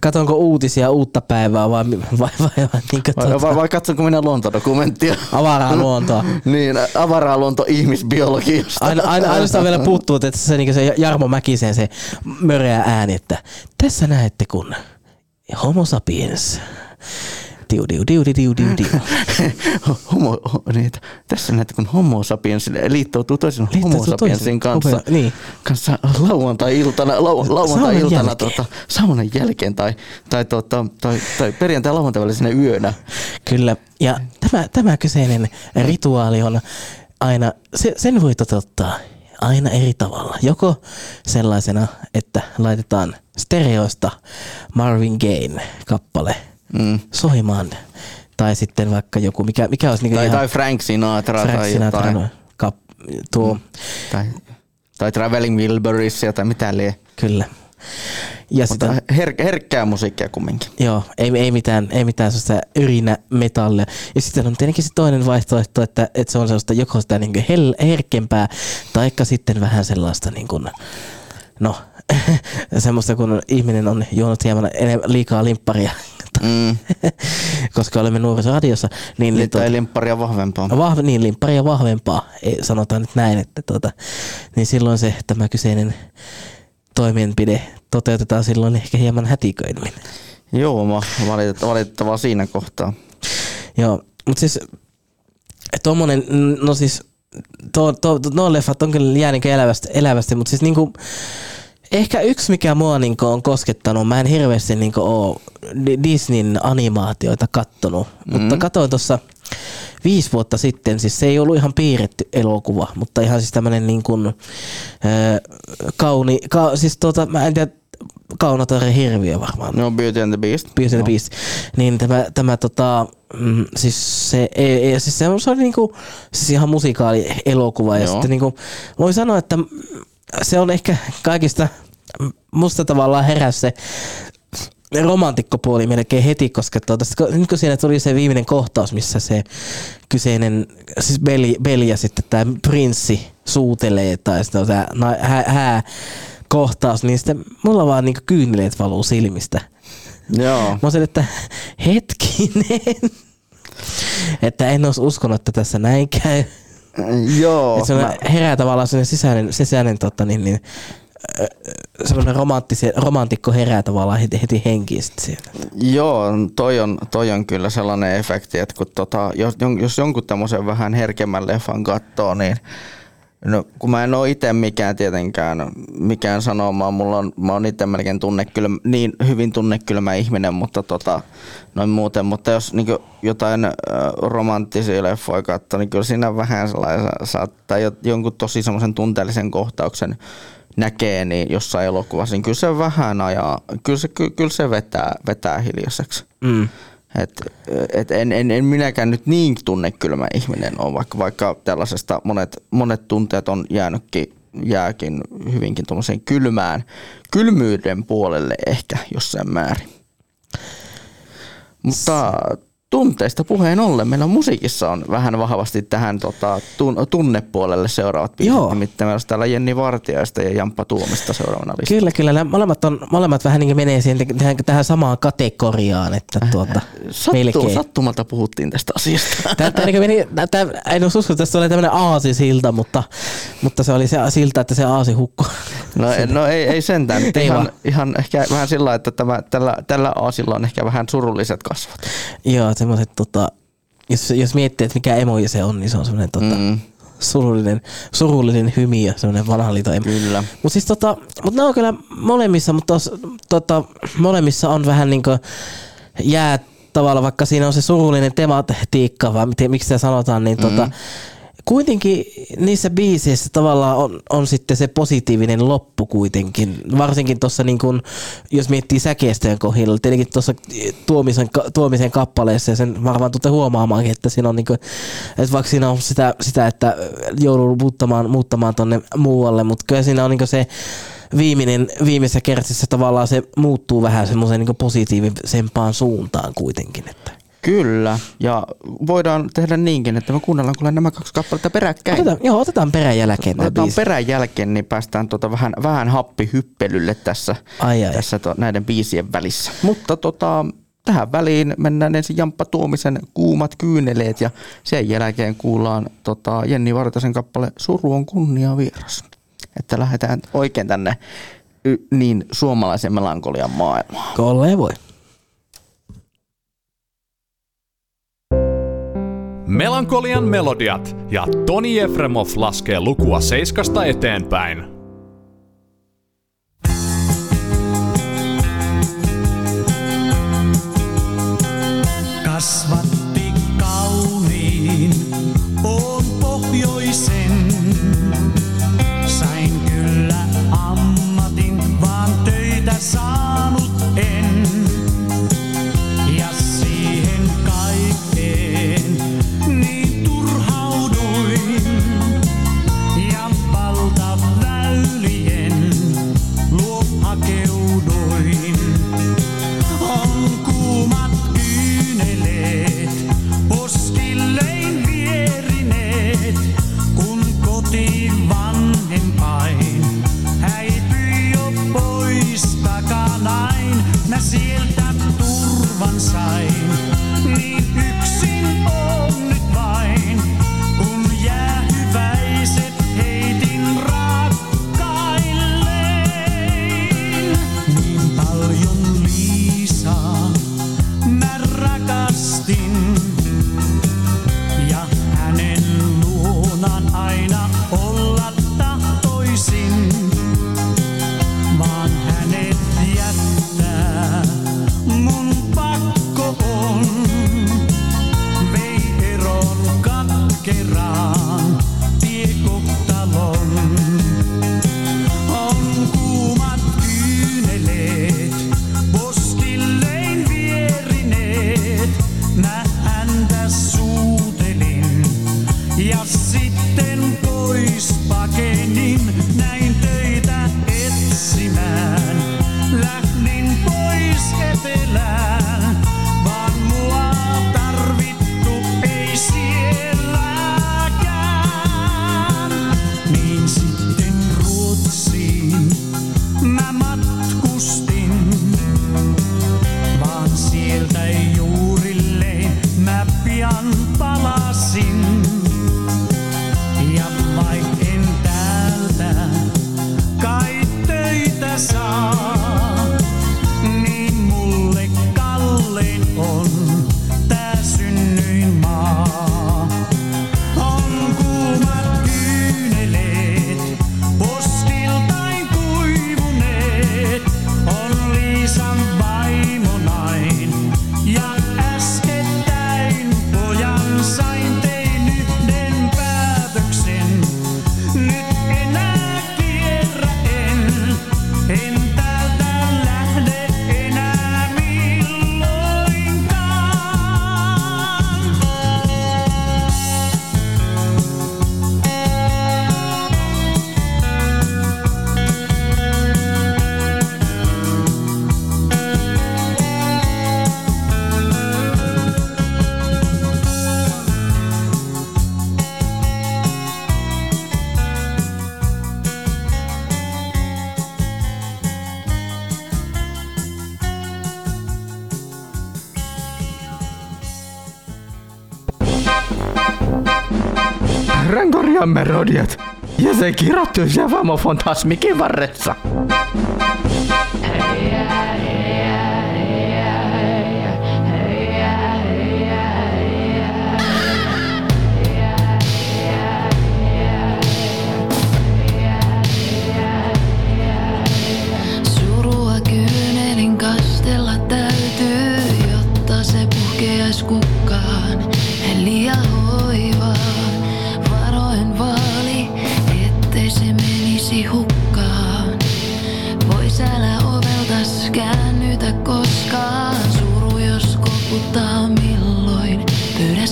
katonko uutisia uutta päivää vai, [LAUGHS] vai, vai, vai, niin kuin, Vai, vai, vai katsonko minä luontodokumenttia? Avaraa [LAUGHS] luontoa. niin, avaraa luonto ihmisbiologiasta. Aina, aina, ainoastaan vielä puuttuu, että se, niin se Jarmo Mäkisen se möreä ääni, että tässä näette kun homo sapiens. Diu, diu, diu, diu, diu, diu. [LAUGHS] homo, ho, niin, tässä näette, kun homo sapiens liittoutuu toisen homo sapiensin kanssa, homo- niin. kanssa lauantai-iltana, lau, lauantai-iltana jälkeen. tota, saunan jälkeen tai, tai, tota, tai, tai perjantai lauantai välisenä yönä. Kyllä. Ja tämä, tämä kyseinen rituaali on aina, se, sen voi toteuttaa aina eri tavalla. Joko sellaisena, että laitetaan stereoista Marvin Gaye kappale Mm. soimaan. Tai sitten vaikka joku, mikä, mikä olisi niinku Tai, ihan tai Frank Sinatra Frank tai Sinatran jotain. kap, tuo, Tai, tai Traveling Wilburys tai mitä lie. kyllä. Ja Mutta sitä, her, herkkää musiikkia kumminkin. Joo, ei, ei mitään, ei mitään sellaista yrinä metallia. Ja sitten on tietenkin se toinen vaihtoehto, että, että se on sellaista joko sitä niin hel, herkempää, taikka sitten vähän sellaista niin kuin, no, [LAUGHS] semmoista kun ihminen on juonut hieman liikaa limpparia, Mm. [LAUGHS] koska olemme nuorisoradiossa. Niin, niin Tai limpparia vahvempaa. Vahve, niin, limpparia vahvempaa, ei, sanotaan nyt näin, että tota, niin silloin se tämä kyseinen toimenpide toteutetaan silloin ehkä hieman hätiköidymmin. Joo, mä valitettavaa, valitettavaa siinä kohtaa. Joo, mutta siis tuommoinen, no siis tuo, tuo, nuo leffat on kyllä jäänyt elävästi, elävästi mutta siis niinku, ehkä yksi mikä mua niinku on koskettanut, mä en hirveästi niinku oo Di- Disneyn animaatioita kattonut, mm. mutta katsoin tuossa viisi vuotta sitten, siis se ei ollut ihan piirretty elokuva, mutta ihan siis tämmönen niin kuin, äh, kauni, ka, siis tuota, mä en tiedä, Kaunotoren hirviö varmaan. No Beauty and the Beast. Beauty and No. the Beast. Niin tämä, tämä tota, mm, siis se, ei, ei, siis se, on, se oli niinku, siis ihan musikaali-elokuva. Ja Joo. sitten niinku, voi sanoa, että se on ehkä kaikista, musta tavallaan heräsi se romantikkopuoli melkein heti, koska tuota, nyt kun siinä tuli se viimeinen kohtaus, missä se kyseinen, siis Beli, Beli ja sitten tämä prinssi suutelee tai sitten on tämä na- hää, hää kohtaus, niin sitten mulla vaan niinku kyyneleet valuu silmistä. Joo. Mä olisin, että hetkinen, että en olisi uskonut, että tässä näin käy. Joo. Se on, mä- herää tavallaan sellainen sisäinen, sisäinen tota, niin, niin, semmoinen romantikko herää tavallaan heti, heti henkiin siinä. Joo, toi on, toi on kyllä sellainen efekti, että kun tota, jos, jos jonkun tämmöisen vähän herkemmän leffan katsoo, niin no, kun mä en ole itse mikään tietenkään mikään sanomaan, mulla on, mä oon itse melkein tunnekylmä, niin hyvin tunnekylmä ihminen, mutta tota, noin muuten, mutta jos niin jotain äh, romanttisia leffoja katsoo, niin kyllä siinä vähän sellainen saattaa jo- jonkun tosi semmoisen tunteellisen kohtauksen näkee niin jossain elokuvassa, niin kyllä se vähän ajaa, kyllä se, ky, kyllä se vetää, vetää hiljaiseksi. Mm. Et, et en, en, en, minäkään nyt niin tunnekylmä ihminen ole, vaikka, vaikka tällaisesta monet, monet tunteet on jäänytkin, jääkin hyvinkin tuommoiseen kylmään, kylmyyden puolelle ehkä jossain määrin. Mutta tunteista puheen ollen, meillä on musiikissa on vähän vahvasti tähän tota, tun, tunnepuolelle seuraavat biisit. Joo. Nimittäin meillä olisi täällä Jenni Vartiaista ja Jamppa Tuomista seuraavana listalla. Kyllä, kyllä. Nämä molemmat, on, molemmat vähän niin menee siihen, tähän, tähän samaan kategoriaan, että tuota, Sattu, sattumalta puhuttiin tästä asiasta. Tämä, tämä, niin meni, tämä, en uskonut, että tässä oli tämmöinen aasisilta, mutta, mutta se oli se silta, että se aasi hukkui. No, no ei, ei sentään. Ei ihan, vaan. ihan ehkä vähän sillä, että tämä, tällä, tällä aasilla on ehkä vähän surulliset kasvot. Joo, semmoiset, tota, jos, jos miettii, että mikä emoji se on, niin se on semmoinen tota, Mm. surullinen, surullinen hymi ja semmoinen vanha liito emo. Kyllä. Mutta siis tota, mut ne on kyllä molemmissa, mutta tota, molemmissa on vähän niinku jää tavalla, vaikka siinä on se surullinen tematiikka, vai miten, miksi sitä sanotaan, niin tota, Mm. Kuitenkin niissä biiseissä tavallaan on, on sitten se positiivinen loppu kuitenkin. Varsinkin tuossa, niin kun, jos miettii säkeistöjen kohdalla, tietenkin tuossa tuomisen, tuomisen kappaleessa, ja sen varmaan tuutte huomaamaankin, että siinä on niin kuin, että vaikka siinä on sitä, sitä että jouduu muuttamaan, muuttamaan tonne muualle, mutta kyllä siinä on niin se viimeinen, viimeisessä kertsissä tavallaan se muuttuu vähän semmoiseen niin positiivisempaan suuntaan kuitenkin. Että. Kyllä, ja voidaan tehdä niinkin, että me kuunnellaan kuule nämä kaksi kappaletta peräkkäin. Otetaan, joo, otetaan perän jälkeen Otetaan perän jälkeen, niin päästään tota vähän, vähän happihyppelylle tässä, Ai, ai. tässä to, näiden biisien välissä. Mutta tota, tähän väliin mennään ensin Jamppa Tuomisen kuumat kyyneleet ja sen jälkeen kuullaan tota, Jenni Vartasen kappale Suru on kunnia vieras. Että lähdetään oikein tänne y, niin suomalaisen melankolian maailmaan. Kolleen voi. Melankolian melodiat ja Toni Efremov laskee lukua seiskasta eteenpäin. Kasvatti guerra. Kalifornian melodiat. Ja se kirjoittui siellä Famo Fantasmikin varressa.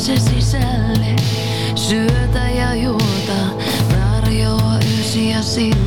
Se sisälle. Syötä ja juota, tarjoa ysiä silloin.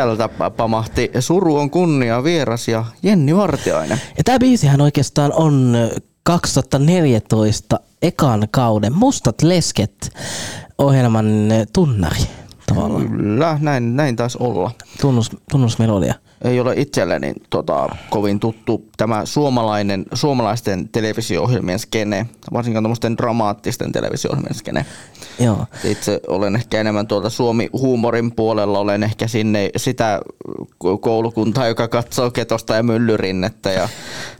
Sieltä pamahti Suru on kunnia vieras ja Jenni Vartiainen. Ja tämä biisihän oikeastaan on 2014 ekan kauden Mustat lesket ohjelman tunnari tavallaan. Kyllä, näin, näin taisi olla. Tunnus, tunnusmelodia. Ei ole itselleni tota, kovin tuttu tämä suomalainen, suomalaisten televisio-ohjelmien skene, varsinkaan tämmöisten dramaattisten televisio-ohjelmien skene. Joo. Itse olen ehkä enemmän tuolta Suomi-huumorin puolella, olen ehkä sinne sitä koulukuntaa, joka katsoo Ketosta ja Myllyrinnettä ja,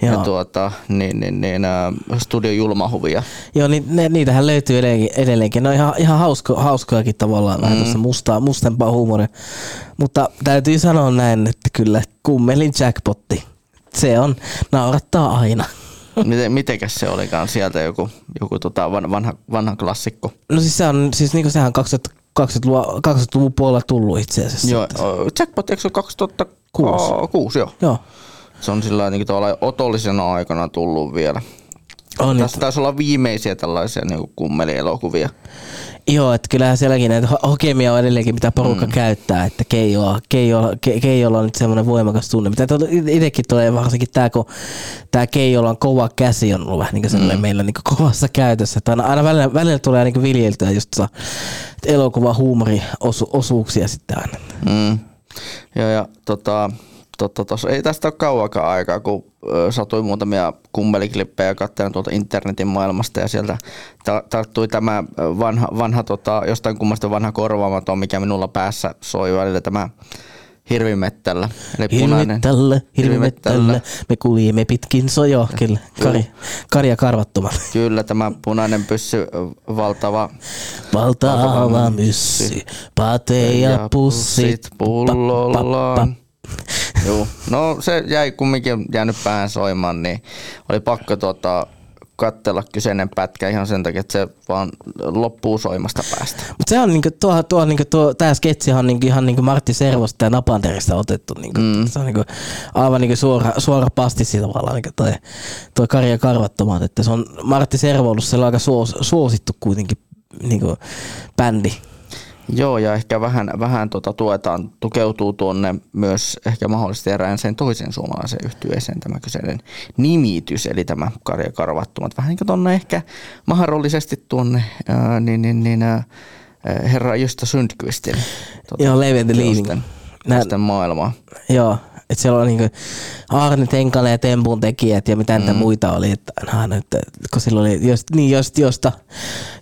ja tuota, niin, niin, niin, ä, Studio Julmahuvia. Joo, niin ne, niitähän löytyy edelleenkin. edelleenkin. Ne on ihan, ihan hausko, hauskojakin tavallaan, vähän Mm. tuossa mustaa, mustempaa huumoria. Mutta täytyy sanoa näin, että kyllä kummelin jackpotti, se on, naurattaa aina. [LAUGHS] Miten, mitenkäs se olikaan sieltä joku, joku tota van- vanha, vanha klassikko? No siis se on, siis niinku sehän on 20, 20-luvun, 20-luvun puolella tullut itse asiassa. Joo, jackpot eikö se ole 2006? joo. Joo. Se on sillä niin tavalla otollisena aikana tullut vielä. On, Tässä taisi olla viimeisiä tällaisia niin kummelielokuvia. Joo, että kyllähän sielläkin näitä ho- hokemia on edelleenkin, mitä porukka mm. käyttää, että Keijolla, Keijolla, Ke, Keijolla on nyt semmoinen voimakas tunne. Mitä tuota itsekin tulee varsinkin tämä, kun tämä Keijolla on kova käsi on ollut vähän niin kuin mm. meillä niin kuin kovassa käytössä. Että aina, aina välillä, välillä tulee niin kuin viljeltyä just tuossa elokuva huumori osu, osuuksia sitten aina. Mm. Joo, ja tota, totta, tos, ei tästä ole kauakaan aikaa, kun ö, satuin muutamia kummeliklippejä katselen tuolta internetin maailmasta ja sieltä ta- tarttui tämä vanha, vanha tota, jostain kummasta vanha korvaamaton, mikä minulla päässä soi välillä tämä hirvimettällä. Eli punainen. Hirvittällä, hirvimettällä, me kuljemme pitkin sojoa, kyllä. Kari, Karja karvattomat. Kyllä, tämä punainen pyssy, ö, valtava, Valtava myssy, pate ja pussit pullollaan. Joo, no se jäi kumminkin jäänyt päähän soimaan, niin oli pakko tota, katsella kyseinen pätkä ihan sen takia, että se vaan loppuu soimasta päästä. Mutta se on niinku, tuo, tuo, niinku, tuo, tää sketsi on niinku, ihan niinku Martti Servosta ja Napanterista otettu. Niinku, mm. Se on niinku, aivan niinku suora, suora pastissi tavallaan niinku toi, toi Karja Karvattomat. Että se on Martti Servo ollut aika suos, suosittu kuitenkin niinku, bändi. Joo, ja ehkä vähän, vähän tota tuetaan, tukeutuu tuonne myös ehkä mahdollisesti eräänseen toisen suomalaisen yhtyeeseen tämä kyseinen nimitys, eli tämä Karja Karvattomat. Vähän niin kuin tuonne ehkä mahdollisesti tuonne ää, niin, niin, niin, ää, herra Justa Sundqvistin. Tota, Joo, Levi and the Nää- teosten maailmaa. Joo, että siellä on niinku Arne Tenkale ja Tempun tekijät ja mitä niitä muita oli. Että, nah, että, kun sillä oli just, niin just, josta,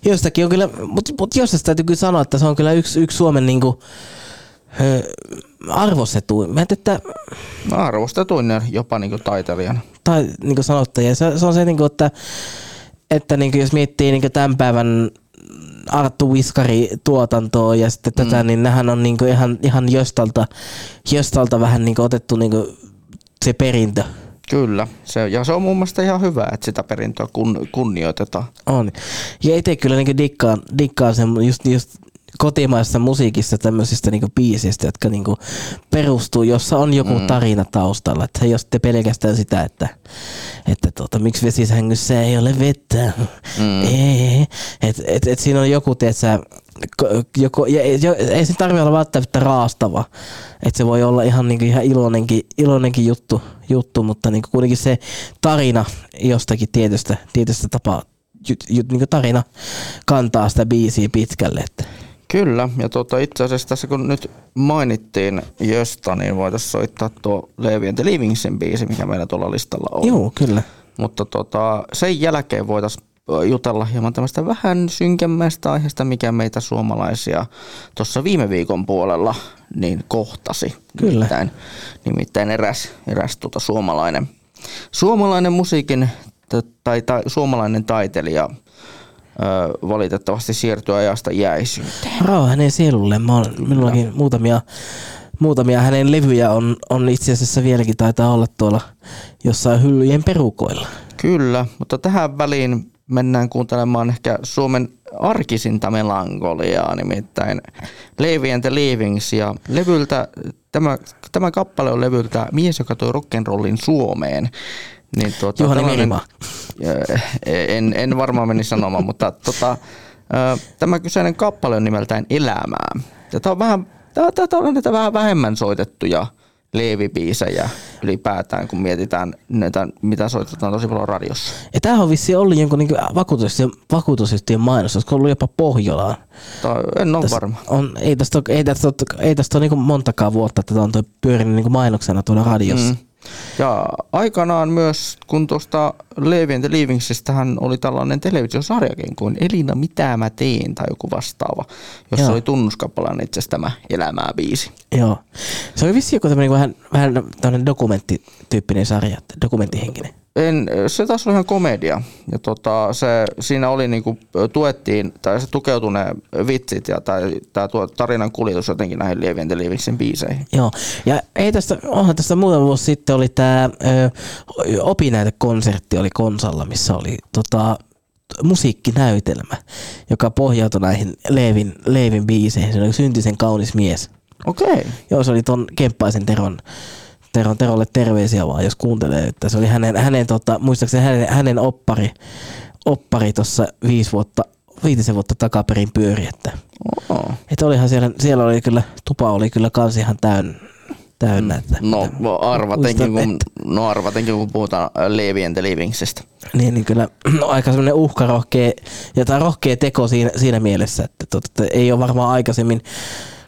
jostakin on kyllä, mutta mut jostain täytyy kyllä sanoa, että se on kyllä yksi, yksi Suomen niinku, ö, arvostettu. Mä että No, arvostetuin jopa niin kuin taiteilijana. tai niin kuin sanottajia. Se, se on se, niin kuin, että, että niin kuin jos miettii niin kuin tämän päivän Arttu Wiskari tuotantoa ja sitten mm. tätä, niin nehän on niin kuin ihan, ihan jostalta, jostalta vähän niin kuin otettu niin kuin se perintö. Kyllä, se, ja se on mun mielestä ihan hyvä, että sitä perintöä kun, kunnioitetaan. On. Ja itse kyllä niin dikkaan, dikkaan sen just, just kotimaisessa musiikissa tämmöisistä niinku biisistä, jotka niinku perustuu, jossa on joku Mm. tarina taustalla. Että ei ole sitten pelkästään sitä, että, että tuota, miksi vesisängyssä ei ole vettä. Mm. Ei. Et, et, et siinä on joku, tietsä, joko, ja, ei- jo, ei se tarvitse olla välttämättä raastava. Että se voi olla ihan, niinku, ihan iloinenkin, iloinenkin juttu, juttu, mutta niinku kuitenkin se tarina jostakin tietystä, tietystä tapaa, jut, jut, niinku tarina kantaa sitä biisiä pitkälle. Että. Kyllä, ja tuota, itse asiassa tässä kun nyt mainittiin Jösta, niin voitaisiin soittaa tuo Levi and the Livingsin biisi, mikä meillä tuolla listalla on. Joo, kyllä. Mutta tota, sen jälkeen voitaisiin jutella hieman tämmöistä vähän synkemmästä aiheesta, mikä meitä suomalaisia tuossa viime viikon puolella niin kohtasi. Kyllä. Nimittäin, nimittäin eräs, eräs tuota suomalainen, suomalainen musiikin tai, tai suomalainen taiteilija valitettavasti siirtyi ajasta jäisyyteen. Rauha hänen sielulle. Mä olen, minullakin muutamia, muutamia hänen levyjä on, on itse asiassa vieläkin taitaa olla tuolla jossain hyllyjen perukoilla. Kyllä, mutta tähän väliin mennään kuuntelemaan ehkä Suomen arkisinta melankoliaa, nimittäin Levi and the Leavings ja levyltä, tämä, tämä kappale on levyltä Mies, joka toi rock'n'rollin Suomeen. Niin tuota, Juhani Merimaa. Ö, en, en varmaan meni sanomaan, mutta tota, tämä kyseinen kappale on nimeltään Elämää. Ja tämä on vähän, tämä, tämä on näitä vähän vähemmän soitettuja Leevi-biisejä ylipäätään, kun mietitään näitä, mitä soitetaan tosi paljon radiossa. Ja tämähän on vissiin ollut jonkun niin vakuutusyhtiön, vakuutusyhtiön mainos, olisiko ollut jopa Pohjolaan. Tai en ole Tästä varma. On, ei tästä ole, ei tästä ole, ei tästä ole niin montakaan vuotta, että tämä on pyörinyt niin mainoksena tuolla radiossa. Mm. Ja aikanaan myös, kun tuosta Levi and Leavingsistähän oli tällainen televisiosarjakin kuin Elina, mitä mä teen tai joku vastaava, jossa Joo. oli tunnuskappaleen itse asiassa tämä Elämää biisi. Joo. Se oli vissiin joku tämmöinen vähän, vähän tämmöinen dokumenttityyppinen sarja, dokumenttihenkinen. En, se taas oli ihan komedia. Ja tota, se, siinä oli niinku, tuettiin, tai se tukeutui ne vitsit ja tai, tämä tarinan kuljetus jotenkin näihin the Leavingsin biiseihin. Joo, ja ei tästä, onhan tästä muutama vuosi sitten oli tämä opinnäytekonsertti oli Konsalla, missä oli tota, musiikkinäytelmä, joka pohjautui näihin Leevin, Leevin biiseihin. Se oli Syntisen kaunis mies. Okei. Okay. Joo, se oli ton Kemppaisen Teron, Teron Terolle terveisiä vaan, jos kuuntelee, että se oli hänen, hänen tota, muistaakseni hänen, hänen oppari, oppari tuossa viisi vuotta viitisen vuotta takaperin pyöri, että, Oo. että olihan siellä, siellä oli kyllä, tupa oli kyllä kans ihan täynnä. täynnä että, No arvatenkin, kun, no arvatenkin, kun puhutaan Levi and the Livingsistä. Niin, niin kyllä [CLEARS THROAT] no, aika semmoinen uhkarohkea ja tai rohkea teko siinä, siinä mielessä, että, tota, että ei ole varmaan aikaisemmin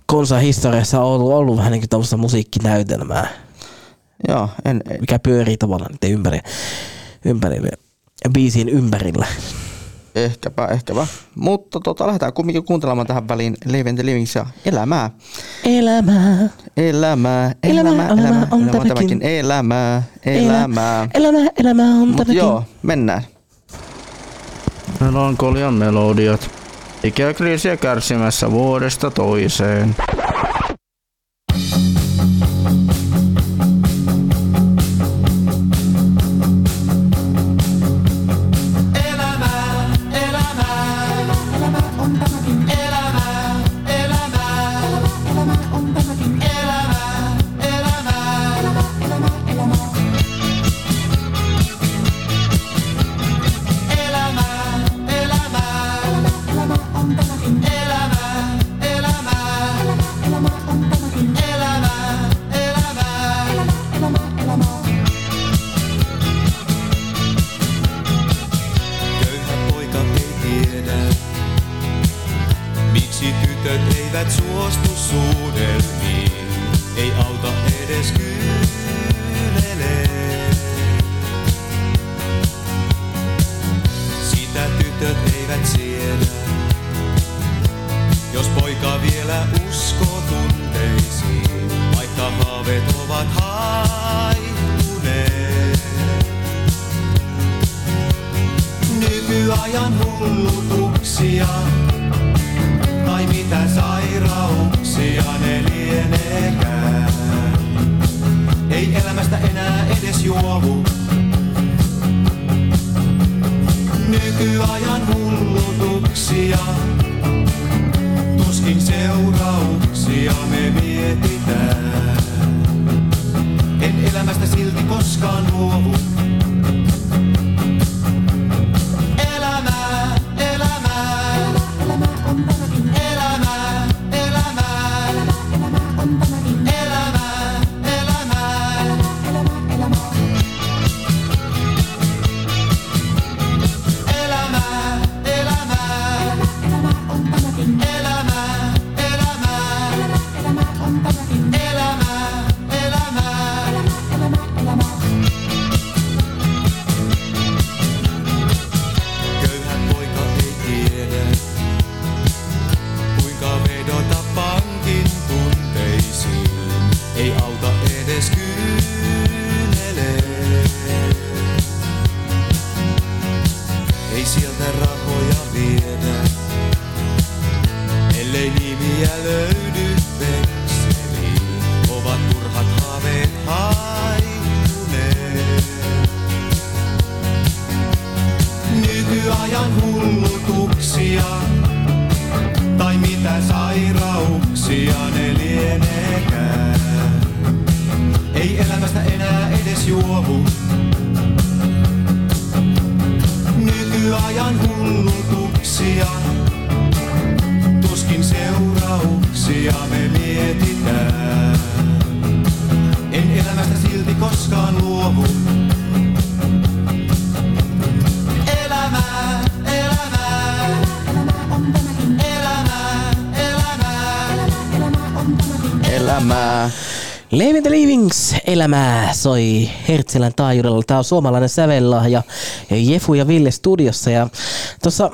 konsan historiassa ollut, ollut vähän niin kuin musiikkinäytelmää, Joo, en, mikä pyörii tavallaan niiden ympäri, ympärillä, biisin ympärillä. Ehkäpä, ehkäpä. Mutta tota, lähdetään kumminkin kuuntelemaan tähän väliin and the Livings ja elämää. Elämää. Elämää, Elämä, elämää, elämä elämää, on elämää, tämäkin. Elämää, elämää. Elämä, elämä on Mut tämäkin. joo, mennään. Melankolian melodiat. Ikäkriisiä kärsimässä vuodesta toiseen. Hullutuksia, tai mitä sairauksia ne lieneekään. Ei elämästä enää edes juovu. Nykyajan hullutuksia, tuskin seurauksia me mietitään. En elämästä silti koskaan luovu. Elämää soi Hertzilän taajuudella. Tämä on suomalainen sävellahja Jefu ja Ville studiossa. Ja tuossa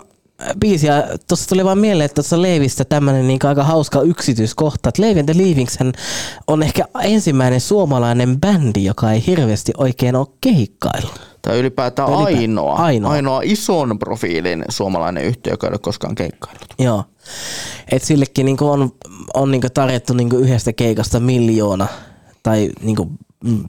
biisiä, tuossa tuli vaan mieleen, että tuossa Leivistä tämmöinen niin aika hauska yksityiskohta, että Leave in the Livings on ehkä ensimmäinen suomalainen bändi, joka ei hirveästi oikein ole keikkaillut. Tai ylipäätään Tai ylipä- ainoa, ainoa. ainoa ison profiilin suomalainen yhtiö, joka ei ole koskaan keikkaillut. Joo. Et sillekin niinku on, on niinku tarjottu niinku yhdestä keikasta miljoona tai niinku, mm,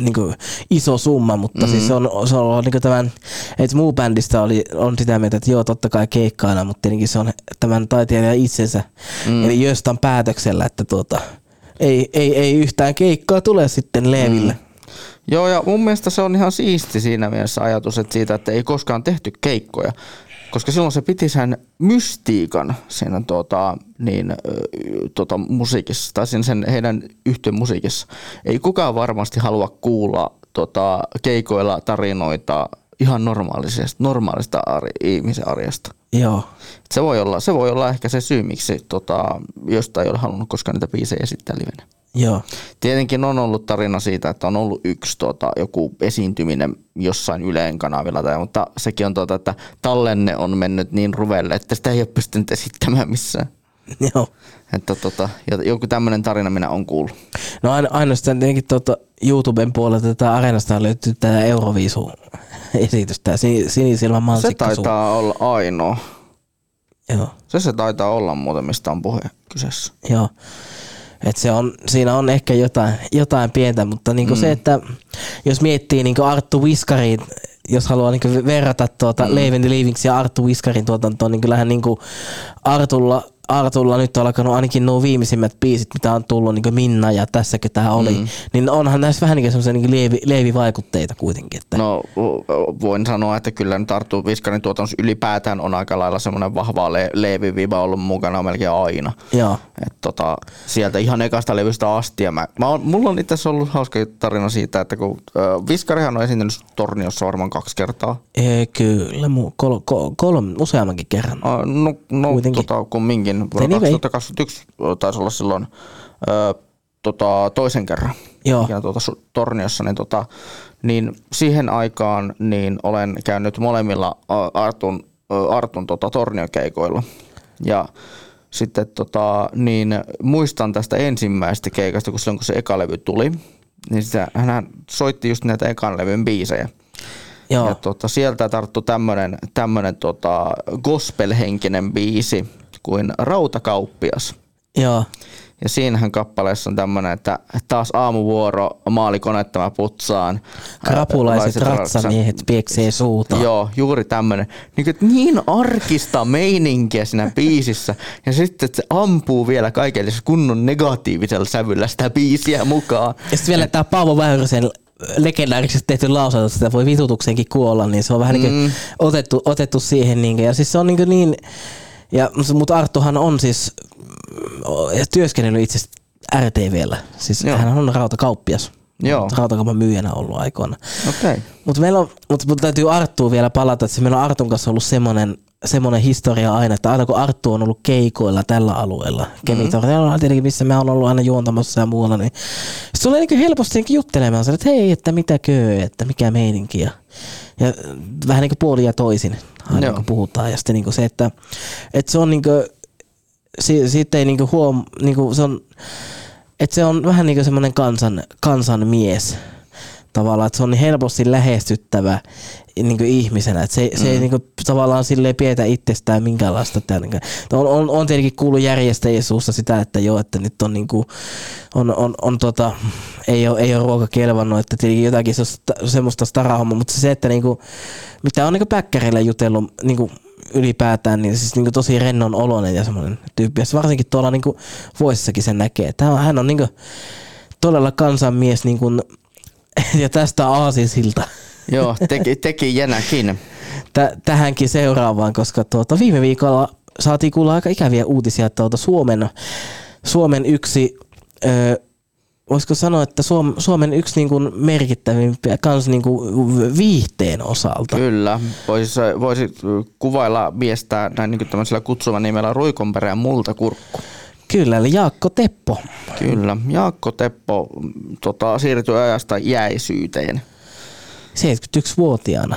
niinku iso summa, mutta mm. siis se on, se on ollut niinku tämän, että muu bändistä oli, on sitä mieltä, että joo totta kai keikkailla, mutta tietenkin se on tämän taiteilijan itsensä, mm. eli Jöstan päätöksellä, että tuota, ei, ei, ei yhtään keikkaa tule sitten Leeville. Mm. Joo, ja mun mielestä se on ihan siisti siinä mielessä ajatus, että siitä, että ei koskaan tehty keikkoja. Koska silloin se piti sen mystiikan siinä tota, niin, tota, musiikissa, tai sen, sen heidän yhtiön musiikissa. Ei kukaan varmasti halua kuulla tota, keikoilla tarinoita ihan normaalisesta, normaalista ari, ihmisen arjesta. Joo. Se voi, olla, se voi olla ehkä se syy, miksi tota, jostain ei ole halunnut koskaan niitä biisejä esittää livenä. Joo. Tietenkin on ollut tarina siitä, että on ollut yksi tota, joku esiintyminen jossain Yleen kanavilla, tai, mutta sekin on, tota, että tallenne on mennyt niin ruvelle, että sitä ei ole pystynyt esittämään missään. [LAUGHS] Joo. Että tota, joku tämmöinen tarina minä on kuullut. No aino- ainoastaan tietenkin tuota YouTuben puolelta tätä Areenasta löytyy tämä Euroviisu esitys, tämä si- sinisilmän Se mansikka. taitaa olla ainoa. Joo. Se se taitaa olla muuten, mistä on puhe kyseessä. Joo. Et se on, siinä on ehkä jotain, jotain pientä, mutta niinku Mm. se, että jos miettii niinku Arttu Wiskariin, jos haluaa niinku verrata tuota mm. Leaving the Leavings ja Arttu Wiskarin tuotantoon, niin kyllähän niinku Artulla, Artulla nyt on alkanut ainakin nuo viimeisimmät biisit, mitä on tullut, niin Minna ja tässäkö tämä oli, Mm. niin onhan näissä vähän niin semmoisia niin leivi, leivivaikutteita kuitenkin. Että. No voin sanoa, että kyllä nyt Arttu Viskarin tuotannossa ylipäätään on aika lailla semmoinen vahva le- leeviviva ollut mukana melkein aina. Joo. Et tota, sieltä ihan ekasta levystä asti. Ja mä, mä on, mulla on itse asiassa ollut hauska tarina siitä, että kun äh, Viskarihan on esiintynyt Torniossa varmaan kaksi kertaa. Ee, kyllä, mu- kol, kol, kolme, useammankin kerran. Uh, no, no tota, kumminkin. Vuonna Anyway. 2021 taisi olla silloin ö, tota, toisen kerran. Joo. Ja tuota, Torniossa, niin, tota, niin siihen aikaan niin olen käynyt molemmilla Artun, Artun tota, Torniokeikoilla. Ja sitten tota, niin muistan tästä ensimmäisestä keikasta, kun silloin kun se eka levy tuli, niin sitä, hän soitti just näitä ekan levyn biisejä. Joo. Ja tota, sieltä tarttu tämmönen, tämmönen tota gospel-henkinen biisi kuin Rautakauppias. Joo. Ja siinähän kappaleessa on tämmönen, että taas aamuvuoro, maalikonetta mä putsaan. Krapulaiset ratsamiehet pieksee suuta. Joo, juuri tämmönen. Niin, niin arkista meininkiä siinä biisissä. Ja sitten että se ampuu vielä kaikille kunnon negatiivisella sävyllä sitä biisiä mukaan. Ja sitten vielä tämä Paavo Väyrysen legendaarisesti tehty lausaus, että sitä voi vitutukseenkin kuolla, niin se on vähän mm. niin otettu, otettu siihen. Niin, ja siis se on niin, niin ja, mutta Arttuhan on siis mm, työskennellyt itse RTVllä. Siis Joo. hän on rautakauppias. Joo. Rautakaupan myyjänä ollut aikoina. Okei. Okay. Mutta meillä on, mutta mut täytyy Arttuun vielä palata, että meillä on Artun kanssa ollut semmoinen, semmoinen historia aina, että aina kun Arttu on ollut keikoilla tällä alueella, Kemitornilla mm-hmm. tietenkin, missä me on ollut aina juontamassa ja muualla, niin se tulee niin helposti niin juttelemaan, että hei, että mitä köö, että mikä meininki ja, ja vähän niin kuin puoli ja toisin aina Joo. kun puhutaan. Ja sitten niin kuin se, että, että se on niin kuin, si, siitä ei niin kuin huom, niin kuin se on, että se on vähän niin kuin semmoinen kansan, kansan mies tavallaan, että se on niin helposti lähestyttävä niin kuin ihmisenä, että se, se ei Mm. niin kuin, tavallaan silleen pietä itsestään minkäänlaista. Että niin kuin, on, on, on tietenkin kuullut järjestäjien suusta sitä, että joo, että nyt on, niin kuin, on, on, on tota, ei ole, ei ole ruoka kelvannut, että tietenkin jotakin semmoista, semmoista starahommaa, mutta se, että niin kuin, mitä on niin päkkärillä jutellut niin kuin, ylipäätään, niin siis niin kuin tosi rennon oloinen ja semmoinen tyyppi. Ja se varsinkin tuolla niin kuin voissakin sen näkee, on, hän on niin kuin, todella kansanmies niin kuin, [LAUGHS] ja tästä aasinsilta. Joo, teki, teki jänäkin. Tä, tähänkin seuraavaan, koska tuota, viime viikolla saatiin kuulla aika ikäviä uutisia, että tuota Suomen, Suomen yksi, ö, voisiko sanoa, että Suom, Suomen yksi niin kuin merkittävimpiä kans niin kuin viihteen osalta. Kyllä, voisi, voisi kuvailla miestä näin niin tämmöisellä kutsuvan nimellä Ruikonperä ja Multakurkku. Kyllä, eli Jaakko Teppo. Kyllä, Jaakko Teppo mm, tota, siirtyi ajasta jäisyyteen. 71-vuotiaana.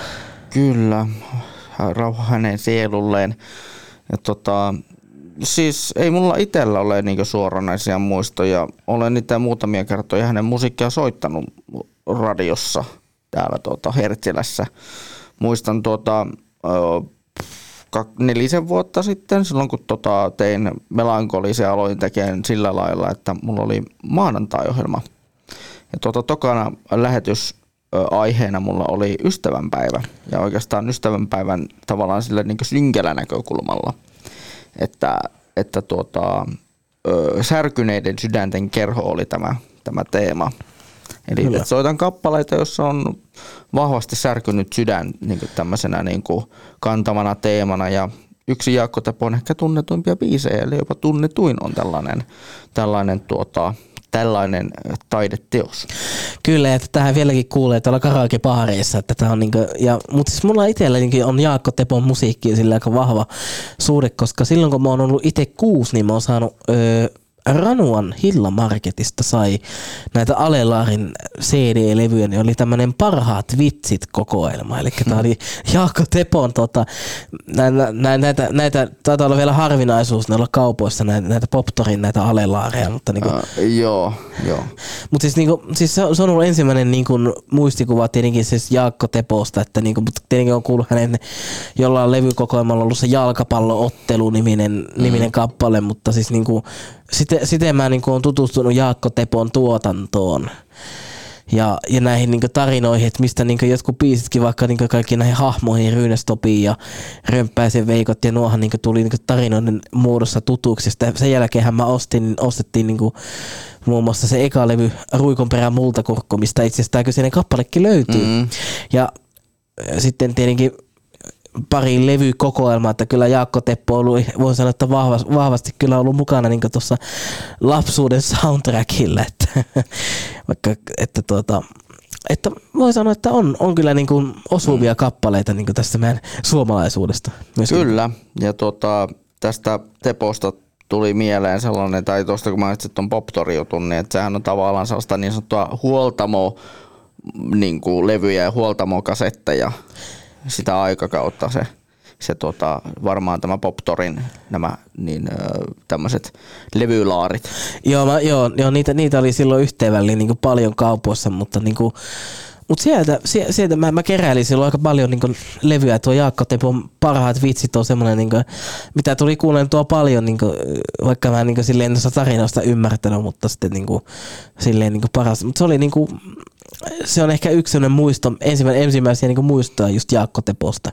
Kyllä, rauha hänen sielulleen. Ja tota, siis ei mulla itsellä ole niinku suoranaisia muistoja. Olen niitä muutamia kertoja hänen musiikkia soittanut radiossa täällä tuota Hertsilässä. Muistan tuota, ö, nelisen vuotta sitten, silloin kun tota, tein melankolisia aloin tekemään sillä lailla, että mulla oli maanantai-ohjelma. Ja tuota, tokana lähetys aiheena mulla oli ystävänpäivä. Ja oikeastaan ystävänpäivän tavallaan sillä niin synkällä näkökulmalla. Että, että tuota, särkyneiden sydänten kerho oli tämä, tämä teema. Eli Kyllä. että soitan kappaleita, joissa on vahvasti särkynyt sydän niin kuin tämmöisenä niin kuin kantavana teemana ja yksi Jaakko Tepon ehkä tunnetuimpia biisejä, eli jopa tunnetuin on tällainen, tällainen, tuota, tällainen taideteos. Kyllä, että tähän vieläkin kuulee tuolla karaokebaareissa, että tämä on niinku, ja, mutta siis mulla itsellänikin on Jaakko Tepon musiikki sillä aika vahva suhde, koska silloin kun mä oon ollut itse kuusi, niin mä oon saanut öö, Ranuan Hillamarketista sai näitä Alelaarin CD-levyjä, niin oli tämmöinen parhaat vitsit kokoelma. Eli tämä oli Jaakko Tepon tota, näitä, näitä, näitä, näitä, taitaa olla vielä harvinaisuus näillä kaupoissa näitä, näitä Poptorin näitä Alelaareja, mutta niinku, Uh, joo, joo. mutta siis, niinku, siis se, on, ollut ensimmäinen niinku, muistikuva tietenkin siis Jaakko Teposta, että niinku, mutta tietenkin on kuullut hänen jollain levykokoelmalla ollut se jalkapalloottelu niminen, niminen kappale, mutta siis niinku, siten, siten mä niinku, on tutustunut Jaakko Tepon tuotantoon ja, ja näihin niinku tarinoihin, että mistä niinku jotkut biisitkin, vaikka niinku kaikki näihin hahmoihin, Ryynestopiin ja Römppäisen veikot ja nuohan niinku tuli niinku tarinoiden muodossa tutuksi. Sitten sen jälkeen mä ostin, ostettiin niinku muun muassa se eka levy Ruikonperän multakurkku, mistä itse asiassa tämä kyseinen kappalekin löytyy. Mm. Ja sitten tietenkin pari levykokoelmaa, että kyllä Jaakko Teppo on ollut, voi sanoa, että vahvasti, vahvasti kyllä ollut mukana niin tuossa lapsuuden soundtrackilla, että, [LAUGHS] vaikka, että tuota, että voi sanoa, että on, on kyllä niin kuin osuvia mm. kappaleita niin kuin tästä meidän suomalaisuudesta. Myöskin. Kyllä, ja tota, tästä Teposta tuli mieleen sellainen, tai tuosta kun mainitsit tuon Poptori-jutun, niin että sehän on tavallaan sellaista niin sanottua huoltamo niin kuin levyjä ja huoltamokasetteja sitä aikakautta se, se tota, varmaan tämä Poptorin nämä niin, tämmöiset levylaarit. Joo, mä, joo, joo niitä, niitä oli silloin yhteenväliin niin paljon kaupoissa, mutta niin kuin, Mut sieltä, sieltä, mä, mä keräilin silloin aika paljon niin levyjä. Tuo Jaakko Tepon parhaat vitsit on semmoinen, niin mitä tuli kuunneltua paljon, niin kuin, vaikka mä niin silleen noista tarinoista ymmärtänyt, mutta sitten niin kuin, silleen niin paras. Mutta se oli niin kuin, se on ehkä yksi sellainen muisto, ensimmäinen, ensimmäisiä niin muistoja just Jaakko Teposta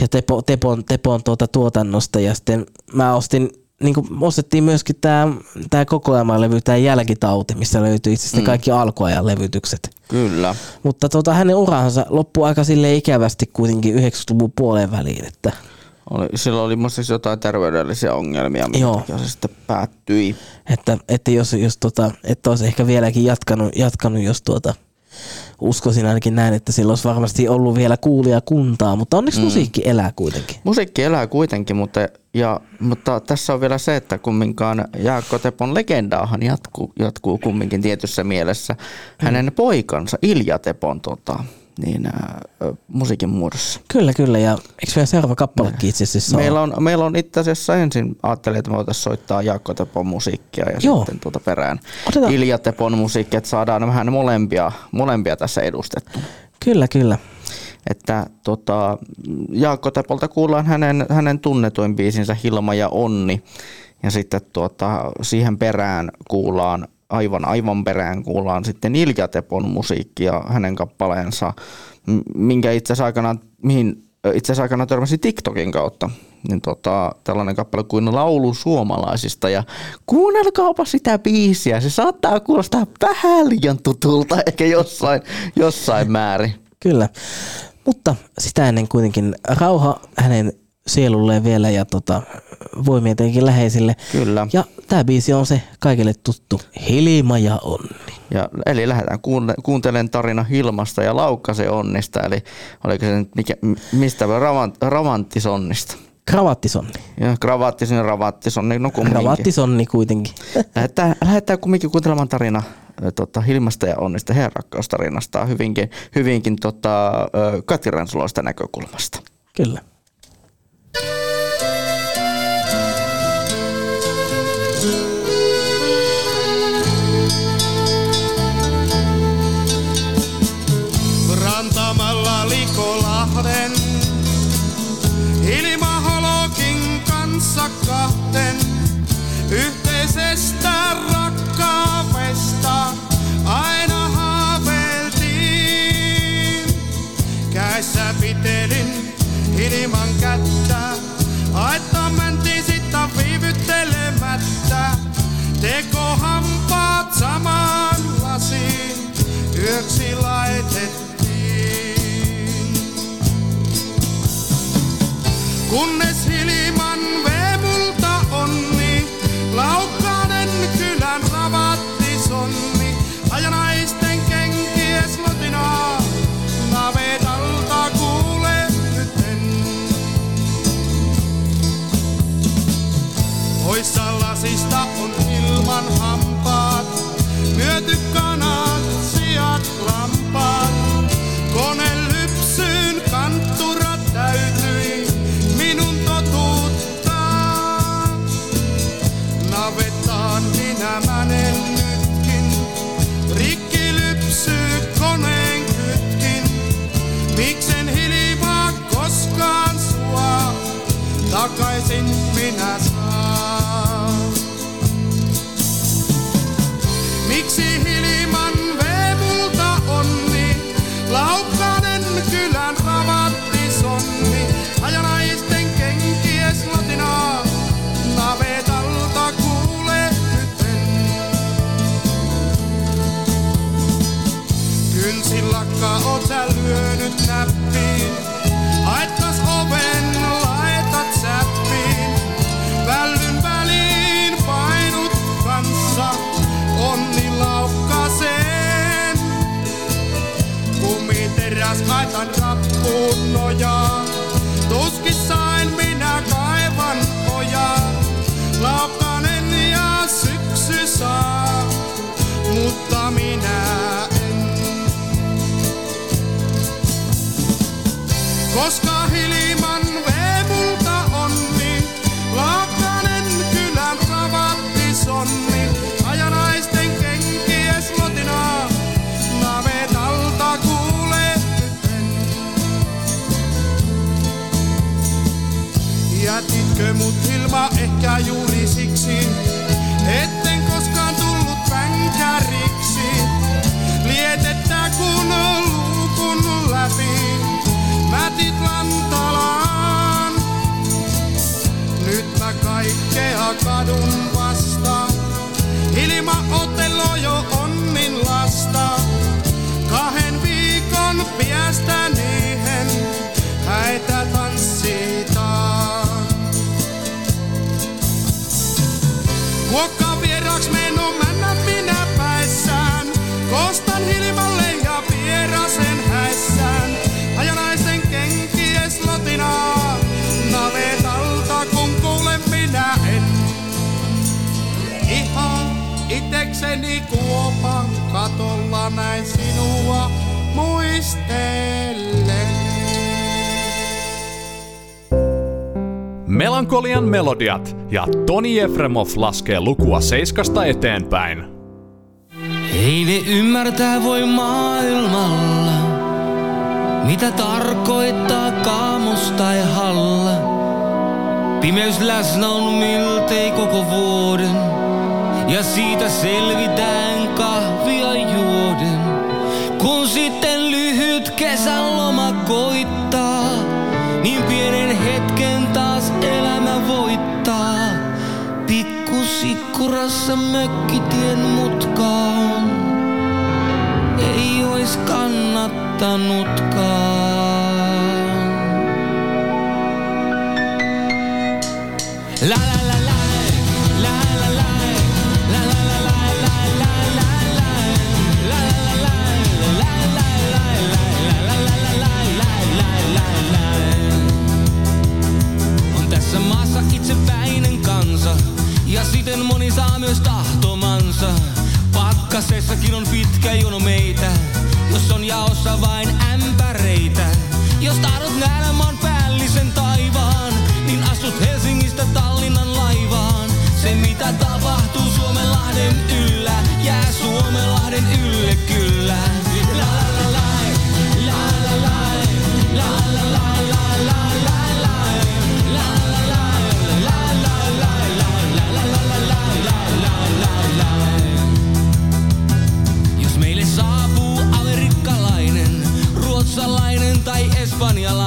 ja Tepo, Tepon, Tepon tuota tuotannosta ja sitten mä ostin niin kuin ostettiin myöskin tämä tää kokoelmalevy, tämä Jälkitauti, missä löytyy itse asiassa Mm. kaikki alkuajan levytykset. Kyllä. Mutta tota, hänen uransa loppui aika sille ikävästi kuitenkin 90-luvun puoleen väliin. Että Oli, silloin oli muistaakseni jotain terveydellisiä ongelmia, Joo. mikä se sitten päättyi. että, että jos, jos tota, että olisi ehkä vieläkin jatkanut, jatkanut jos tuota, uskoisin ainakin näin, että sillä olisi varmasti ollut vielä kuulia kuntaa, mutta onneksi mm. musiikki elää kuitenkin. Musiikki elää kuitenkin, mutta, ja, mutta tässä on vielä se, että kumminkaan Jaakko Tepon legendaahan jatkuu, jatkuu kumminkin tietyssä mielessä hänen poikansa Ilja Tepon tota, niin, ää, ö, musiikin muodossa. Kyllä, kyllä. Ja eikö meidän seuraava kappalekin itse asiassa? Meillä on, meillä on itse asiassa ensin, ajattelin, että me voitaisiin soittaa Jaakko Tepon musiikkia ja Joo. sitten tuota perään Otetaan- Ilja Tepon musiikkia, että saadaan vähän molempia, molempia tässä edustettu. Kyllä, kyllä. Että tota, Jaakko Tepolta kuullaan hänen, hänen tunnetuin biisinsä Hilma ja Onni. Ja sitten tuota, siihen perään kuullaan, aivan aivan perään kuullaan sitten Ilja Tepon ja hänen kappaleensa, minkä itse asiassa aikanaan, mihin itse asiassa aikanaan törmäsin TikTokin kautta. Niin tota, tällainen kappale kuin Laulu suomalaisista ja kuunnelkaapa sitä biisiä. Se saattaa kuulostaa vähän liian tutulta ehkä jossain, jossain määrin. Kyllä. Mutta sitä ennen kuitenkin rauha hänen sielulleen vielä ja tota, voimia tietenkin läheisille. Kyllä. Ja tämä biisi on se kaikille tuttu Hilma ja onni. Ja, eli lähdetään kuunte- kuuntelemaan tarina Hilmasta ja Laukkasen onnista, eli oliko se nyt mikä, mistä Ravant, Ravanttisonnista. Kravattisonni. Ja kravaattisonni, ravattisonni, no kumminkin. Kravattisonni kuitenkin. [LAUGHS] Lähdetään, lähdetään kumminkin kuuntelemaan tarina tota, Hilmasta ja onnista, heidän rakkaustarinasta hyvinkin, hyvinkin tota, Kati Rensuloista näkökulmasta. Kyllä. con takaisin minä saan. Miksi Hilman vemulta onni, Laukkanen kylän ravatti sonni, ajanaisten kenkies latinaa, navetalta kuule nytten. Kylsillakka oot sä lyönyt näppiin, laitan rappuun nojaa. Tuskissain minä kaivan pojaa, laukkanen ja syksy saa, mutta minä en. Koska Mot ilma ehkä juu Luokkaan vieraaks menon männät minä päissään. Kostan hilmalle ja vierasen häissään. Ajanaisen kenkies latinaa. Navetalta kun kuulen minä et. Ihan itekseni kuopan katolla näin sinua muistella. Melankolian melodiat ja Toni Efremov laskee lukua seiskasta eteenpäin. Ei ne ymmärtää voi maailmalla, mitä tarkoittaa kaamos tai halla. Pimeys läsnä on miltei koko vuoden, ja siitä selvitään kahvia juoden. Kun sitten Ikkurassa mökkitien mutkaan ei ois kannattanutkaan. La la niin saa myös tahtomansa. Pakkasessakin on pitkä jono meitä, jos on jaossa vain ämpäreitä. Jos tahdot nähdä maan päällisen taivaan, niin astut Helsingistä Tallinnan laivaan. Se mitä tapahtuu Suomenlahden yllä, jää Suomenlahden ylle kyllä. funny.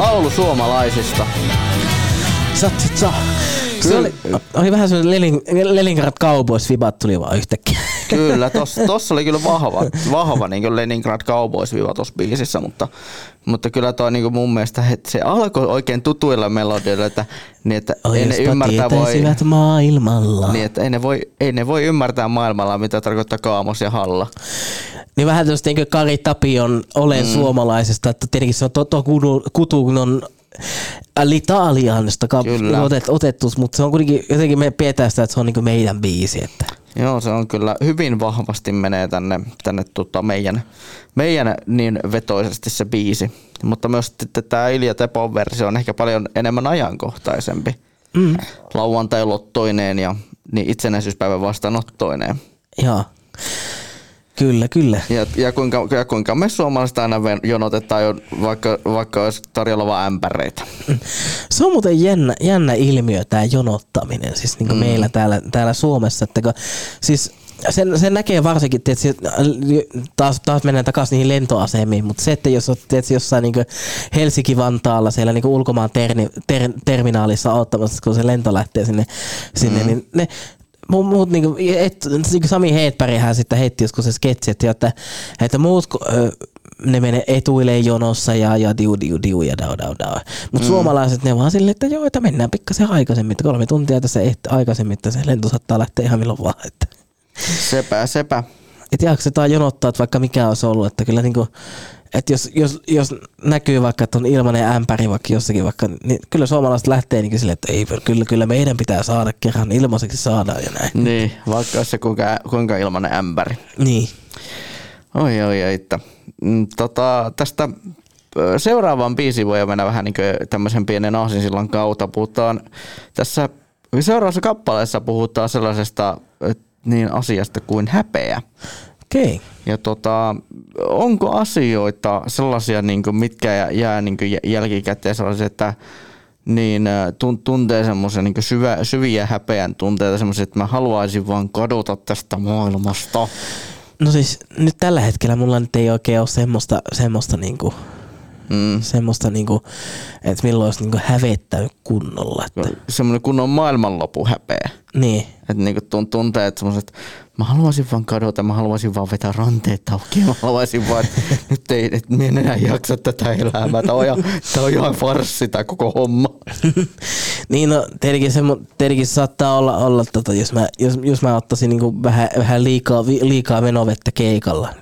Laulu suomalaisista. Satsatsa. Se oli, oli vähän semmoinen Leningrad Cowboys vibat tuli vaan yhtäkkiä. Kyllä, tossa, [LAUGHS] tossa oli kyllä vahva, vahva niin Leningrad Cowboys viva tossa biisissä, mutta, mutta kyllä toi niin mun mielestä että se alkoi oikein tutuilla melodioilla, että, niin että ei ne ymmärtää voi, maailmalla. Niin, että ei ne voi, ei ne voi ymmärtää maailmalla, mitä tarkoittaa kaamos ja halla. Niin vähän tämmöistä niin Kari Tapion Olen mm. suomalaisesta, että tietenkin se on Toto Kutunon Litalianista Kyllä. otet, otettu, mutta se on kuitenkin jotenkin me pidetään sitä, että se on niin meidän biisi. Että. Joo, se on kyllä hyvin vahvasti menee tänne, tänne tota meidän, meidän niin vetoisesti se biisi. Mutta myös tämä Ilja Tepon versio on ehkä paljon enemmän ajankohtaisempi. Mm. Lauantai-lottoineen ja niin itsenäisyyspäivän vastaanottoineen. Joo. Kyllä, kyllä. Ja, ja, kuinka, ja kuinka me suomalaiset aina jonotetaan, jo, vaikka, vaikka olisi tarjolla vain ämpäreitä. Se on muuten jännä, jännä ilmiö tämä jonottaminen siis niin mm. meillä täällä, täällä Suomessa. Että kun, siis sen, sen näkee varsinkin, tietysti, taas, taas mennään takaisin niihin lentoasemiin, mutta se, että jos olet tietysti jossain niin Helsinki-Vantaalla siellä niin ulkomaan terni, ter, terminaalissa ottamassa, kun se lento lähtee sinne, sinne mm. niin ne muut, muut niinku, et, niinku Sami Heetpärihän sitten heitti joskus se sketsi, että, että, että muut ne menee etuilee jonossa ja, ja diu, diu, diu ja dau, dau, dau. Mutta mm. suomalaiset ne vaan silleen, että joo, että mennään pikkasen aikaisemmin, että kolme tuntia tässä et, aikaisemmin, että se lento saattaa lähteä ihan milloin vaan. Että. Sepä, sepä. Että jaksetaan jonottaa, että vaikka mikä olisi ollut, että kyllä niinku, että jos, jos, jos näkyy vaikka, että on ilmainen ämpäri vaikka jossakin vaikka, niin kyllä suomalaiset lähtee niin silleen, että ei, kyllä, kyllä meidän pitää saada kerran ilmaiseksi saadaan ja näin. Niin, vaikka olisi se kuinka, kuinka ilmainen ämpäri. Niin. Oi, oi, oi. Että, mm, tota, tästä seuraavaan biisiin voi mennä vähän niin tämmöisen pienen aasinsillan kautta. Puhutaan tässä seuraavassa kappaleessa puhutaan sellaisesta niin asiasta kuin häpeä. Okei. Okay. Ja tota, onko asioita sellaisia, niin kuin, mitkä jää- jää niin kuin jälkikäteen sellaisia, että niin tun- tuntee semmoisen niin syvä, syviä häpeän tunteita, semmoisia, että mä haluaisin vaan kadota tästä maailmasta. No siis nyt tällä hetkellä mulla nyt ei oikein ole semmoista, semmoista niinku, mm. semmoista niinku, että milloin olisi niinku hävettänyt kunnolla. Että, Semmoinen kunnon maailmanlopu häpeä. niin. Että niinku tun- tuntee, että semmoiset, mä haluaisin vaan kadota, mä haluaisin vaan vetää ranteet auki, mä haluaisin vaan, että [LAUGHS] nyt ei, että mä en enää jaksa tätä elämää, tää on ihan, tää on ihan farssi tää koko homma. [LAUGHS] Niin no, tietenkin, se, tietenkin saattaa olla, olla tota, jos, mä, jos, jos mä ottaisin niinku vähän, vähän liikaa, liikaa menovettä keikalla,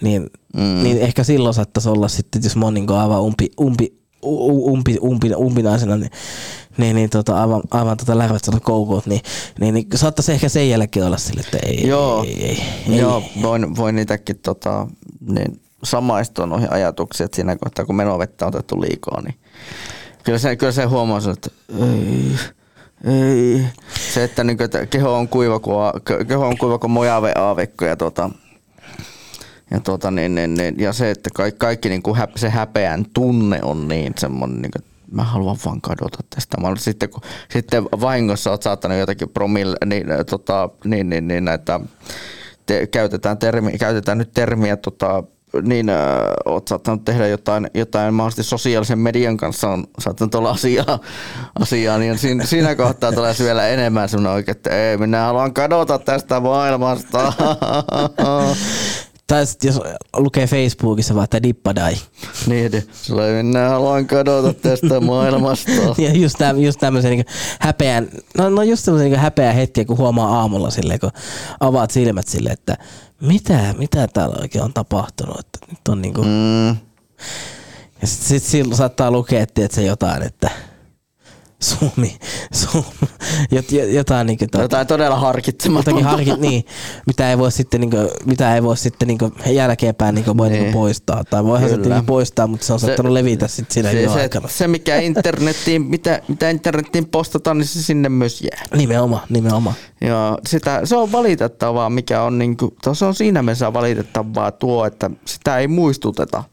niin, mm. niin ehkä silloin saattaisi olla sitten, jos mä oon niinku aivan umpi, umpi, umpi, umpi, umpinaisena, niin, niin, niin tota, aivan, aivan tota lärvästä koukut, niin, niin, niin saattaisi ehkä sen jälkeen olla sille, että ei, Joo, ei, ei, ei, joo voin, voin niitäkin tota, niin samaistua noihin ajatuksiin, että siinä kohtaa kun menovettä on otettu liikaa, niin kyllä se, kyllä se huomaa, että ei, ei. Se, että, niin, että keho on kuiva kuin, keho on kuiva kuin mojave aavikko ja tota, ja, tota, niin, niin, niin, ja se, että kaikki, kaikki niin kuin häp, se häpeän tunne on niin semmoinen, niin kuin, mä haluan vaan kadota tästä. Mä, sitten, kun, sitten vahingossa oot saattanut jotakin promille, niin, tota, niin, niin, niin näitä, te, käytetään, termi, käytetään nyt termiä tota, niin äh, oot saattanut tehdä jotain, jotain mahdollisesti sosiaalisen median kanssa on saattanut olla asiaa, asiaa niin siinä, siinä kohtaa tulee vielä enemmän semmoinen oikein, että ei, minä haluan kadota tästä maailmasta. [LAUGHS] Tai sit jos lukee Facebookissa vaan, että dippadai. niin, oli, minä haluan kadota tästä maailmasta. [LAUGHS] Ja just, täm, just tämmöisen niin häpeän, no, no just tämmöisen niin häpeän hetkiä, kun huomaa aamulla silleen, kun avaat silmät silleen, että mitä, mitä täällä oikein on tapahtunut, että nyt on niinku... Mm. Ja sit, sit silloin saattaa lukea, että se jotain, että Suomi, Suomi jot, jot, jotain niinku... Jotain todella harkitsematonta. Jotakin harkit, niin, mitä ei voi sitten, niinku, mitä ei voi sitten niinku jälkeenpäin niinku voi Niin. niinku poistaa. Tai voihan se niinku poistaa, mutta se on Se- saattanut levitä sitten siinä se, se, aikana. se, mikä internettiin, mitä, mitä internettiin postataan, niin se sinne myös jää. Nimenomaan, nimenomaan. Ja sitä, se on valitettavaa, mikä on, niinku, se on siinä mielessä valitettavaa tuo, että sitä ei muistuteta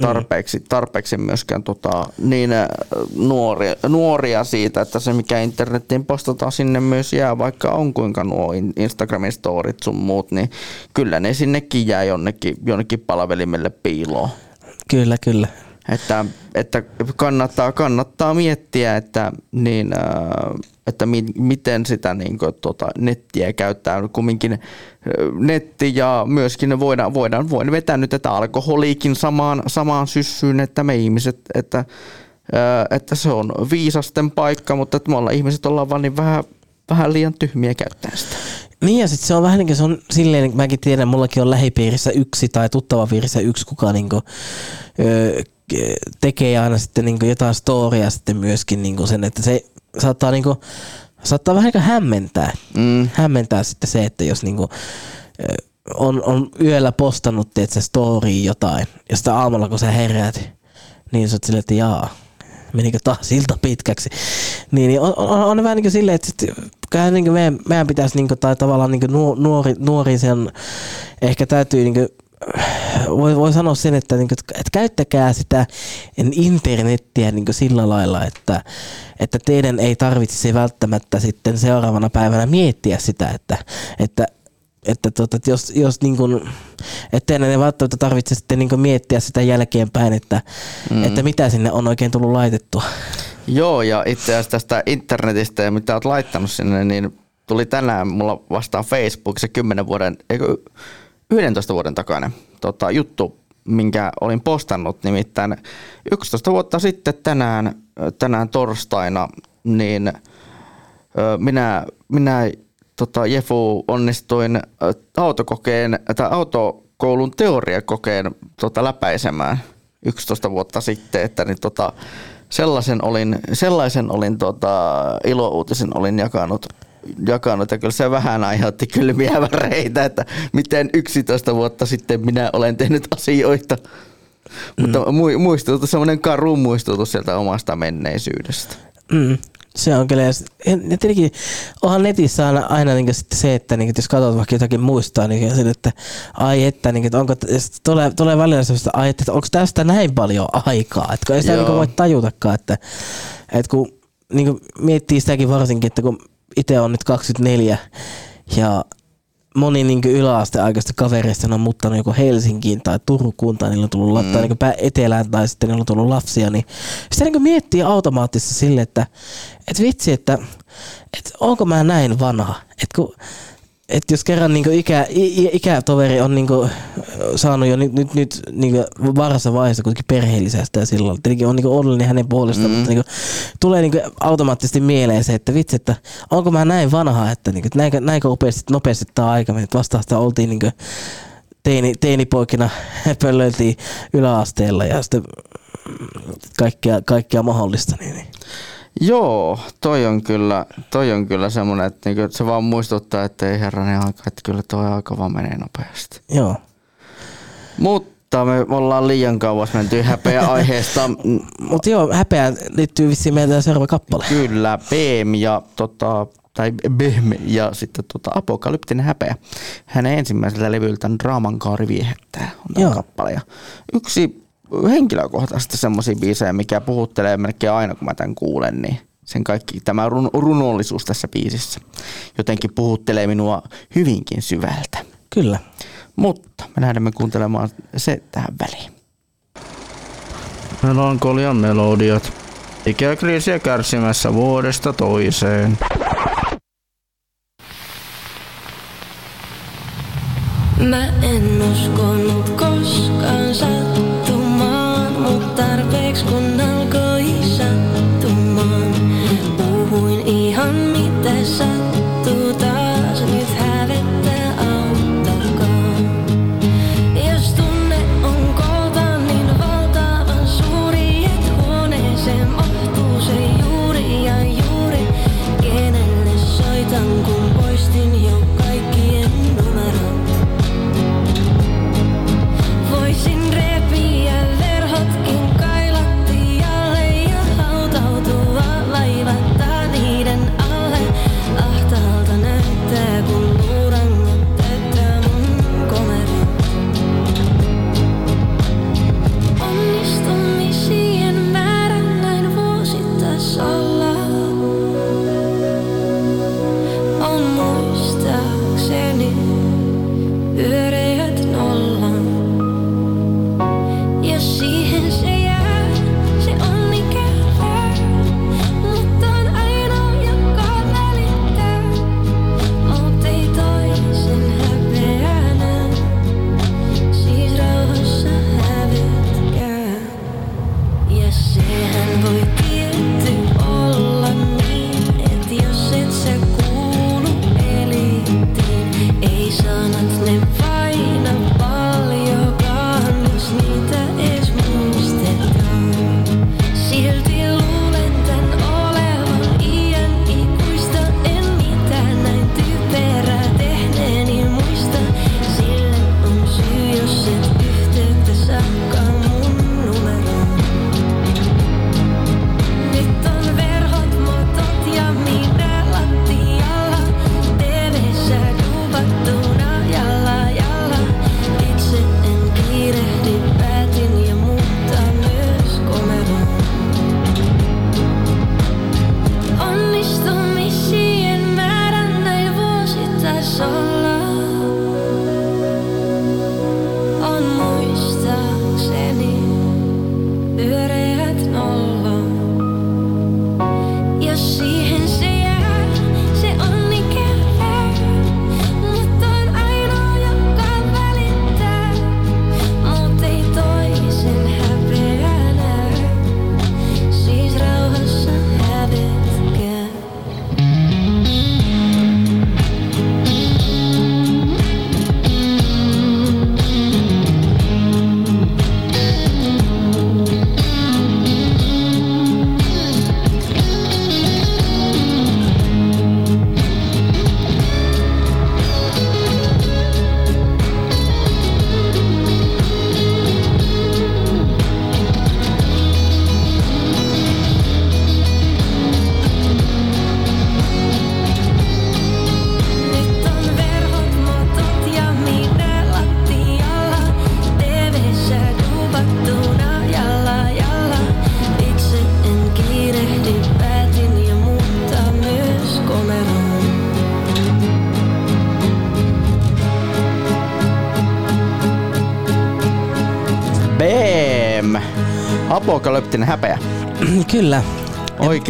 tarpeeksi, tarpeeksi myöskään tota, niin äh, nuoria, nuoria siitä, että se mikä internettiin postataan sinne myös jää, vaikka on kuinka nuo in- Instagramin storit sun muut, niin kyllä ne sinnekin jää jonnekin, jonnekin palvelimelle piiloon. Kyllä, kyllä. Että, että kannattaa, kannattaa miettiä, että, niin, äh, että mi, miten sitä niin kuin, tota, nettiä käyttää. Kumminkin äh, netti ja myöskin voidaan, voidaan, voidaan vetää nyt tätä alkoholiikin samaan, samaan syssyyn, että me ihmiset, että, äh, että se on viisasten paikka, mutta että me ollaan ihmiset ollaan vaan niin vähän, vähän liian tyhmiä käyttää sitä. Niin ja sitten se on vähän niin kuin se on silleen, että mäkin tiedän, mullakin on lähipiirissä yksi tai tuttava piirissä yksi, kuka niinku, ö, ke- tekee aina sitten niinku jotain storia sitten myöskin niinku sen, että se saattaa niinku, saattaa vähän niin hämmentää, mm. hämmentää sitten se, että jos niinku, ö, on, on yöllä postannut teet se story jotain, ja sitten aamulla kun sä heräät, niin sä oot silleen, että jaa, menikö taas ilta pitkäksi. Niin, niin on, on, on, vähän niin kuin silleen, että sit, kyllähän niin kuin meidän, meidän pitäisi niin kuin, tai tavallaan niin kuin nuori, nuori sen, ehkä täytyy niin kuin, voi, voi sanoa sen, että, niin kuin, että käyttäkää sitä internettiä niin kuin sillä lailla, että, että teidän ei tarvitsisi välttämättä sitten seuraavana päivänä miettiä sitä, että, että että, tota, että jos, jos niin kuin, että ei välttämättä tarvitse sitten niin miettiä sitä jälkeenpäin, että, Mm. mm. että mitä sinne on oikein tullut laitettua. Joo, ja itse asiassa tästä internetistä ja mitä olet laittanut sinne, niin tuli tänään mulla vastaan Facebookissa 10 vuoden, eikö 11 vuoden takainen tota, juttu, minkä olin postannut, nimittäin 11 vuotta sitten tänään, tänään torstaina, niin minä, minä tota, Jefu onnistuin autokokeen, tai autokoulun teoriakokeen tota, läpäisemään 11 vuotta sitten, että niin, tota, sellaisen olin, sellaisen olin tota, ilouutisen olin jakanut, jakanut ja kyllä se vähän aiheutti kylmiä väreitä, että miten 11 vuotta sitten minä olen tehnyt asioita. Mm. Mutta mu- muistutus, semmoinen karu muistutus sieltä omasta menneisyydestä. Mm. Se on kyllä, ja tietenkin onhan netissä aina, aina niin sitten se, että niin, jos katsot vaikka jotakin muistaa, niin se, että ai että, niin, että onko, tulee, tulee välillä sellaista, ai että onko tästä näin paljon aikaa, että kun ei sitä Joo. niin voi tajutakaan, että, että kun niin kuin miettii sitäkin varsinkin, että kun itse on nyt 24 ja moni niin yläasteaikaista kavereista on muuttanut joko Helsinkiin tai Turkuun tai niillä on tullut mm. tai niin etelään tai sitten niillä on tullut lapsia, niin sitä niin miettii automaattisesti sille, että et vitsi, että et onko mä näin vanha, että kun et jos kerran niin ikä, ikätoveri on niin saanut jo nyt, nyt, nyt niin varhaisessa vaiheessa kuitenkin perheellisestä ja silloin. Tietenkin on niin onnellinen hänen puolestaan, mm. mutta niin tulee niin automaattisesti mieleen se, että vitsi, että onko mä näin vanha, että niin näinkö, näinkö nopeasti, nopeasti tämä aika meni. että Vasta sitä oltiin niin teini, teinipoikina [LAUGHS] pöllöiltiin yläasteella ja sitten kaikkea, kaikkea mahdollista. Niin, niin. Joo, toi on kyllä, toi on kyllä semmoinen, että niinku, se vaan muistuttaa, että ei herranen aika, että kyllä toi aika vaan menee nopeasti. Joo. Mutta me ollaan liian kauas menty häpeä [LAUGHS] aiheesta. Mutta joo, häpeään liittyy vissiin meidän seuraava kappale. Kyllä, BM ja tota, tai BM ja sitten tota, Apokalyptinen häpeä. Hänen ensimmäisellä levyltään Draaman kaari viehättää on tämä Joo. kappale. Ja yksi henkilökohtaisesti semmoisia biisejä, mikä puhuttelee melkein aina, kun mä tämän kuulen, niin sen kaikki, tämä run, runollisuus tässä biisissä jotenkin puhuttelee minua hyvinkin syvältä. Kyllä. Mutta me lähdemme kuuntelemaan se tähän väliin. Melankolian melodiat. Ikäkriisiä kärsimässä vuodesta toiseen. Mä en uskonut koskaan sattumaan,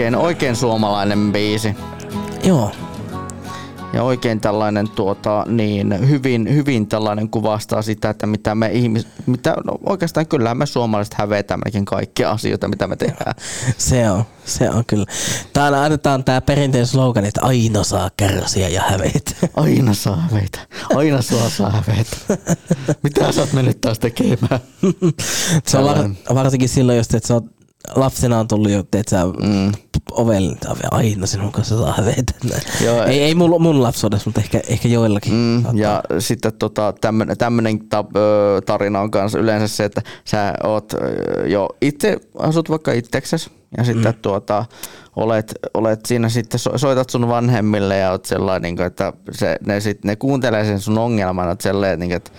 Oikein, oikein suomalainen biisi. Joo. Ja oikein tällainen tuota, niin hyvin, hyvin tällainen kuvastaa sitä, että mitä me ihmis, mitä, no oikeastaan kyllä me suomalaiset hävetään melkein kaikkia asioita, mitä me tehdään. [LAUGHS] Se on, se on kyllä. Täällä annetaan tää perinteinen slogan, että aina saa kärsiä ja hävetä. [LAUGHS] Aina saa hävetä. Aina sua saa hävetä. [LAUGHS] Mitä sä oot mennyt taas tekemään? Se on var, varsinkin silloin, jos et sä oot lapsena on tullut jo, että sä mm. Ovelle, aina sinun kanssa saa hävetä. Joo, ei, ei mun, mun lapsuudessa, mutta ehkä, ehkä joillakin. Mm, ja sitten tota, ö, tarina on kanssa yleensä se, että sä oot jo itse, asut vaikka itseksesi ja sitten mm. tuota, olet, olet siinä sitten, so- soitat sun vanhemmille ja oot sellainen, niin että se, ne, sit, ne kuuntelee sen sun ongelman, että sellainen, niin että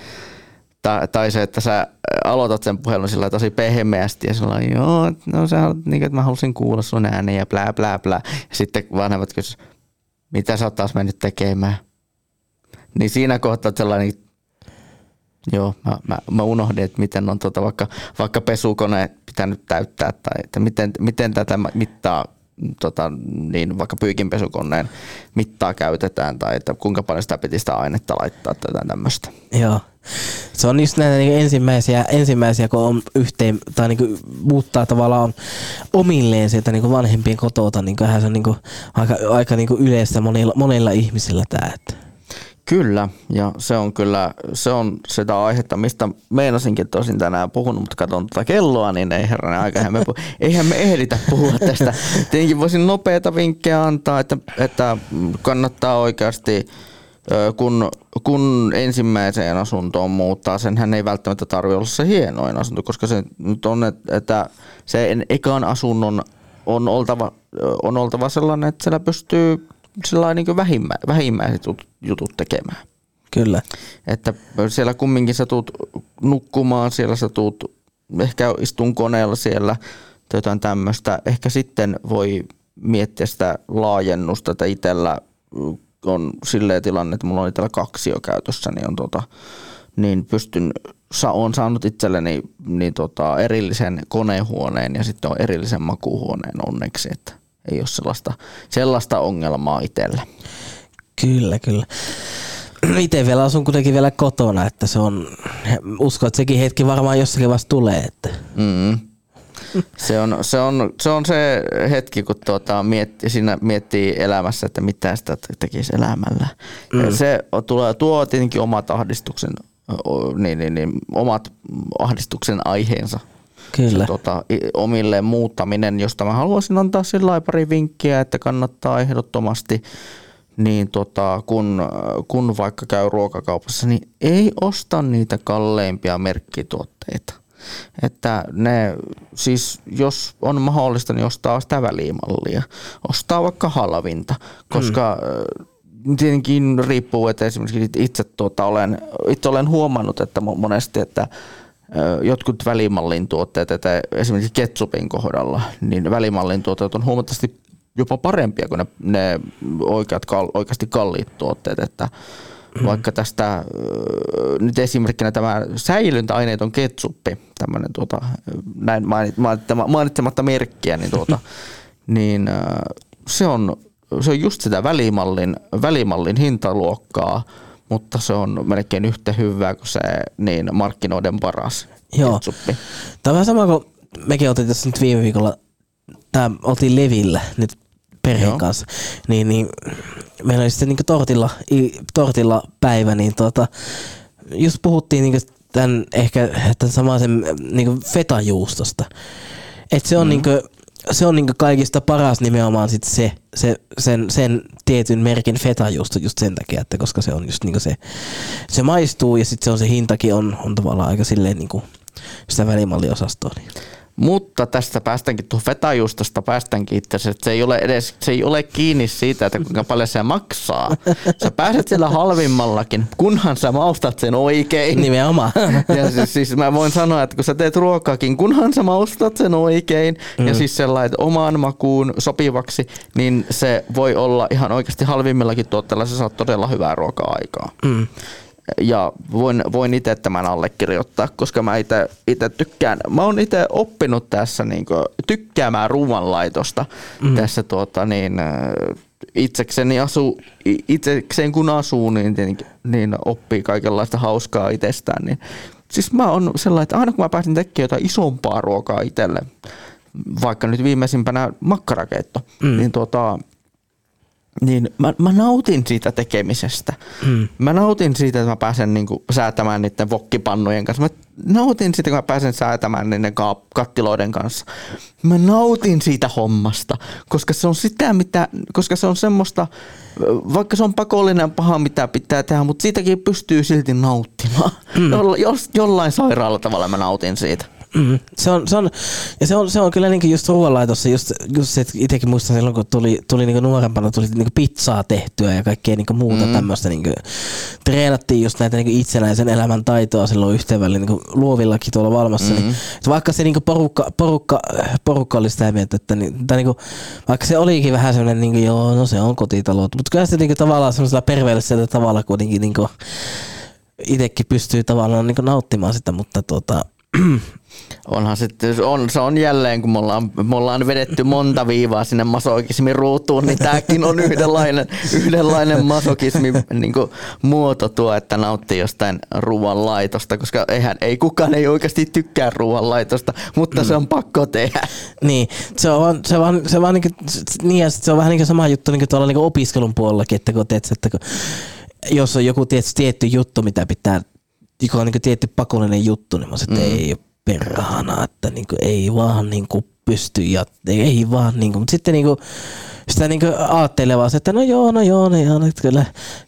tai, tai se, että sä aloitat sen puhelun sillä tosi pehmeästi ja sillä joo, no sä haluat, niin että mä halusin kuulla sun äänen ja blää blää blää. Ja sitten vanhemmat kysyvät, mitä sä oot taas mennyt tekemään? Niin siinä kohtaa sellainen, joo, mä, mä, mä unohdin, että miten on tota vaikka, vaikka pesukone pitänyt täyttää tai että miten, miten tätä mittaa tota, niin vaikka pyykinpesukoneen mittaa käytetään tai että kuinka paljon sitä piti sitä ainetta laittaa tai jotain tämmöistä. Joo. Se on just näitä niin ensimmäisiä, ensimmäisiä, kun on yhteen, tai niin muuttaa tavallaan omilleen sieltä niin vanhempien kotota, niin se on niin aika, aika niin yleistä monilla, monilla ihmisillä tämä. Että. Kyllä, ja se on kyllä se on sitä aihetta, mistä meinasinkin tosin tänään puhunut, mutta katson tuota kelloa, niin ei herranen aika, eihän me, eihän me ehditä puhua tästä. Tietenkin voisin nopeita vinkkejä antaa, että, että kannattaa oikeasti kun, kun ensimmäiseen asuntoon muuttaa, senhän ei välttämättä tarvitse olla se hienoin asunto, koska se nyt on, että- se en- ekan asunnon on oltava, on oltava sellainen, että siellä pystyy sellainen niin vähimmä, vähimmäiset jut- jutut tekemään. Kyllä. Että siellä kumminkin sä tuut nukkumaan, siellä sä tuut, ehkä istun koneella siellä tai jotain tämmöistä. Ehkä sitten voi miettiä sitä laajennusta, että itsellä on silleen tilanne, että mulla on itsellä kaksi jo käytössä, niin on tota, niin pystyn, sa, on saanut itselleni niin tota, erillisen konehuoneen ja sitten on erillisen makuuhuoneen onneksi, että ei ole sellaista, sellaista ongelmaa itsellä. Kyllä, kyllä. Itse vielä asun kuitenkin vielä kotona, että se on, uskon, että sekin hetki varmaan jossakin vasta tulee. Että. Mm. Se on, se, on, se on se hetki, kun tuota, mietti, siinä miettii elämässä, että mitä sitä tekisi elämällä. Mm. Mm. Se tulee, tuo tietenkin omat ahdistuksen, niin, niin, niin, omat ahdistuksen aiheensa. Kyllä. Se, tota, i- omilleen muuttaminen, josta mä haluaisin antaa sillä pari vinkkiä, että kannattaa ehdottomasti niin tota, kun, kun vaikka käy ruokakaupassa, niin ei osta niitä kalleimpia merkkituotteita. Että ne, siis jos on mahdollista, niin ostaa sitä välimallia. Ostaa vaikka halvinta, koska mm. tietenkin riippuu, että esimerkiksi itse, tuota, olen, itse olen huomannut, että mo- monesti, että ö, jotkut välimallin tuotteet, että esimerkiksi ketsupin kohdalla, niin välimallin tuotteet on huomattavasti jopa parempia kuin ne, ne oikeat, oikeasti kalliit tuotteet, että. Vaikka tästä, nyt esimerkkinä tämä säilyntäaineeton ketsuppi, tämmöinen tuota, näin mainit- mainitsema- mainitsematta merkkiä, niin, tuota, [LAUGHS] niin se, on, se on just sitä välimallin, välimallin hintaluokkaa, mutta se on melkein yhtä hyvää kuin se niin markkinoiden paras Joo. ketsuppi. Tämä on sama kuin mekin oltiin tässä nyt viime viikolla, tää oltiin Levillä nyt perheen Joo. kanssa, niin, niin meillä oli sitten niin tortilla, tortilla päivä, niin tota, just puhuttiin niin tämän ehkä tämän samaisen niin fetajuustosta. Et se on, mm. niin se on niin kaikista paras nimenomaan sit se, se, sen, sen tietyn merkin fetajuusto just sen takia, että koska se on just niin se, se maistuu ja sitten se on se hintakin on, on tavallaan aika silleen niin sitä välimalliosastoa. Niin. Mutta tästä päästäänkin tuohon fetajuustosta päästäänkin itse asiassa, että se ei ole edes, se ei ole kiinni siitä, että kuinka paljon se maksaa. Sä pääset siellä halvimmallakin, kunhan sä maustat sen oikein. Nimenomaan. [LAUGHS] Ja siis, siis mä voin sanoa, että kun sä teet ruokaakin, kunhan sä maustat sen oikein mm. ja siis sellainen omaan makuun sopivaksi, niin se voi olla ihan oikeasti halvimmillakin tuotteilla, sä saat todella hyvää ruokaa aikaa. Mm. Ja voin, voin itse tämän allekirjoittaa, koska mä itse tykkään. Mä oon itse oppinut tässä niin tykkäämään ruoanlaitosta mm. tässä tuota, niin, äh, itsekseni asu, itsekseen kun asuu, niin, tietenkin, niin oppii kaikenlaista hauskaa itsestään. Niin. Siis mä oon sellainen, että aina kun mä pääsin tekemään jotain isompaa ruokaa itselle, vaikka nyt viimeisimpänä makkarakeitto, mm. niin tuota, niin mä, mä nautin siitä tekemisestä. Mm. Mä nautin siitä, että mä pääsen niinku säätämään niiden vokkipannujen kanssa. Mä nautin siitä, kun mä pääsen säätämään niiden ka- kattiloiden kanssa. Mä nautin siitä hommasta, koska se on sitä, mitä, koska se on semmoista, vaikka se on pakollinen paha, mitä pitää tehdä, mutta siitäkin pystyy silti nauttimaan. Mm. Jolla, jos, jollain sairaalla tavalla mä nautin siitä. Mm. Se on, se on, ja se on, se on kyllä niinku just ruoanlaitossa, just, just se, että itsekin muistan silloin, kun tuli, tuli niinku nuorempana, tuli niinku pizzaa tehtyä ja kaikkea niinku muuta mm. tämmöistä. Niinku, treenattiin just näitä niinku itsenäisen elämän taitoa silloin yhteen väliin niinku luovillakin tuolla valmassa. Niin, että vaikka se niinku porukka, porukka, porukka oli sitä mieltä, että niin, tai niinku, vaikka se olikin vähän semmoinen, niinku, joo, no se on kotitaloutta, mutta kyllä se niinku tavallaan semmoisella perveellisellä tavalla kuitenkin niinku, itsekin pystyy tavallaan niinku nauttimaan sitä, mutta tota, Onhan sitten, on, se on jälleen, kun me ollaan, me ollaan vedetty monta viivaa sinne masokismin ruutuun, niin tämäkin on yhdenlainen, yhdenlainen masokismin niin muoto tuo, että nauttii jostain ruoanlaitosta, koska eihän, ei kukaan ei oikeasti tykkää ruoanlaitosta, mutta mm. se on pakko tehdä. Niin, se on se on se on vaan niin, niin ja sit se on vähän niin sama juttu niin tuolla niin opiskelun puolellakin, että kun, teet, että kun, jos on joku tietty, tietty juttu, mitä pitää, joka on niin tietty pakollinen juttu, niin mä sanoin, että mm. ei ole perhana, että niin kuin, ei vaan niin kuin pysty ja ei vaan niin kuin, mutta sitten niin kuin, sitä niin ajattelee vaan, se, että no joo, no joo, no joo, no, että kyllä.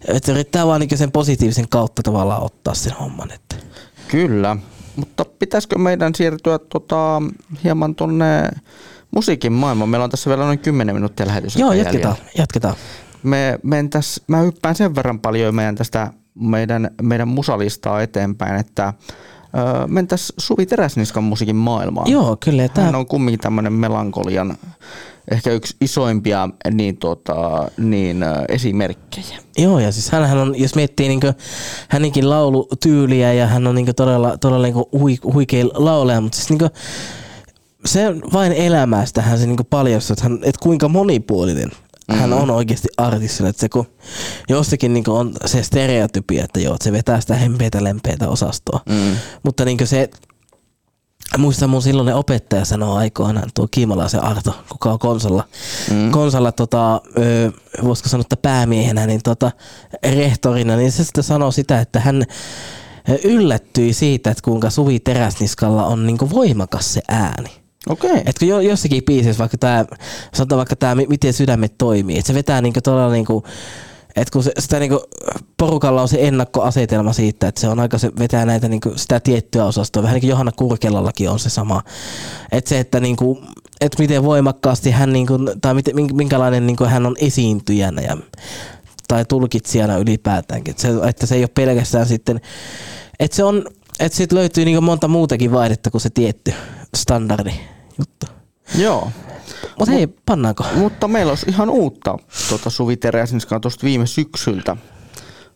Että yrittää vaan niin sen positiivisen kautta tavallaan ottaa sen homman. Että. Kyllä, mutta pitäisikö meidän siirtyä tota, hieman tuonne musiikin maailmaan? Meillä on tässä vielä noin 10 minuuttia lähetys. Joo, jatketaan, jatketaan. Me mentäs, mä hyppään sen verran paljon meidän tästä meidän, meidän musalistaa eteenpäin, että öö, mentäs Suvi Teräsniskan musiikin maailmaan. Joo, kyllä. Tää... Hän on kumminkin tämmöinen melankolian ehkä yksi isoimpia niin, tota, niin, esimerkkejä. Joo, ja siis hänhän on, jos miettii niin hänenkin laulutyyliä ja hän on niin todella, todella niin hui, huikea laulaja, mutta siis niin se on vain elämästähän se niin paljastaa, että, hän, että kuinka monipuolinen mm-hmm. hän on oikeasti artistina. Että se kun jossakin niin on se stereotypia, että joo, että se vetää sitä hempeitä lempeitä osastoa. Mm. Mutta niin se, muistan mun silloinen opettaja sanoi aikoinaan, tuo Kiimalaisen Arto, kuka on konsalla, mm. konsalla tota, ö, voisiko sanoa, että päämiehenä, niin tota, rehtorina, niin se sitten sanoi sitä, että hän yllättyi siitä, että kuinka Suvi Teräsniskalla on niin voimakas se ääni. Okei. Et kun jo, jossakin biisissä vaikka tämä, sanotaan vaikka tämä, miten sydämet toimii, että se vetää niinku todella niinku, että kun se, sitä niinku, porukalla on se ennakkoasetelma siitä, että se on aika, se vetää näitä niinku, sitä tiettyä osastoa, vähän niin kuin Johanna Kurkelallakin on se sama. Että se, että niinku, et miten voimakkaasti hän, niinku, tai miten, minkälainen niinku hän on esiintyjänä ja, tai tulkitsijana ylipäätäänkin. Että se, että se ei ole pelkästään sitten, että se on, että siitä löytyy niinku monta muutakin vaihdetta kuin se tietty standardi juttu. Joo. Mutta hei, pannaanko? Mutta meillä olisi ihan uutta tuota Suvi Teräsinskaan tuosta viime syksyltä.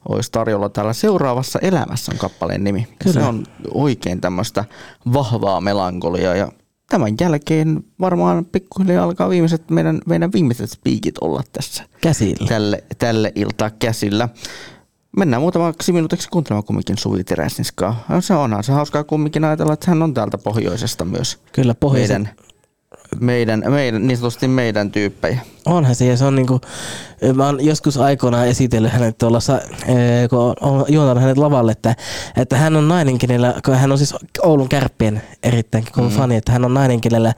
Olisi tarjolla täällä seuraavassa elämässä on kappaleen nimi. Kyllä. Se on oikein tämmöistä vahvaa melankoliaa ja tämän jälkeen varmaan pikkuhiljaa alkaa viimeiset, meidän, meidän viimeiset spiikit olla tässä. Käsillä. Tälle, tälle iltaa käsillä. Mennään muutamaksi minuutiksi kuuntelemaan kumminkin Suvi Teräsinskaa. Se onhan se hauskaa kumminkin ajatella, että hän on täältä pohjoisesta myös. Kyllä pohjoisen. Meidän, meidän, meidän, niin sanotusti meidän tyyppejä. Onhan se, ja se on niinku, mä oon joskus aikoinaan esitellyt hänet tuolla, kun on juontanut hänet lavalle, että, että hän on nainen, kenellä, kun hän on siis Oulun kärppien erittäin kova mm. fani, että hän on nainen, kenellä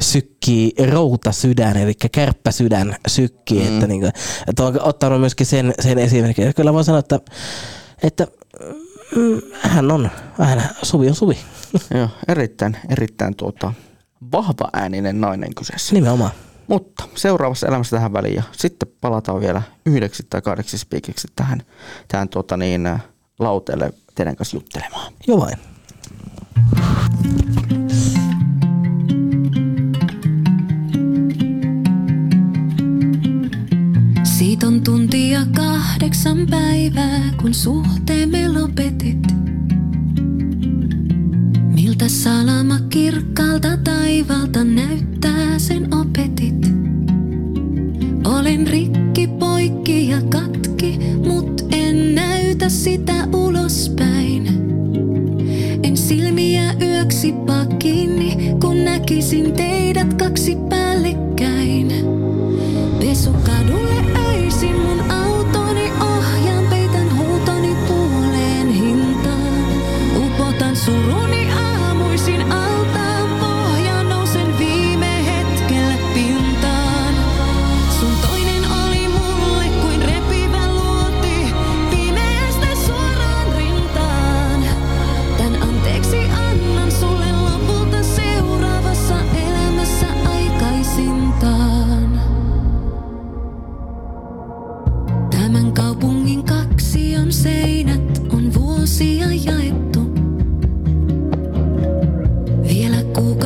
sykkii routa sydän, eli kärppä sydän sykkii, mm. että, niinku, että on ottanut myöskin sen, sen esimerkin. Kyllä voi sanoa, että, että mm, hän on, hän, Suvi on Suvi. Joo, erittäin, erittäin tuota, vahva ääninen nainen kyseessä. Nimenomaan. Mutta seuraavassa elämässä tähän väliin ja sitten palataan vielä yhdeksi tai kahdeksi spiikiksi tähän, tähän tuota niin, ä, lauteelle teidän kanssa juttelemaan. Joo vain. Siitä on tuntia kahdeksan päivää, kun suhteemme loppui. salama kirkkaalta taivalta näyttää sen opetit. Olen rikki, poikki ja katki, mut en näytä sitä ulospäin. En silmiä yöksi paa kiinni, kun näkisin teidät kaksi päällekkäin. Pesukadulle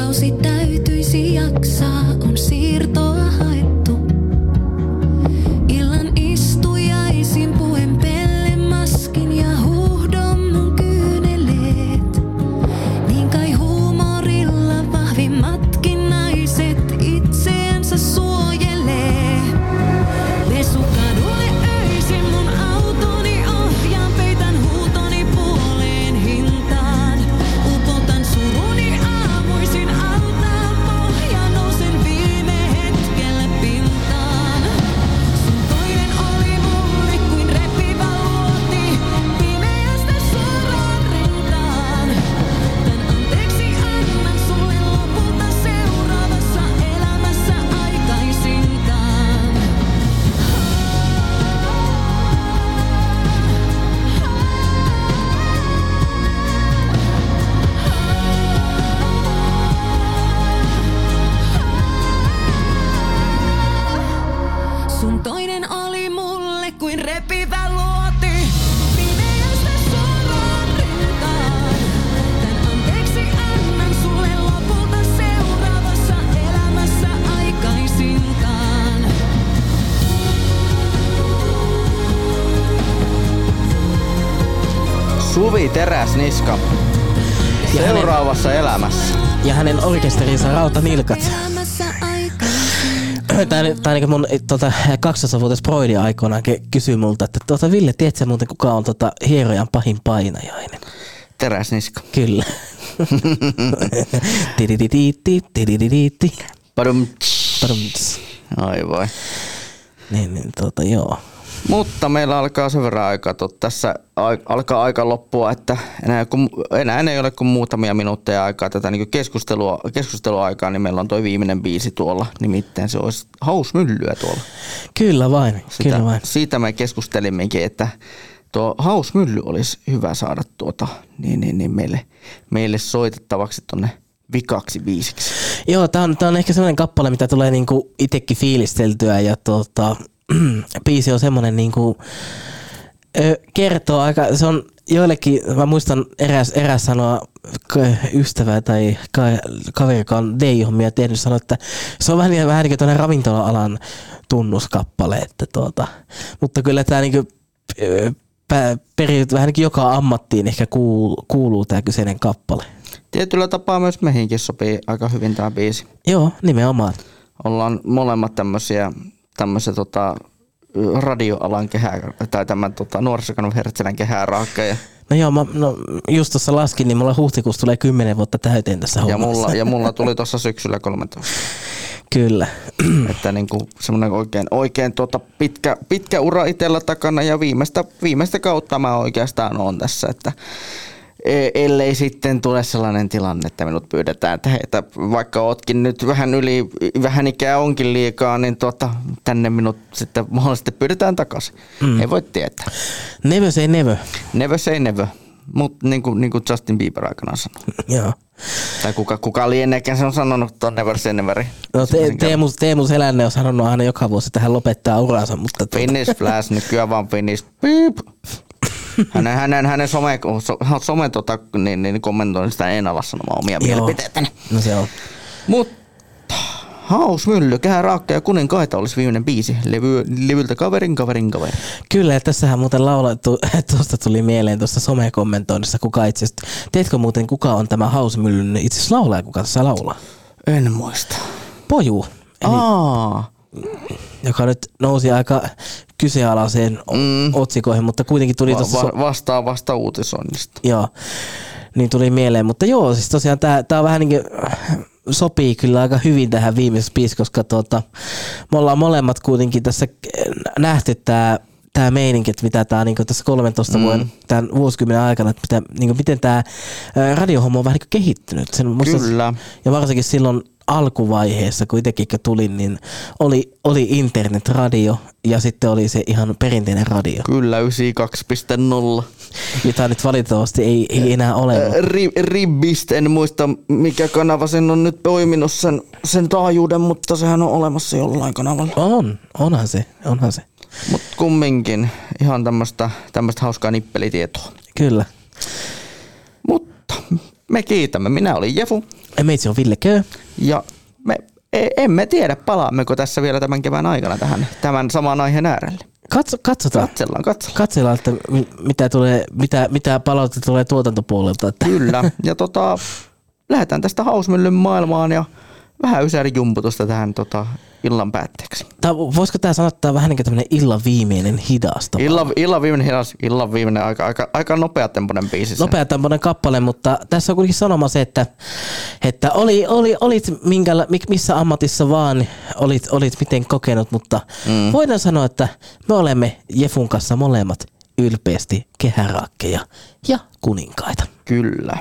kuukausi täytyisi jaksaa, on siirtoa haettu. Teräsniska. Seuraavassa elämässä. Ja hänen orkesterinsa Rautanilkat. Elämässä Tää, tää niin mun tota, 12-vuotias broidi aikoinaan kysyi multa, että tuota, Ville, tiedätkö muuten kuka on tota, hierojan pahin painajainen? Teräsniska. Kyllä. [LAUGHS] Tididididi, tididididi. Padum. Padumts. Ai vai. Niin, niin tota, joo. Mutta meillä alkaa sen verran aikaa, tässä alkaa aika loppua, että enää, kun, enää ei ole kuin muutamia minuutteja aikaa tätä niin keskustelua, keskusteluaikaa, niin meillä on toi viimeinen biisi tuolla, nimittäin se olisi hausmyllyä tuolla. Kyllä vain, Sitä, kyllä vain. Siitä me keskustelimmekin, että tuo hausmylly olisi hyvä saada tuota, niin, niin, niin meille, meille soitettavaksi tuonne vikaksi biisiksi. Joo, tää on, tää on ehkä semmoinen kappale, mitä tulee niinku itekin fiilisteltyä ja tota, [CLEARS THROAT] biisi on semmoinen niinku, kertoo aika, se on joillekin, mä muistan eräs, eräs sanoa k- ystävä tai ka, kaveri, joka on DJ-hommia tehnyt, sanoi, että se on vähän, niin- vähän niin kuin ravintola-alan tunnuskappale, että tuota, mutta kyllä tämä niinku, ö, pä- peri, vähän niin kuin joka ammattiin ehkä kuuluu, kuuluu tämä kyseinen kappale. Tietyllä tapaa myös meihinkin sopii aika hyvin tämä biisi. Joo, nimenomaan. Ollaan molemmat tämmöisiä, tämmöisiä tota, radioalan kehää, tai tämän tota, nuorisokanava Hertsilän kehää raakkeja. No joo, mä, no, just tuossa laskin, niin mulla huhtikuussa tulee 10 vuotta täyteen tässä Ja hommassa. mulla, ja [LAUGHS] mulla tuli tuossa syksyllä 13. Kyllä. [CLEARS THROAT] Että niinku semmoinen oikein, oikein tuota pitkä, pitkä ura itsellä takana ja viimeistä, viimeistä kautta mä oikeastaan on tässä, että ellei sitten tule sellainen tilanne, että minut pyydetään, että hei, että vaikka ootkin nyt vähän yli, vähän ikää onkin liikaa, niin tuota, tänne minut sitten mahdollisesti pyydetään takaisin. Mm. Ei voi tietää. Never say never. Never say never. Mutta niin kuin, niin kuin Justin Bieber aikanaan sanoi. [LAUGHS] Joo. Tai kuka, kuka lieneekään se on sanonut tuon Never say never. No te, Teemu, Teemu Selänne on sanonut aina joka vuosi, että hän lopettaa uransa, mutta... tuota- Finish Flash, nykyään vaan Finish [LAUGHS] Beep. [LAUGHS] Hänen, hänen, hänen some, so, some tota, niin, niin kommentoinnista en ala sanomaan omia mielipiteitäni. No se on. Mutta Hausmylly, Kehä Raakka ja Kuninkaita olisi viimeinen biisi. Levy, levyltä kaverin, kaverin, kaveri. Kyllä, ja tässähän muuten laulettu, [LAUGHS] tuosta tuli mieleen tuosta somekommentoinnissa, kuka itse tiedätkö muuten kuka on tämä Hausmyllyn itse asiassa laulaja, kuka tässä laulaa? En muista. Poju. Eli, Aa. Joka nyt nousi aika kyseenalaiseen mm. otsikoihin, mutta kuitenkin tuli Va- tuossa... va- vastaa vasta uutisoinnista. Joo, niin tuli mieleen. Mutta joo, siis tosiaan tää, tää on vähän niin kuin, sopii kyllä aika hyvin tähän viimeisessä biisissä, koska tuota, me ollaan molemmat kuitenkin tässä nähty tää tämä meininki, että mitä tämä niinku tässä 13 mm. vuoden, tämän vuosikymmenen aikana, että mitä, niinku, miten tämä radiohomma on vähän niinku kehittynyt. Sen, musta- Kyllä. Ja varsinkin silloin alkuvaiheessa, kun itsekin kun tulin, niin oli, oli internetradio ja sitten oli se ihan perinteinen radio. Kyllä, 92.0. Jota nyt valitettavasti ei, ei enää ole. Ri, Ribbist, en muista mikä kanava sen on nyt poiminut sen, sen taajuuden, mutta sehän on olemassa jollain kanavalla. On, onhan se, onhan se. Mutta kumminkin ihan tämmöistä hauskaa nippelitietoa. Kyllä. Mutta me kiitämme. Minä olin Jefu. Ja meitsi on Ville Kö. Ja me e- emme tiedä, palaammeko tässä vielä tämän kevään aikana tähän tämän saman aiheen äärelle. Katso, katsotaan. Katsellaan, katsellaan. Katsellaan, että mi- mitä, tulee, mitä, mitä palautetta tulee tuotantopuolelta. Että. Kyllä. Ja tota, lähdetään tästä hausmyllyn maailmaan ja vähän ysärijumputusta tähän tota, illan päätteeksi. Tai voisiko tämä sanoa, että tämä on vähän niin kuin tämmöinen illan viimeinen hidasta? Illan, illan viimeinen hidas, illan viimeinen aika, aika, aika nopeatempoinen biisi. se. Nopea tämmöinen kappale, mutta tässä on kuitenkin sanoma se, että, että oli, oli, olit minkällä, mik- missä ammatissa vaan, olit, olit miten kokenut, mutta mm. voidaan sanoa, että me olemme Jefun kanssa molemmat ylpeästi kehärakkeja ja kuninkaita. Kyllä.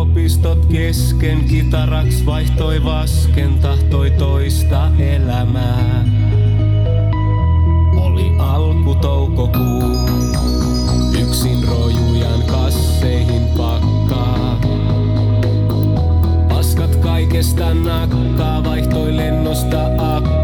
Opistot kesken, kitaraks vaihtoi vasken, tahtoi toista elämää. Oli alku toukokuu, yksin rojujan kasseihin pakkaa. Paskat kaikesta nakkaa, vaihtoi lennosta akkaa,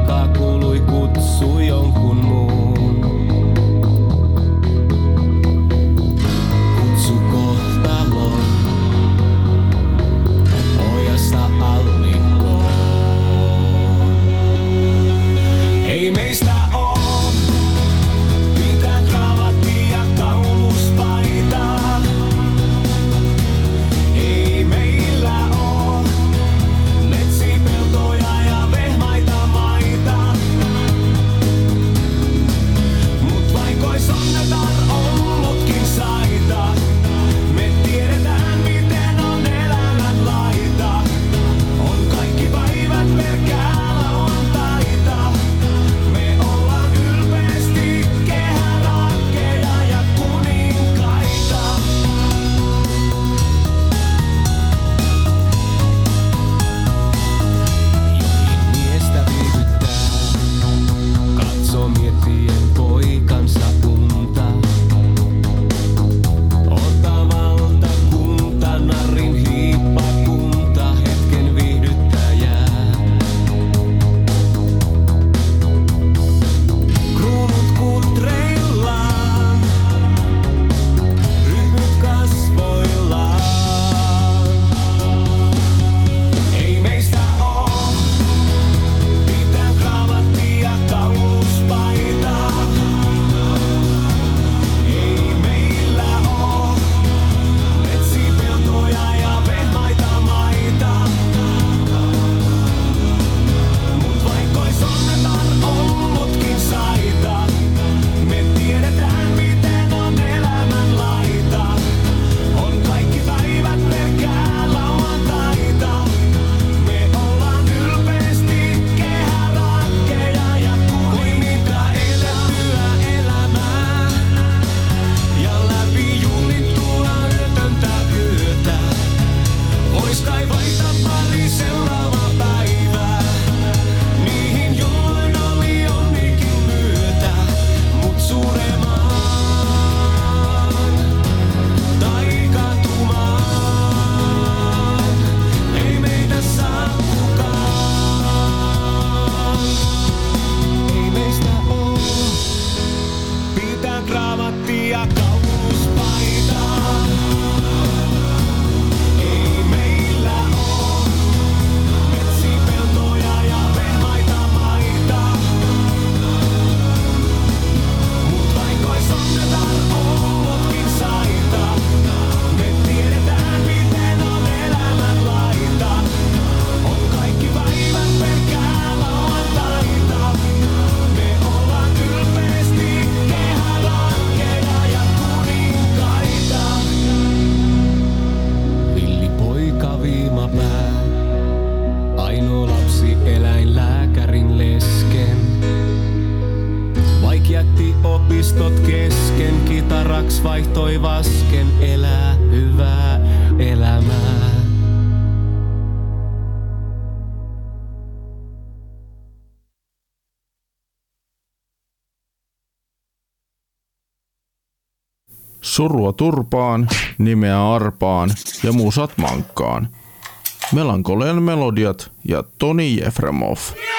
Surua turpaan, nimeä arpaan ja musat mankkaan. Melankolian melodiat ja Toni Jefremov. Yeah!